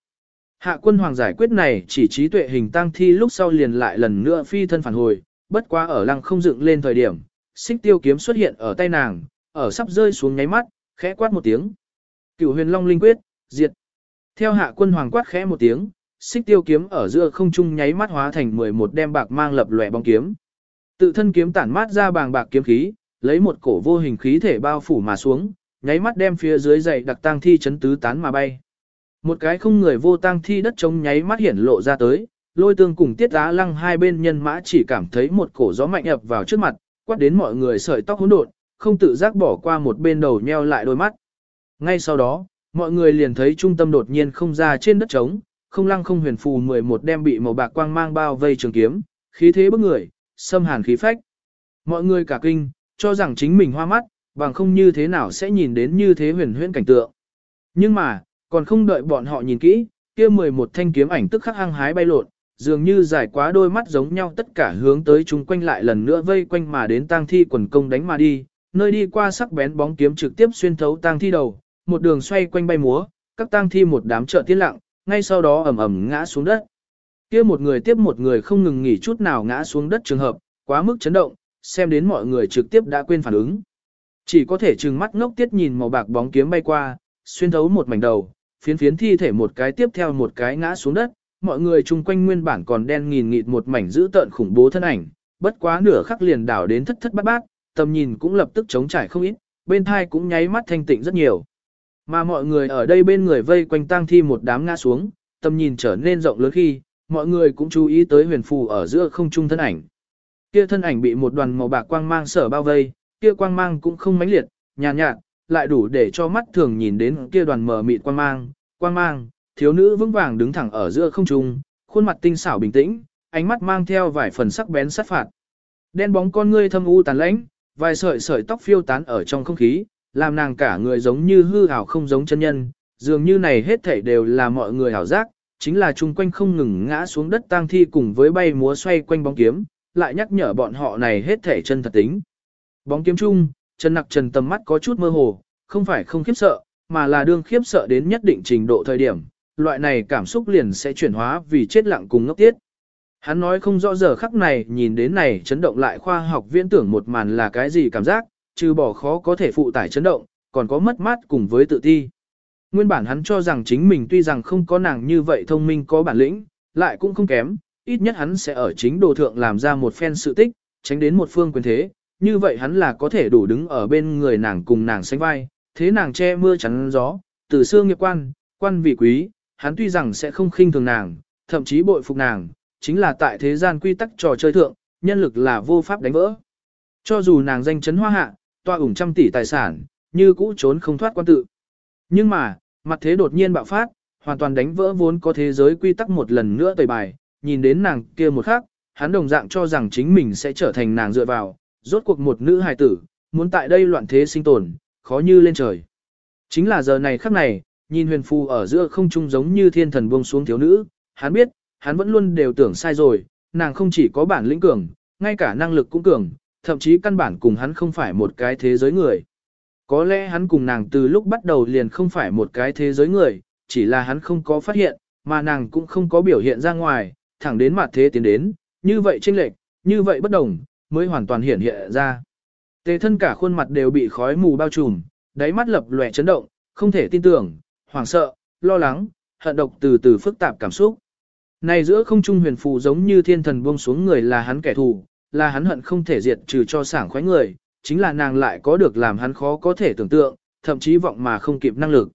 Speaker 1: Hạ quân hoàng giải quyết này chỉ trí tuệ hình tang thi lúc sau liền lại lần nữa phi thân phản hồi, bất quá ở lăng không dựng lên thời điểm, xích tiêu kiếm xuất hiện ở tay nàng, ở sắp rơi xuống nháy mắt, khẽ quát một tiếng. Cửu huyền long linh quyết, diệt. Theo hạ quân hoàng quát khẽ một tiếng, xích tiêu kiếm ở giữa không trung nháy mắt hóa thành 11 đem bạc mang lập lòe bóng kiếm. Tự thân kiếm tản mát ra bàng bạc kiếm khí, lấy một cổ vô hình khí thể bao phủ mà xuống, nháy mắt đem phía dưới dày đặc tang thi chấn tứ tán mà bay. Một cái không người vô tang thi đất trống nháy mắt hiển lộ ra tới, lôi tương cùng tiết á lăng hai bên nhân mã chỉ cảm thấy một cổ gió mạnh ập vào trước mặt, quát đến mọi người sợi tóc hỗn độn, không tự giác bỏ qua một bên đầu nheo lại đôi mắt. Ngay sau đó, mọi người liền thấy trung tâm đột nhiên không ra trên đất trống, không lăng không huyền phù 11 đem bị màu bạc quang mang bao vây trường kiếm, khí thế bức người, xâm hàn khí phách. Mọi người cả kinh, cho rằng chính mình hoa mắt, bằng không như thế nào sẽ nhìn đến như thế huyền huyễn cảnh tượng. Nhưng mà, còn không đợi bọn họ nhìn kỹ, kia 11 thanh kiếm ảnh tức khắc hăng hái bay lộn, dường như dài quá đôi mắt giống nhau tất cả hướng tới chúng quanh lại lần nữa vây quanh mà đến tang thi quần công đánh mà đi, nơi đi qua sắc bén bóng kiếm trực tiếp xuyên thấu tang thi đầu, một đường xoay quanh bay múa, các tang thi một đám trợ tiến lặng, ngay sau đó ầm ầm ngã xuống đất. Kia một người tiếp một người không ngừng nghỉ chút nào ngã xuống đất trường hợp, quá mức chấn động, xem đến mọi người trực tiếp đã quên phản ứng. Chỉ có thể trừng mắt ngốc tiết nhìn màu bạc bóng kiếm bay qua, xuyên thấu một mảnh đầu, phiến phiến thi thể một cái tiếp theo một cái ngã xuống đất, mọi người chung quanh nguyên bản còn đen nghìn nghịt một mảnh dữ tợn khủng bố thân ảnh, bất quá nửa khắc liền đảo đến thất thất bát bát, tầm nhìn cũng lập tức chống trải không ít, bên thai cũng nháy mắt thanh tịnh rất nhiều. Mà mọi người ở đây bên người vây quanh tang thi một đám ngã xuống, tầm nhìn trở nên rộng lớn khi, mọi người cũng chú ý tới huyền phù ở giữa không trung thân ảnh. Kia thân ảnh bị một đoàn màu bạc quang mang sở bao vây, kia quang mang cũng không mãnh liệt, nhàn nhạt, nhạt, lại đủ để cho mắt thường nhìn đến kia đoàn mờ mịt quang mang, quang mang, thiếu nữ vững vàng đứng thẳng ở giữa không trung, khuôn mặt tinh xảo bình tĩnh, ánh mắt mang theo vài phần sắc bén sát phạt. Đen bóng con ngươi thâm u tàn lãnh, vài sợi sợi tóc phiêu tán ở trong không khí, làm nàng cả người giống như hư ảo không giống chân nhân, dường như này hết thảy đều là mọi người ảo giác, chính là chung quanh không ngừng ngã xuống đất tang thi cùng với bay múa xoay quanh bóng kiếm, lại nhắc nhở bọn họ này hết thể chân thật tính. Bóng kiếm chung, Trần Nặc Trần tầm mắt có chút mơ hồ, không phải không khiếp sợ, mà là đương khiếp sợ đến nhất định trình độ thời điểm, loại này cảm xúc liền sẽ chuyển hóa vì chết lặng cùng ngốc tiết. Hắn nói không rõ giờ khắc này nhìn đến này chấn động lại khoa học viễn tưởng một màn là cái gì cảm giác, trừ bỏ khó có thể phụ tải chấn động, còn có mất mát cùng với tự ti. Nguyên bản hắn cho rằng chính mình tuy rằng không có nàng như vậy thông minh có bản lĩnh, lại cũng không kém, ít nhất hắn sẽ ở chính đồ thượng làm ra một phen sự tích, tránh đến một phương quyền thế, như vậy hắn là có thể đủ đứng ở bên người nàng cùng nàng sánh vai, thế nàng che mưa chắn gió, từ xưa nghiệp quan, quan vị quý, hắn tuy rằng sẽ không khinh thường nàng, thậm chí bội phục nàng, chính là tại thế gian quy tắc trò chơi thượng, nhân lực là vô pháp đánh vỡ. Cho dù nàng danh chấn hoa hạ, tòa ủng trăm tỷ tài sản, như cũ trốn không thoát quan tự. Nhưng mà, mặt thế đột nhiên bạo phát, hoàn toàn đánh vỡ vốn có thế giới quy tắc một lần nữa tẩy bài, nhìn đến nàng kia một khắc, hắn đồng dạng cho rằng chính mình sẽ trở thành nàng dựa vào, rốt cuộc một nữ hài tử, muốn tại đây loạn thế sinh tồn, khó như lên trời. Chính là giờ này khắc này, nhìn huyền phù ở giữa không trung giống như thiên thần buông xuống thiếu nữ, hắn biết, hắn vẫn luôn đều tưởng sai rồi, nàng không chỉ có bản lĩnh cường, ngay cả năng lực cũng cường, thậm chí căn bản cùng hắn không phải một cái thế giới người. Có lẽ hắn cùng nàng từ lúc bắt đầu liền không phải một cái thế giới người, chỉ là hắn không có phát hiện, mà nàng cũng không có biểu hiện ra ngoài, thẳng đến mặt thế tiến đến, như vậy chênh lệch, như vậy bất đồng, mới hoàn toàn hiện hiện ra. Tề thân cả khuôn mặt đều bị khói mù bao trùm, đáy mắt lập lòe chấn động, không thể tin tưởng, hoảng sợ, lo lắng, hận độc từ từ phức tạp cảm xúc. Này giữa không trung huyền phù giống như thiên thần buông xuống người là hắn kẻ thù, là hắn hận không thể diệt trừ cho sảng khoái người, chính là nàng lại có được làm hắn khó có thể tưởng tượng, thậm chí vọng mà không kịp năng lực.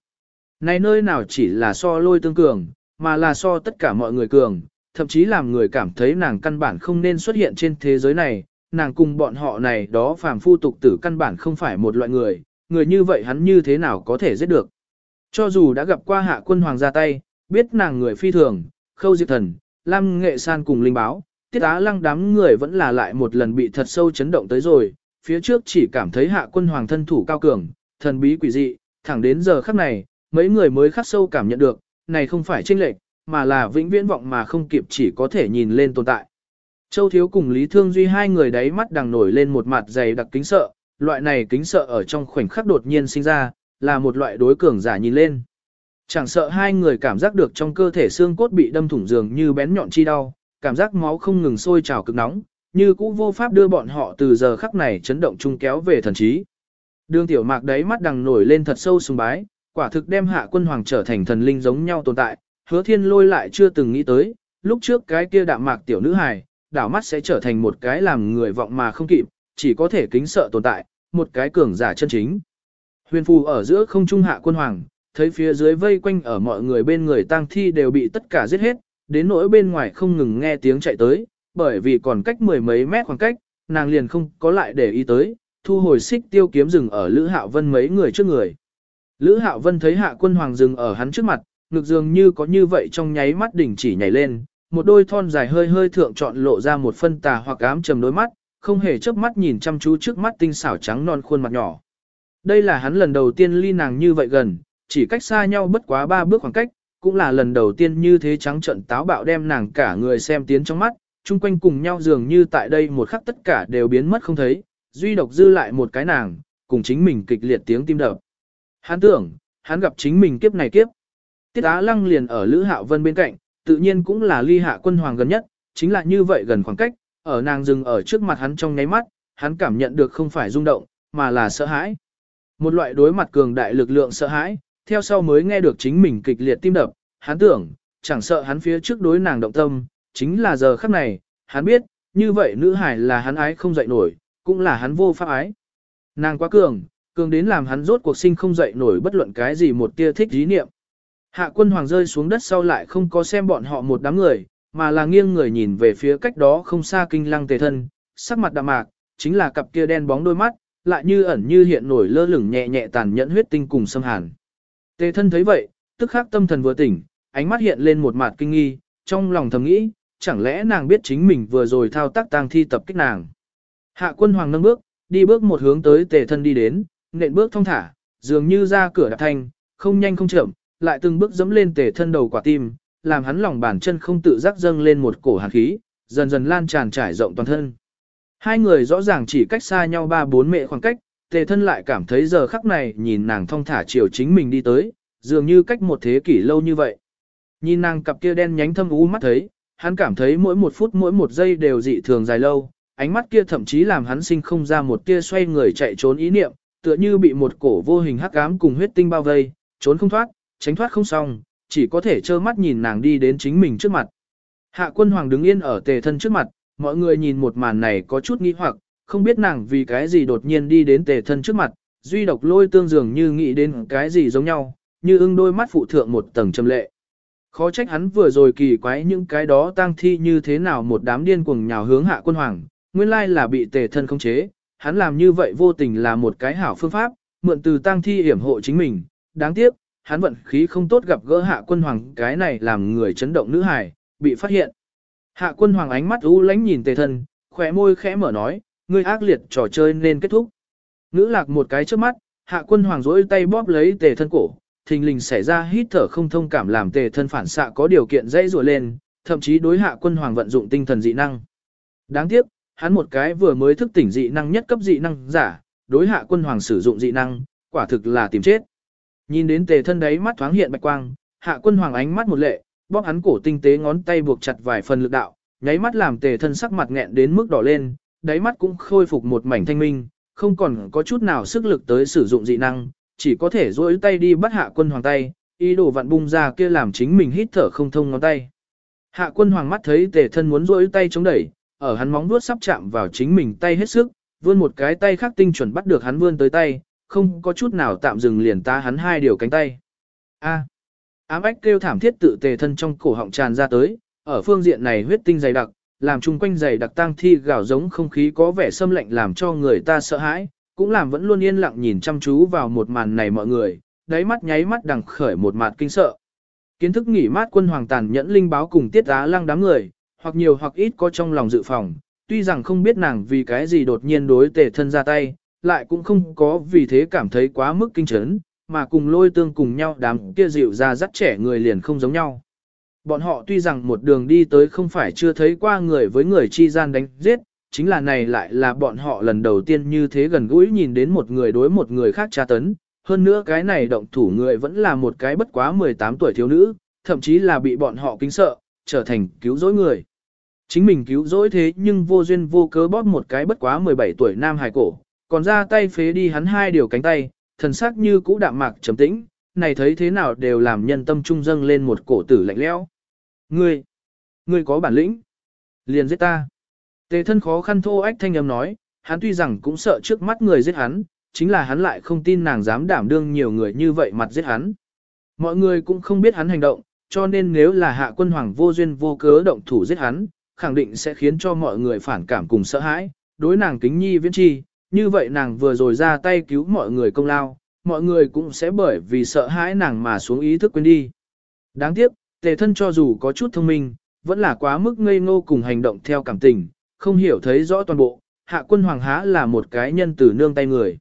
Speaker 1: Này nơi nào chỉ là so lôi tương cường, mà là so tất cả mọi người cường, thậm chí làm người cảm thấy nàng căn bản không nên xuất hiện trên thế giới này, nàng cùng bọn họ này đó phàm phu tục tử căn bản không phải một loại người, người như vậy hắn như thế nào có thể giết được. Cho dù đã gặp qua hạ quân hoàng ra tay, biết nàng người phi thường, khâu diệt thần, lam nghệ san cùng linh báo, tiết á lăng đám người vẫn là lại một lần bị thật sâu chấn động tới rồi, phía trước chỉ cảm thấy hạ quân hoàng thân thủ cao cường, thần bí quỷ dị, thẳng đến giờ khắc này, mấy người mới khắc sâu cảm nhận được, này không phải chênh lệch, mà là vĩnh viễn vọng mà không kịp chỉ có thể nhìn lên tồn tại. Châu Thiếu cùng Lý Thương Duy hai người đáy mắt đằng nổi lên một mặt dày đặc kính sợ, loại này kính sợ ở trong khoảnh khắc đột nhiên sinh ra, là một loại đối cường giả nhìn lên. Chẳng sợ hai người cảm giác được trong cơ thể xương cốt bị đâm thủng giường như bén nhọn chi đau, cảm giác máu không ngừng sôi trào cực nóng, như cũ vô pháp đưa bọn họ từ giờ khắc này chấn động chung kéo về thần trí. Đường tiểu mạc đáy mắt đằng nổi lên thật sâu sùng bái, quả thực đem hạ quân hoàng trở thành thần linh giống nhau tồn tại, hứa thiên lôi lại chưa từng nghĩ tới, lúc trước cái kia đạm mạc tiểu nữ hài, đảo mắt sẽ trở thành một cái làm người vọng mà không kịp, chỉ có thể kính sợ tồn tại, một cái cường giả chân chính. Huyền phù ở giữa không trung hạ quân hoàng, thấy phía dưới vây quanh ở mọi người bên người tang thi đều bị tất cả giết hết, đến nỗi bên ngoài không ngừng nghe tiếng chạy tới, bởi vì còn cách mười mấy mét khoảng cách, nàng liền không có lại để ý tới, thu hồi xích tiêu kiếm rừng ở Lữ Hạo Vân mấy người trước người. Lữ Hạo Vân thấy hạ quân hoàng rừng ở hắn trước mặt, ngực dường như có như vậy trong nháy mắt đỉnh chỉ nhảy lên, một đôi thon dài hơi hơi thượng chọn lộ ra một phân tà hoặc ám trầm đôi mắt, không hề chớp mắt nhìn chăm chú trước mắt tinh xảo trắng non khuôn mặt nhỏ. Đây là hắn lần đầu tiên ly nàng như vậy gần, chỉ cách xa nhau bất quá ba bước khoảng cách, cũng là lần đầu tiên như thế trắng trận táo bạo đem nàng cả người xem tiến trong mắt, chung quanh cùng nhau dường như tại đây một khắc tất cả đều biến mất không thấy, duy độc dư lại một cái nàng, cùng chính mình kịch liệt tiếng tim đập. Hắn tưởng, hắn gặp chính mình kiếp này kiếp. Tiết Á Lăng liền ở Lữ Hạo Vân bên cạnh, tự nhiên cũng là ly hạ quân hoàng gần nhất, chính là như vậy gần khoảng cách, ở nàng dừng ở trước mặt hắn trong nháy mắt, hắn cảm nhận được không phải rung động, mà là sợ hãi. Một loại đối mặt cường đại lực lượng sợ hãi, theo sau mới nghe được chính mình kịch liệt tim đập, hắn tưởng, chẳng sợ hắn phía trước đối nàng động tâm, chính là giờ khắc này, hắn biết, như vậy nữ hải là hắn ái không dậy nổi, cũng là hắn vô pháp ái. Nàng quá cường, cường đến làm hắn rốt cuộc sinh không dậy nổi bất luận cái gì một tia thích dí niệm. Hạ quân hoàng rơi xuống đất sau lại không có xem bọn họ một đám người, mà là nghiêng người nhìn về phía cách đó không xa kinh lăng tề thân, sắc mặt đạm mạc, chính là cặp kia đen bóng đôi mắt, lại như ẩn như hiện nổi lơ lửng nhẹ nhẹ tàn nhẫn huyết tinh cùng xâm hàn. Tề thân thấy vậy, tức khắc tâm thần vừa tỉnh, ánh mắt hiện lên một mặt kinh nghi, trong lòng thầm nghĩ, chẳng lẽ nàng biết chính mình vừa rồi thao tác tang thi tập kích nàng. Hạ quân hoàng nâng bước, đi bước một hướng tới tề thân đi đến, nện bước thong thả, dường như ra cửa đạp thanh, không nhanh không chậm, lại từng bước dẫm lên tề thân đầu quả tim, làm hắn lòng bàn chân không tự giác dâng lên một cổ hàn khí, dần dần lan tràn trải rộng toàn thân. Hai người rõ ràng chỉ cách xa nhau ba bốn mệ khoảng cách, tề thân lại cảm thấy giờ khắc này nhìn nàng thong thả chiều chính mình đi tới, dường như cách một thế kỷ lâu như vậy. Nhìn nàng cặp kia đen nhánh thâm u mắt thấy, hắn cảm thấy mỗi một phút mỗi một giây đều dị thường dài lâu, ánh mắt kia thậm chí làm hắn sinh không ra một tia xoay người chạy trốn ý niệm, tựa như bị một cổ vô hình hắc ám cùng huyết tinh bao vây, trốn không thoát, tránh thoát không xong, chỉ có thể trơ mắt nhìn nàng đi đến chính mình trước mặt. Hạ quân hoàng đứng yên ở tề thân trước mặt, mọi người nhìn một màn này có chút nghi hoặc, không biết nàng vì cái gì đột nhiên đi đến tề thân trước mặt, duy độc lôi tương dường như nghĩ đến cái gì giống nhau, như ưng đôi mắt phụ thượng một tầng trầm lệ. Khó trách hắn vừa rồi kỳ quái những cái đó tang thi như thế nào một đám điên cuồng nhào hướng hạ quân hoàng, nguyên lai là bị tề thân không chế, hắn làm như vậy vô tình là một cái hảo phương pháp, mượn từ tang thi hiểm hộ chính mình, đáng tiếc, hắn vận khí không tốt gặp gỡ hạ quân hoàng cái này làm người chấn động nữ hài, bị phát hiện. Hạ quân hoàng ánh mắt u lánh nhìn tề thân, khỏe môi khẽ mở nói, ngươi ác liệt trò chơi nên kết thúc. Ngữ lạc một cái trước mắt, hạ quân hoàng rỗi tay bóp lấy tề thân cổ, thình lình xảy ra hít thở không thông cảm làm tề thân phản xạ có điều kiện dây rùa lên, thậm chí đối hạ quân hoàng vận dụng tinh thần dị năng. Đáng tiếc, hắn một cái vừa mới thức tỉnh dị năng nhất cấp dị năng giả, đối hạ quân hoàng sử dụng dị năng, quả thực là tìm chết. Nhìn đến tề thân đấy mắt thoáng hiện bạch quang, hạ quân hoàng ánh mắt một lệ, bóp hắn cổ tinh tế ngón tay buộc chặt vài phần lực đạo, nháy mắt làm tề thân sắc mặt nghẹn đến mức đỏ lên, đáy mắt cũng khôi phục một mảnh thanh minh, không còn có chút nào sức lực tới sử dụng dị năng, chỉ có thể duỗi tay đi bắt hạ quân hoàng tay, ý đồ vặn bung ra kia làm chính mình hít thở không thông ngón tay. Hạ quân hoàng mắt thấy tề thân muốn duỗi tay chống đẩy, ở hắn móng vuốt sắp chạm vào chính mình tay hết sức, vươn một cái tay khác tinh chuẩn bắt được hắn vươn tới tay, không có chút nào tạm dừng liền ta hắn hai điều cánh tay. A. ám ách kêu thảm thiết tự tề thân trong cổ họng tràn ra tới, ở phương diện này huyết tinh dày đặc, làm chung quanh dày đặc tang thi gào giống không khí có vẻ xâm lạnh làm cho người ta sợ hãi, cũng làm vẫn luôn yên lặng nhìn chăm chú vào một màn này mọi người, đáy mắt nháy mắt đằng khởi một mạt kinh sợ. Kiến thức nghỉ mát quân hoàng tàn nhẫn linh báo cùng tiết á lăng đám người, hoặc nhiều hoặc ít có trong lòng dự phòng, tuy rằng không biết nàng vì cái gì đột nhiên đối tề thân ra tay, lại cũng không có vì thế cảm thấy quá mức kinh chấn, mà cùng lôi tương cùng nhau đám kia dịu ra dắt trẻ người liền không giống nhau. Bọn họ tuy rằng một đường đi tới không phải chưa thấy qua người với người chi gian đánh giết, chính là này lại là bọn họ lần đầu tiên như thế gần gũi nhìn đến một người đối một người khác tra tấn. Hơn nữa cái này động thủ người vẫn là một cái bất quá 18 tuổi thiếu nữ, thậm chí là bị bọn họ kính sợ, trở thành cứu rỗi người. Chính mình cứu rỗi thế nhưng vô duyên vô cớ bóp một cái bất quá 17 tuổi nam hài cổ, còn ra tay phế đi hắn hai điều cánh tay, thần sắc như cũ đạm mạc trầm tĩnh, này thấy thế nào đều làm nhân tâm trung dâng lên một cổ tử lạnh lẽo. Ngươi, ngươi có bản lĩnh, liền giết ta. Tề thân khó khăn thô ách thanh âm nói, hắn tuy rằng cũng sợ trước mắt người giết hắn, chính là hắn lại không tin nàng dám đảm đương nhiều người như vậy mặt giết hắn. Mọi người cũng không biết hắn hành động, cho nên nếu là hạ quân hoàng vô duyên vô cớ động thủ giết hắn, khẳng định sẽ khiến cho mọi người phản cảm cùng sợ hãi, đối nàng kính nhi viễn chi, như vậy nàng vừa rồi ra tay cứu mọi người công lao, mọi người cũng sẽ bởi vì sợ hãi nàng mà xuống ý thức quên đi. Đáng tiếc, tề thân cho dù có chút thông minh, vẫn là quá mức ngây ngô cùng hành động theo cảm tình, không hiểu thấy rõ toàn bộ, hạ quân hoàng há là một cái nhân tử nương tay người.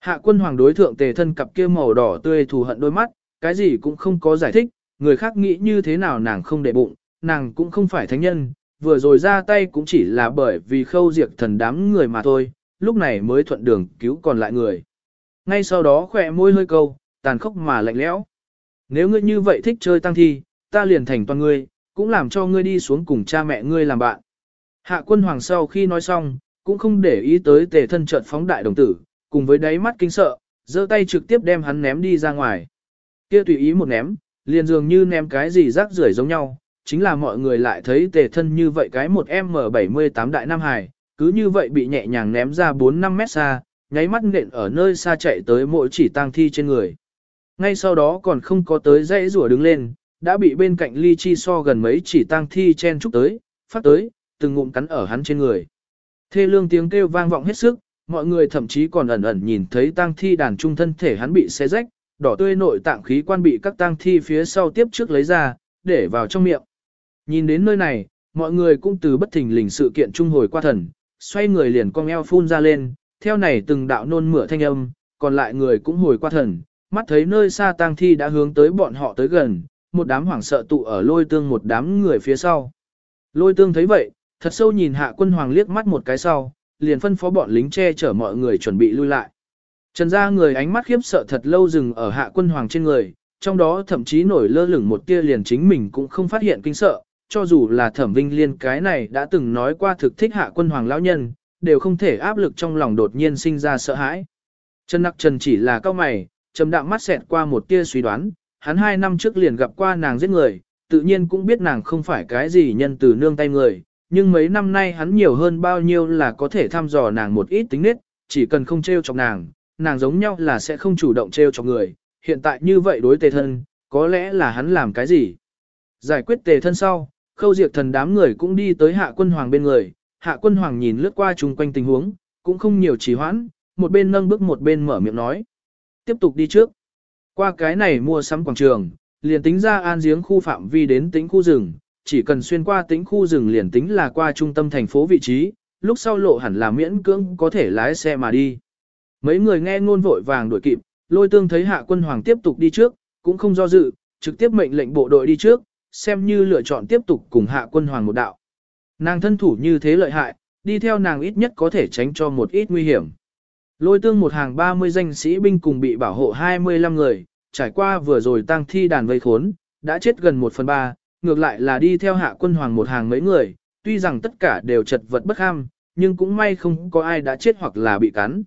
Speaker 1: Hạ quân hoàng đối thượng tề thân cặp kia màu đỏ tươi thù hận đôi mắt, cái gì cũng không có giải thích, người khác nghĩ như thế nào nàng không để bụng, nàng cũng không phải thánh nhân, vừa rồi ra tay cũng chỉ là bởi vì khâu diệt thần đám người mà thôi, lúc này mới thuận đường cứu còn lại người. Ngay sau đó khỏe môi hơi câu, tàn khốc mà lạnh lẽo. Nếu ngươi như vậy thích chơi tăng thi, ta liền thành toàn ngươi, cũng làm cho ngươi đi xuống cùng cha mẹ ngươi làm bạn. Hạ quân hoàng sau khi nói xong, cũng không để ý tới tề thân trợn phóng đại đồng tử, cùng với đáy mắt kinh sợ, giơ tay trực tiếp đem hắn ném đi ra ngoài. Kia tùy ý một ném, liền dường như ném cái gì rác rưởi giống nhau, chính là mọi người lại thấy tề thân như vậy cái một M78 đại Nam Hải, cứ như vậy bị nhẹ nhàng ném ra 4-5 mét xa, nháy mắt nện ở nơi xa chạy tới mỗi chỉ tang thi trên người. Ngay sau đó còn không có tới dãy rùa đứng lên, đã bị bên cạnh ly chi so gần mấy chỉ tang thi chen chúc tới, phát tới, từng ngụm cắn ở hắn trên người. Thê lương tiếng kêu vang vọng hết sức, mọi người thậm chí còn ẩn ẩn nhìn thấy tang thi đàn trung thân thể hắn bị xé rách, đỏ tươi nội tạng khí quan bị các tang thi phía sau tiếp trước lấy ra, để vào trong miệng. Nhìn đến nơi này, mọi người cũng từ bất thình lình sự kiện trung hồi qua thần, xoay người liền cong eo phun ra lên, theo này từng đạo nôn mửa thanh âm, còn lại người cũng hồi qua thần, mắt thấy nơi xa tang thi đã hướng tới bọn họ tới gần, một đám hoảng sợ tụ ở lôi tương một đám người phía sau. Lôi tương thấy vậy, thật sâu nhìn hạ quân hoàng liếc mắt một cái sau, liền phân phó bọn lính che chở mọi người chuẩn bị lui lại. Trần ra người ánh mắt khiếp sợ thật lâu dừng ở hạ quân hoàng trên người, trong đó thậm chí nổi lơ lửng một tia liền chính mình cũng không phát hiện kinh sợ, cho dù là thẩm vinh liên cái này đã từng nói qua thực thích hạ quân hoàng lão nhân, đều không thể áp lực trong lòng đột nhiên sinh ra sợ hãi. Trần nặc trần chỉ là cao mày, trầm đạm mắt xẹt qua một tia suy đoán, hắn hai năm trước liền gặp qua nàng giết người, tự nhiên cũng biết nàng không phải cái gì nhân từ nương tay người, nhưng mấy năm nay hắn nhiều hơn bao nhiêu là có thể thăm dò nàng một ít tính nết, chỉ cần không trêu chọc nàng, nàng giống nhau là sẽ không chủ động trêu chọc người, hiện tại như vậy đối tề thân, có lẽ là hắn làm cái gì. Giải quyết tề thân sau, khâu diệt thần đám người cũng đi tới hạ quân hoàng bên người, hạ quân hoàng nhìn lướt qua chung quanh tình huống, cũng không nhiều trì hoãn, một bên nâng bước một bên mở miệng nói. Tiếp tục đi trước. Qua cái này mua sắm quảng trường, liền tính ra an giếng khu phạm vi đến tính khu rừng, chỉ cần xuyên qua tính khu rừng liền tính là qua trung tâm thành phố vị trí, lúc sau lộ hẳn là miễn cưỡng có thể lái xe mà đi. Mấy người nghe ngôn vội vàng đuổi kịp, lôi tương thấy hạ quân hoàng tiếp tục đi trước, cũng không do dự, trực tiếp mệnh lệnh bộ đội đi trước, xem như lựa chọn tiếp tục cùng hạ quân hoàng một đạo. Nàng thân thủ như thế lợi hại, đi theo nàng ít nhất có thể tránh cho một ít nguy hiểm. Lôi tương một hàng 30 danh sĩ binh cùng bị bảo hộ 25 người, trải qua vừa rồi tăng thi đàn vây khốn, đã chết gần 1 phần 3, ngược lại là đi theo hạ quân hoàng một hàng mấy người, tuy rằng tất cả đều chật vật bất ham, nhưng cũng may không có ai đã chết hoặc là bị cắn.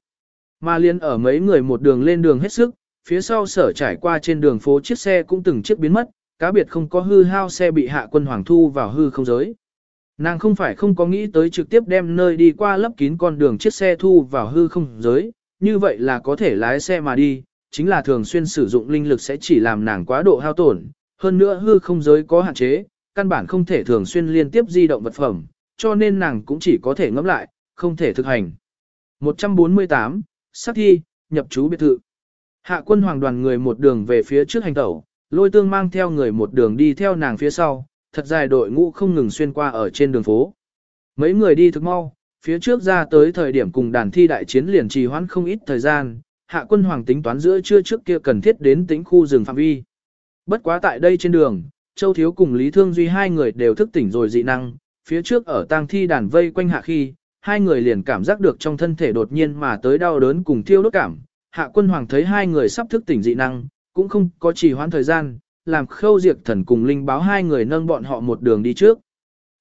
Speaker 1: Mà liên ở mấy người một đường lên đường hết sức, phía sau sở trải qua trên đường phố chiếc xe cũng từng chiếc biến mất, cá biệt không có hư hao xe bị hạ quân hoàng thu vào hư không giới. Nàng không phải không có nghĩ tới trực tiếp đem nơi đi qua lấp kín con đường chiếc xe thu vào hư không giới, như vậy là có thể lái xe mà đi, chính là thường xuyên sử dụng linh lực sẽ chỉ làm nàng quá độ hao tổn, hơn nữa hư không giới có hạn chế, căn bản không thể thường xuyên liên tiếp di động vật phẩm, cho nên nàng cũng chỉ có thể ngẫm lại, không thể thực hành. 148, sắc thi, nhập chú biệt thự. Hạ quân hoàng đoàn người một đường về phía trước hành tẩu, lôi tương mang theo người một đường đi theo nàng phía sau, thật dài đội ngũ không ngừng xuyên qua ở trên đường phố. Mấy người đi thực mau, phía trước ra tới thời điểm cùng đàn thi đại chiến liền trì hoãn không ít thời gian, hạ quân hoàng tính toán giữa trưa trước kia cần thiết đến tính khu rừng phạm vi. Bất quá tại đây trên đường, Châu Thiếu cùng Lý Thương Duy hai người đều thức tỉnh rồi dị năng, phía trước ở tang thi đàn vây quanh hạ khi, hai người liền cảm giác được trong thân thể đột nhiên mà tới đau đớn cùng thiêu đốt cảm. Hạ quân hoàng thấy hai người sắp thức tỉnh dị năng, cũng không có chỉ hoãn thời gian, làm khâu diệt thần cùng linh báo hai người nâng bọn họ một đường đi trước.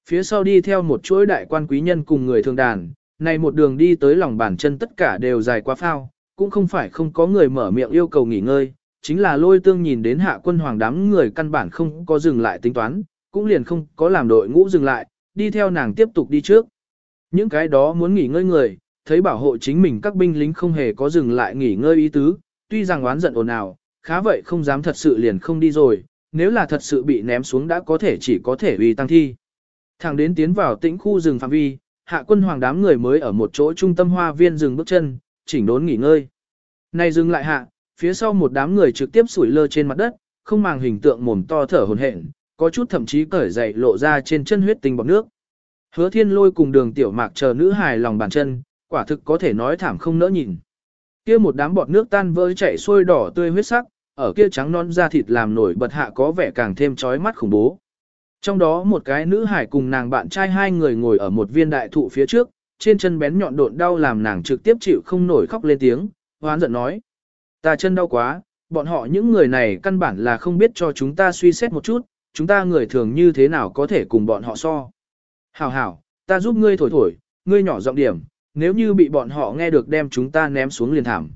Speaker 1: Phía sau đi theo một chuỗi đại quan quý nhân cùng người thường đàn, này một đường đi tới lòng bàn chân tất cả đều dài quá phao, cũng không phải không có người mở miệng yêu cầu nghỉ ngơi, chính là lôi tương nhìn đến hạ quân hoàng đám người căn bản không có dừng lại tính toán, cũng liền không có làm đội ngũ dừng lại, đi theo nàng tiếp tục đi trước. Những cái đó muốn nghỉ ngơi người, thấy bảo hộ chính mình các binh lính không hề có dừng lại nghỉ ngơi ý tứ, tuy rằng oán giận ồn ào, khá vậy không dám thật sự liền không đi rồi, nếu là thật sự bị ném xuống đã có thể chỉ có thể uy tăng thi. Thẳng đến tiến vào tĩnh khu rừng phạm vi, hạ quân hoàng đám người mới ở một chỗ trung tâm hoa viên rừng bước chân, chỉnh đốn nghỉ ngơi. Này dừng lại hạ, phía sau một đám người trực tiếp sủi lơ trên mặt đất, không màng hình tượng mồm to thở hồn hển, có chút thậm chí cởi dậy lộ ra trên chân huyết tinh bọt nước. Hứa thiên lôi cùng đường tiểu mạc chờ nữ hài lòng bàn chân, quả thực có thể nói thảm không nỡ nhìn. Kia một đám bọt nước tan vỡ chảy xuôi đỏ tươi huyết sắc, ở kia trắng non da thịt làm nổi bật hạ có vẻ càng thêm chói mắt khủng bố. Trong đó một cái nữ hải cùng nàng bạn trai hai người ngồi ở một viên đại thụ phía trước, trên chân bén nhọn độn đau làm nàng trực tiếp chịu không nổi khóc lên tiếng, hoán giận nói. Ta chân đau quá, bọn họ những người này căn bản là không biết cho chúng ta suy xét một chút, chúng ta người thường như thế nào có thể cùng bọn họ so. Hảo hảo, ta giúp ngươi thổi thổi, ngươi nhỏ giọng điểm, nếu như bị bọn họ nghe được đem chúng ta ném xuống liền thảm.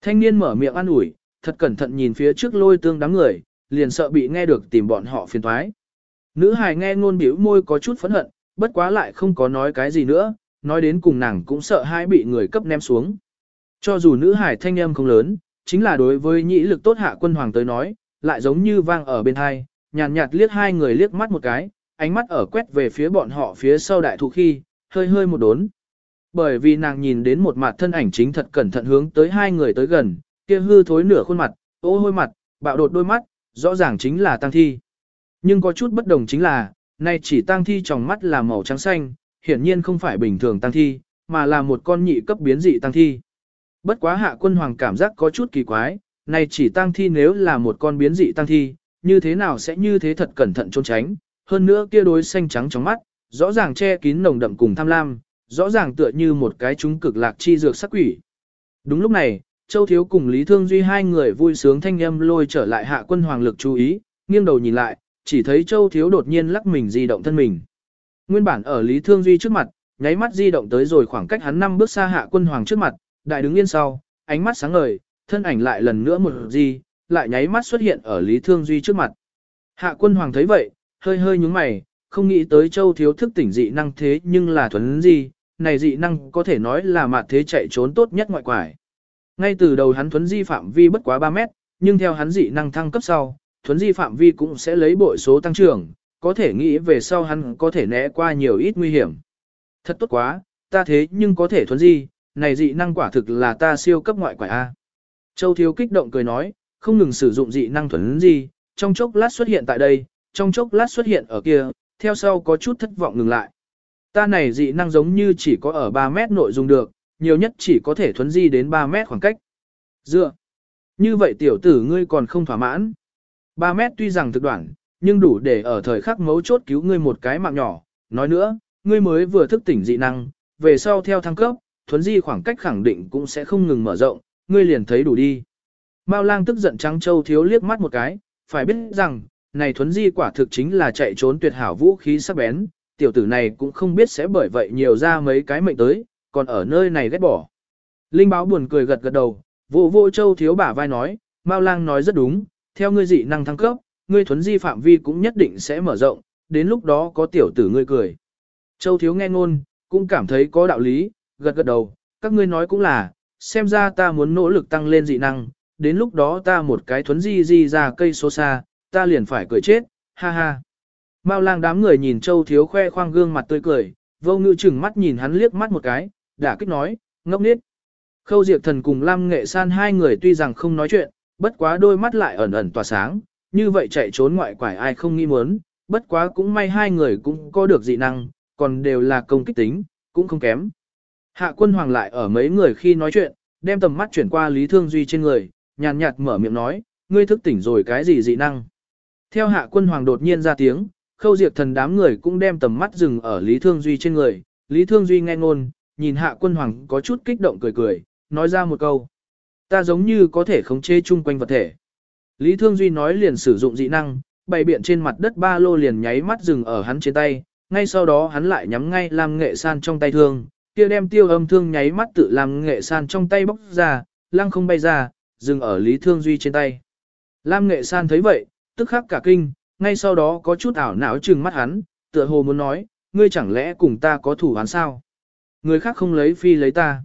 Speaker 1: Thanh niên mở miệng an ủi, thật cẩn thận nhìn phía trước lôi tương đám người, liền sợ bị nghe được tìm bọn họ phiền thoái. Nữ hài nghe ngôn biểu môi có chút phẫn hận, bất quá lại không có nói cái gì nữa, nói đến cùng nàng cũng sợ hai bị người cấp ném xuống. Cho dù nữ hải thanh âm không lớn, chính là đối với nhĩ lực tốt hạ quân hoàng tới nói, lại giống như vang ở bên hai, nhàn nhạt, liếc hai người liếc mắt một cái, ánh mắt ở quét về phía bọn họ phía sau đại thụ khi, hơi hơi một đốn. Bởi vì nàng nhìn đến một mặt thân ảnh chính thật cẩn thận hướng tới hai người tới gần, kia hư thối nửa khuôn mặt, ô hôi mặt, bạo đột đôi mắt, rõ ràng chính là tăng thi. Nhưng có chút bất đồng chính là, nay chỉ tăng thi trong mắt là màu trắng xanh, hiển nhiên không phải bình thường tăng thi, mà là một con nhị cấp biến dị tăng thi. Bất quá hạ quân hoàng cảm giác có chút kỳ quái, này chỉ tăng thi nếu là một con biến dị tăng thi, như thế nào sẽ như thế thật cẩn thận trốn tránh, hơn nữa kia đối xanh trắng trong mắt, rõ ràng che kín nồng đậm cùng tham lam, rõ ràng tựa như một cái chúng cực lạc chi dược sắc quỷ. Đúng lúc này, Châu Thiếu cùng Lý Thương Duy hai người vui sướng thanh âm lôi trở lại hạ quân hoàng lực chú ý, nghiêng đầu nhìn lại, chỉ thấy Châu Thiếu đột nhiên lắc mình di động thân mình. Nguyên bản ở Lý Thương Duy trước mặt, nháy mắt di động tới rồi khoảng cách hắn năm bước xa hạ quân hoàng trước mặt, đại đứng yên sau, ánh mắt sáng ngời, thân ảnh lại lần nữa một di, lại nháy mắt xuất hiện ở Lý Thương Duy trước mặt. Hạ quân hoàng thấy vậy, hơi hơi nhúng mày, không nghĩ tới châu thiếu thức tỉnh dị năng thế nhưng là thuấn di, này dị năng có thể nói là mặt thế chạy trốn tốt nhất ngoại quải. Ngay từ đầu hắn thuấn di phạm vi bất quá 3 mét, nhưng theo hắn dị năng thăng cấp sau, thuấn di phạm vi cũng sẽ lấy bội số tăng trưởng, có thể nghĩ về sau hắn có thể né qua nhiều ít nguy hiểm. Thật tốt quá, ta thế nhưng có thể thuấn di, này dị năng quả thực là ta siêu cấp ngoại quả A. Châu Thiếu kích động cười nói, không ngừng sử dụng dị năng thuấn di, trong chốc lát xuất hiện tại đây, trong chốc lát xuất hiện ở kia, theo sau có chút thất vọng ngừng lại. Ta này dị năng giống như chỉ có ở 3 mét nội dung được, nhiều nhất chỉ có thể thuấn di đến 3 mét khoảng cách. Dựa. Như vậy tiểu tử ngươi còn không thỏa mãn. 3 mét tuy rằng thực đoạn, nhưng đủ để ở thời khắc mấu chốt cứu ngươi một cái mạng nhỏ. Nói nữa, ngươi mới vừa thức tỉnh dị năng, về sau theo thăng cấp, thuấn di khoảng cách khẳng định cũng sẽ không ngừng mở rộng, ngươi liền thấy đủ đi. Mao lang tức giận trắng châu thiếu liếc mắt một cái, phải biết rằng, này thuấn di quả thực chính là chạy trốn tuyệt hảo vũ khí sắc bén, tiểu tử này cũng không biết sẽ bởi vậy nhiều ra mấy cái mệnh tới, còn ở nơi này ghét bỏ. Linh báo buồn cười gật gật đầu, vô vô châu thiếu bả vai nói, Mao lang nói rất đúng, theo ngươi dị năng thăng cấp, ngươi thuấn di phạm vi cũng nhất định sẽ mở rộng, đến lúc đó có tiểu tử ngươi cười. Châu thiếu nghe ngôn, cũng cảm thấy có đạo lý, gật gật đầu, các ngươi nói cũng là, xem ra ta muốn nỗ lực tăng lên dị năng, đến lúc đó ta một cái thuấn di di ra cây số xa, ta liền phải cười chết, ha ha. Mao lang đám người nhìn châu thiếu khoe khoang gương mặt tươi cười, vô ngự chừng mắt nhìn hắn liếc mắt một cái, đã kích nói, ngốc nít. Khâu Diệp Thần cùng Lam Nghệ San hai người tuy rằng không nói chuyện, bất quá đôi mắt lại ẩn ẩn tỏa sáng, như vậy chạy trốn ngoại quải ai không nghĩ muốn, bất quá cũng may hai người cũng có được dị năng, còn đều là công kích tính, cũng không kém. Hạ quân hoàng lại ở mấy người khi nói chuyện, đem tầm mắt chuyển qua Lý Thương Duy trên người, nhàn nhạt mở miệng nói, ngươi thức tỉnh rồi cái gì dị năng. Theo hạ quân hoàng đột nhiên ra tiếng, khâu diệt thần đám người cũng đem tầm mắt dừng ở Lý Thương Duy trên người, Lý Thương Duy nghe ngôn, nhìn hạ quân hoàng có chút kích động cười cười, nói ra một câu. Ta giống như có thể khống chế chung quanh vật thể. Lý Thương Duy nói liền sử dụng dị năng, bày biện trên mặt đất ba lô liền nháy mắt dừng ở hắn trên tay, ngay sau đó hắn lại nhắm ngay làm Nghệ San trong tay thương, kia đem tiêu âm thương nháy mắt tự làm Nghệ San trong tay bóc ra, lăng không bay ra, dừng ở Lý Thương Duy trên tay. Lam Nghệ San thấy vậy, tức khắc cả kinh, ngay sau đó có chút ảo não trừng mắt hắn, tựa hồ muốn nói, ngươi chẳng lẽ cùng ta có thủ án sao? Người khác không lấy phi lấy ta.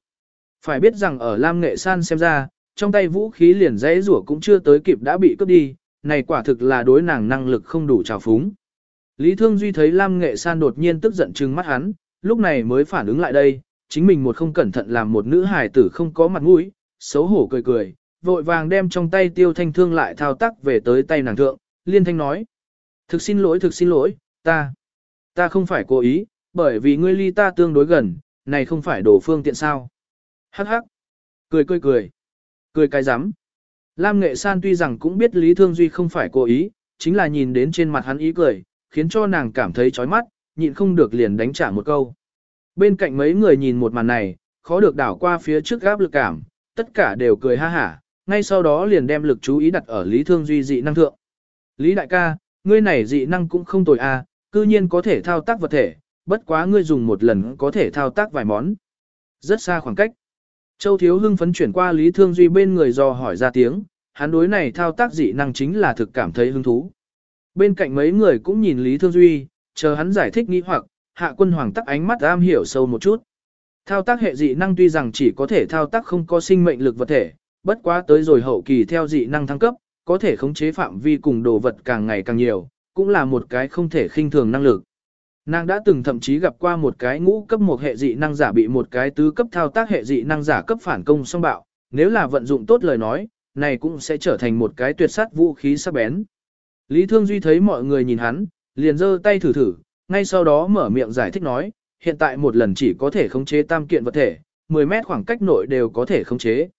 Speaker 1: Phải biết rằng ở Lam Nghệ San xem ra, trong tay vũ khí liền dãy rủa cũng chưa tới kịp đã bị cướp đi, này quả thực là đối nàng năng lực không đủ trào phúng. Lý Thương Duy thấy Lam Nghệ San đột nhiên tức giận trừng mắt hắn, lúc này mới phản ứng lại đây, chính mình một không cẩn thận làm một nữ hài tử không có mặt mũi, xấu hổ cười cười, vội vàng đem trong tay tiêu thanh thương lại thao tác về tới tay nàng thượng, liên thanh nói. Thực xin lỗi thực xin lỗi, ta, ta không phải cố ý, bởi vì ngươi ly ta tương đối gần, này không phải đổ phương tiện sao. Hắc hắc, cười cười cười, cười cái rắm Lam Nghệ San tuy rằng cũng biết Lý Thương Duy không phải cố ý, chính là nhìn đến trên mặt hắn ý cười, khiến cho nàng cảm thấy chói mắt, nhịn không được liền đánh trả một câu. Bên cạnh mấy người nhìn một màn này, khó được đảo qua phía trước gáp lực cảm, tất cả đều cười ha hả, ngay sau đó liền đem lực chú ý đặt ở Lý Thương Duy dị năng thượng. Lý đại ca, ngươi này dị năng cũng không tồi a, à, cư nhiên có thể thao tác vật thể, bất quá ngươi dùng một lần có thể thao tác vài món. Rất xa khoảng cách. Châu Thiếu hưng phấn chuyển qua Lý Thương Duy bên người dò hỏi ra tiếng, hắn đối này thao tác dị năng chính là thực cảm thấy hứng thú. Bên cạnh mấy người cũng nhìn Lý Thương Duy, chờ hắn giải thích nghi hoặc, hạ quân hoàng tắc ánh mắt am hiểu sâu một chút. Thao tác hệ dị năng tuy rằng chỉ có thể thao tác không có sinh mệnh lực vật thể, bất quá tới rồi hậu kỳ theo dị năng thăng cấp, có thể khống chế phạm vi cùng đồ vật càng ngày càng nhiều, cũng là một cái không thể khinh thường năng lực. Nàng đã từng thậm chí gặp qua một cái ngũ cấp một hệ dị năng giả bị một cái tứ cấp thao tác hệ dị năng giả cấp phản công song bạo, nếu là vận dụng tốt lời nói, này cũng sẽ trở thành một cái tuyệt sát vũ khí sắc bén. Lý Thương Duy thấy mọi người nhìn hắn, liền giơ tay thử thử, ngay sau đó mở miệng giải thích nói, hiện tại một lần chỉ có thể khống chế tam kiện vật thể, 10 mét khoảng cách nội đều có thể khống chế.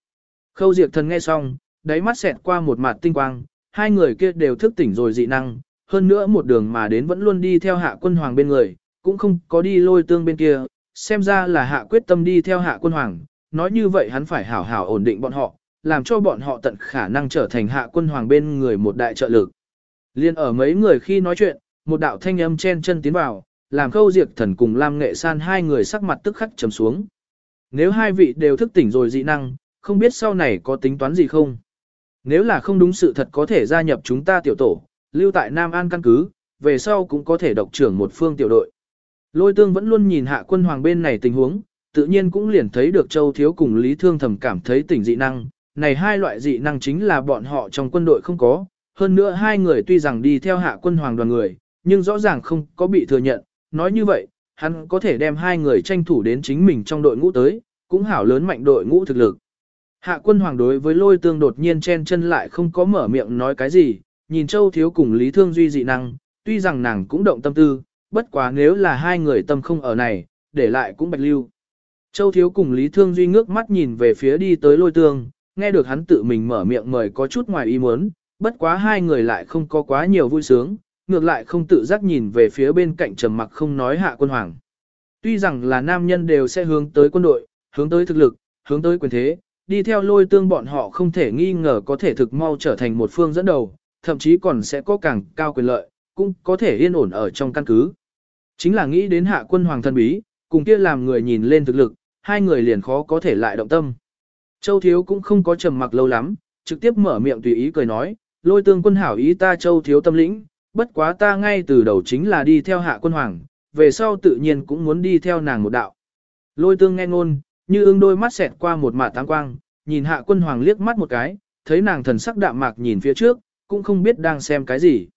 Speaker 1: Khâu Diệp Thần nghe xong, đáy mắt xẹt qua một mặt tinh quang, hai người kia đều thức tỉnh rồi dị năng, hơn nữa một đường mà đến vẫn luôn đi theo hạ quân hoàng bên người, cũng không có đi lôi tương bên kia, xem ra là hạ quyết tâm đi theo hạ quân hoàng, nói như vậy hắn phải hảo hảo ổn định bọn họ, làm cho bọn họ tận khả năng trở thành hạ quân hoàng bên người một đại trợ lực. Liên ở mấy người khi nói chuyện, một đạo thanh âm chen chân tiến vào, làm khâu diệt thần cùng Lam Nghệ San hai người sắc mặt tức khắc trầm xuống. Nếu hai vị đều thức tỉnh rồi dị năng, không biết sau này có tính toán gì không? Nếu là không đúng sự thật có thể gia nhập chúng ta tiểu tổ, lưu tại Nam An căn cứ, về sau cũng có thể độc trưởng một phương tiểu đội. Lôi tương vẫn luôn nhìn hạ quân hoàng bên này tình huống, tự nhiên cũng liền thấy được Châu Thiếu cùng Lý Thương thầm cảm thấy tỉnh dị năng. Này hai loại dị năng chính là bọn họ trong quân đội không có, hơn nữa hai người tuy rằng đi theo hạ quân hoàng đoàn người, nhưng rõ ràng không có bị thừa nhận. Nói như vậy, hắn có thể đem hai người tranh thủ đến chính mình trong đội ngũ tới, cũng hảo lớn mạnh đội ngũ thực lực. Hạ quân hoàng đối với lôi tương đột nhiên chen chân lại không có mở miệng nói cái gì, nhìn Châu Thiếu cùng Lý Thương Duy dị năng, tuy rằng nàng cũng động tâm tư, bất quá nếu là hai người tâm không ở này, để lại cũng bạch lưu. Châu Thiếu cùng Lý Thương Duy ngước mắt nhìn về phía đi tới lôi tương, nghe được hắn tự mình mở miệng mời có chút ngoài ý muốn, bất quá hai người lại không có quá nhiều vui sướng, ngược lại không tự giác nhìn về phía bên cạnh trầm mặc không nói hạ quân hoàng. Tuy rằng là nam nhân đều sẽ hướng tới quân đội, hướng tới thực lực, hướng tới quyền thế, đi theo lôi tương bọn họ không thể nghi ngờ có thể thực mau trở thành một phương dẫn đầu, thậm chí còn sẽ có càng cao quyền lợi, cũng có thể yên ổn ở trong căn cứ. Chính là nghĩ đến hạ quân hoàng thân bí, cùng kia làm người nhìn lên thực lực, hai người liền khó có thể lại động tâm. Châu Thiếu cũng không có trầm mặc lâu lắm, trực tiếp mở miệng tùy ý cười nói, lôi tương quân hảo ý ta Châu Thiếu tâm lĩnh, bất quá ta ngay từ đầu chính là đi theo hạ quân hoàng, về sau tự nhiên cũng muốn đi theo nàng một đạo. Lôi tương nghe ngôn, như ương đôi mắt xẹt qua một mạ tăng quang, nhìn hạ quân hoàng liếc mắt một cái, thấy nàng thần sắc đạm mạc nhìn phía trước, cũng không biết đang xem cái gì.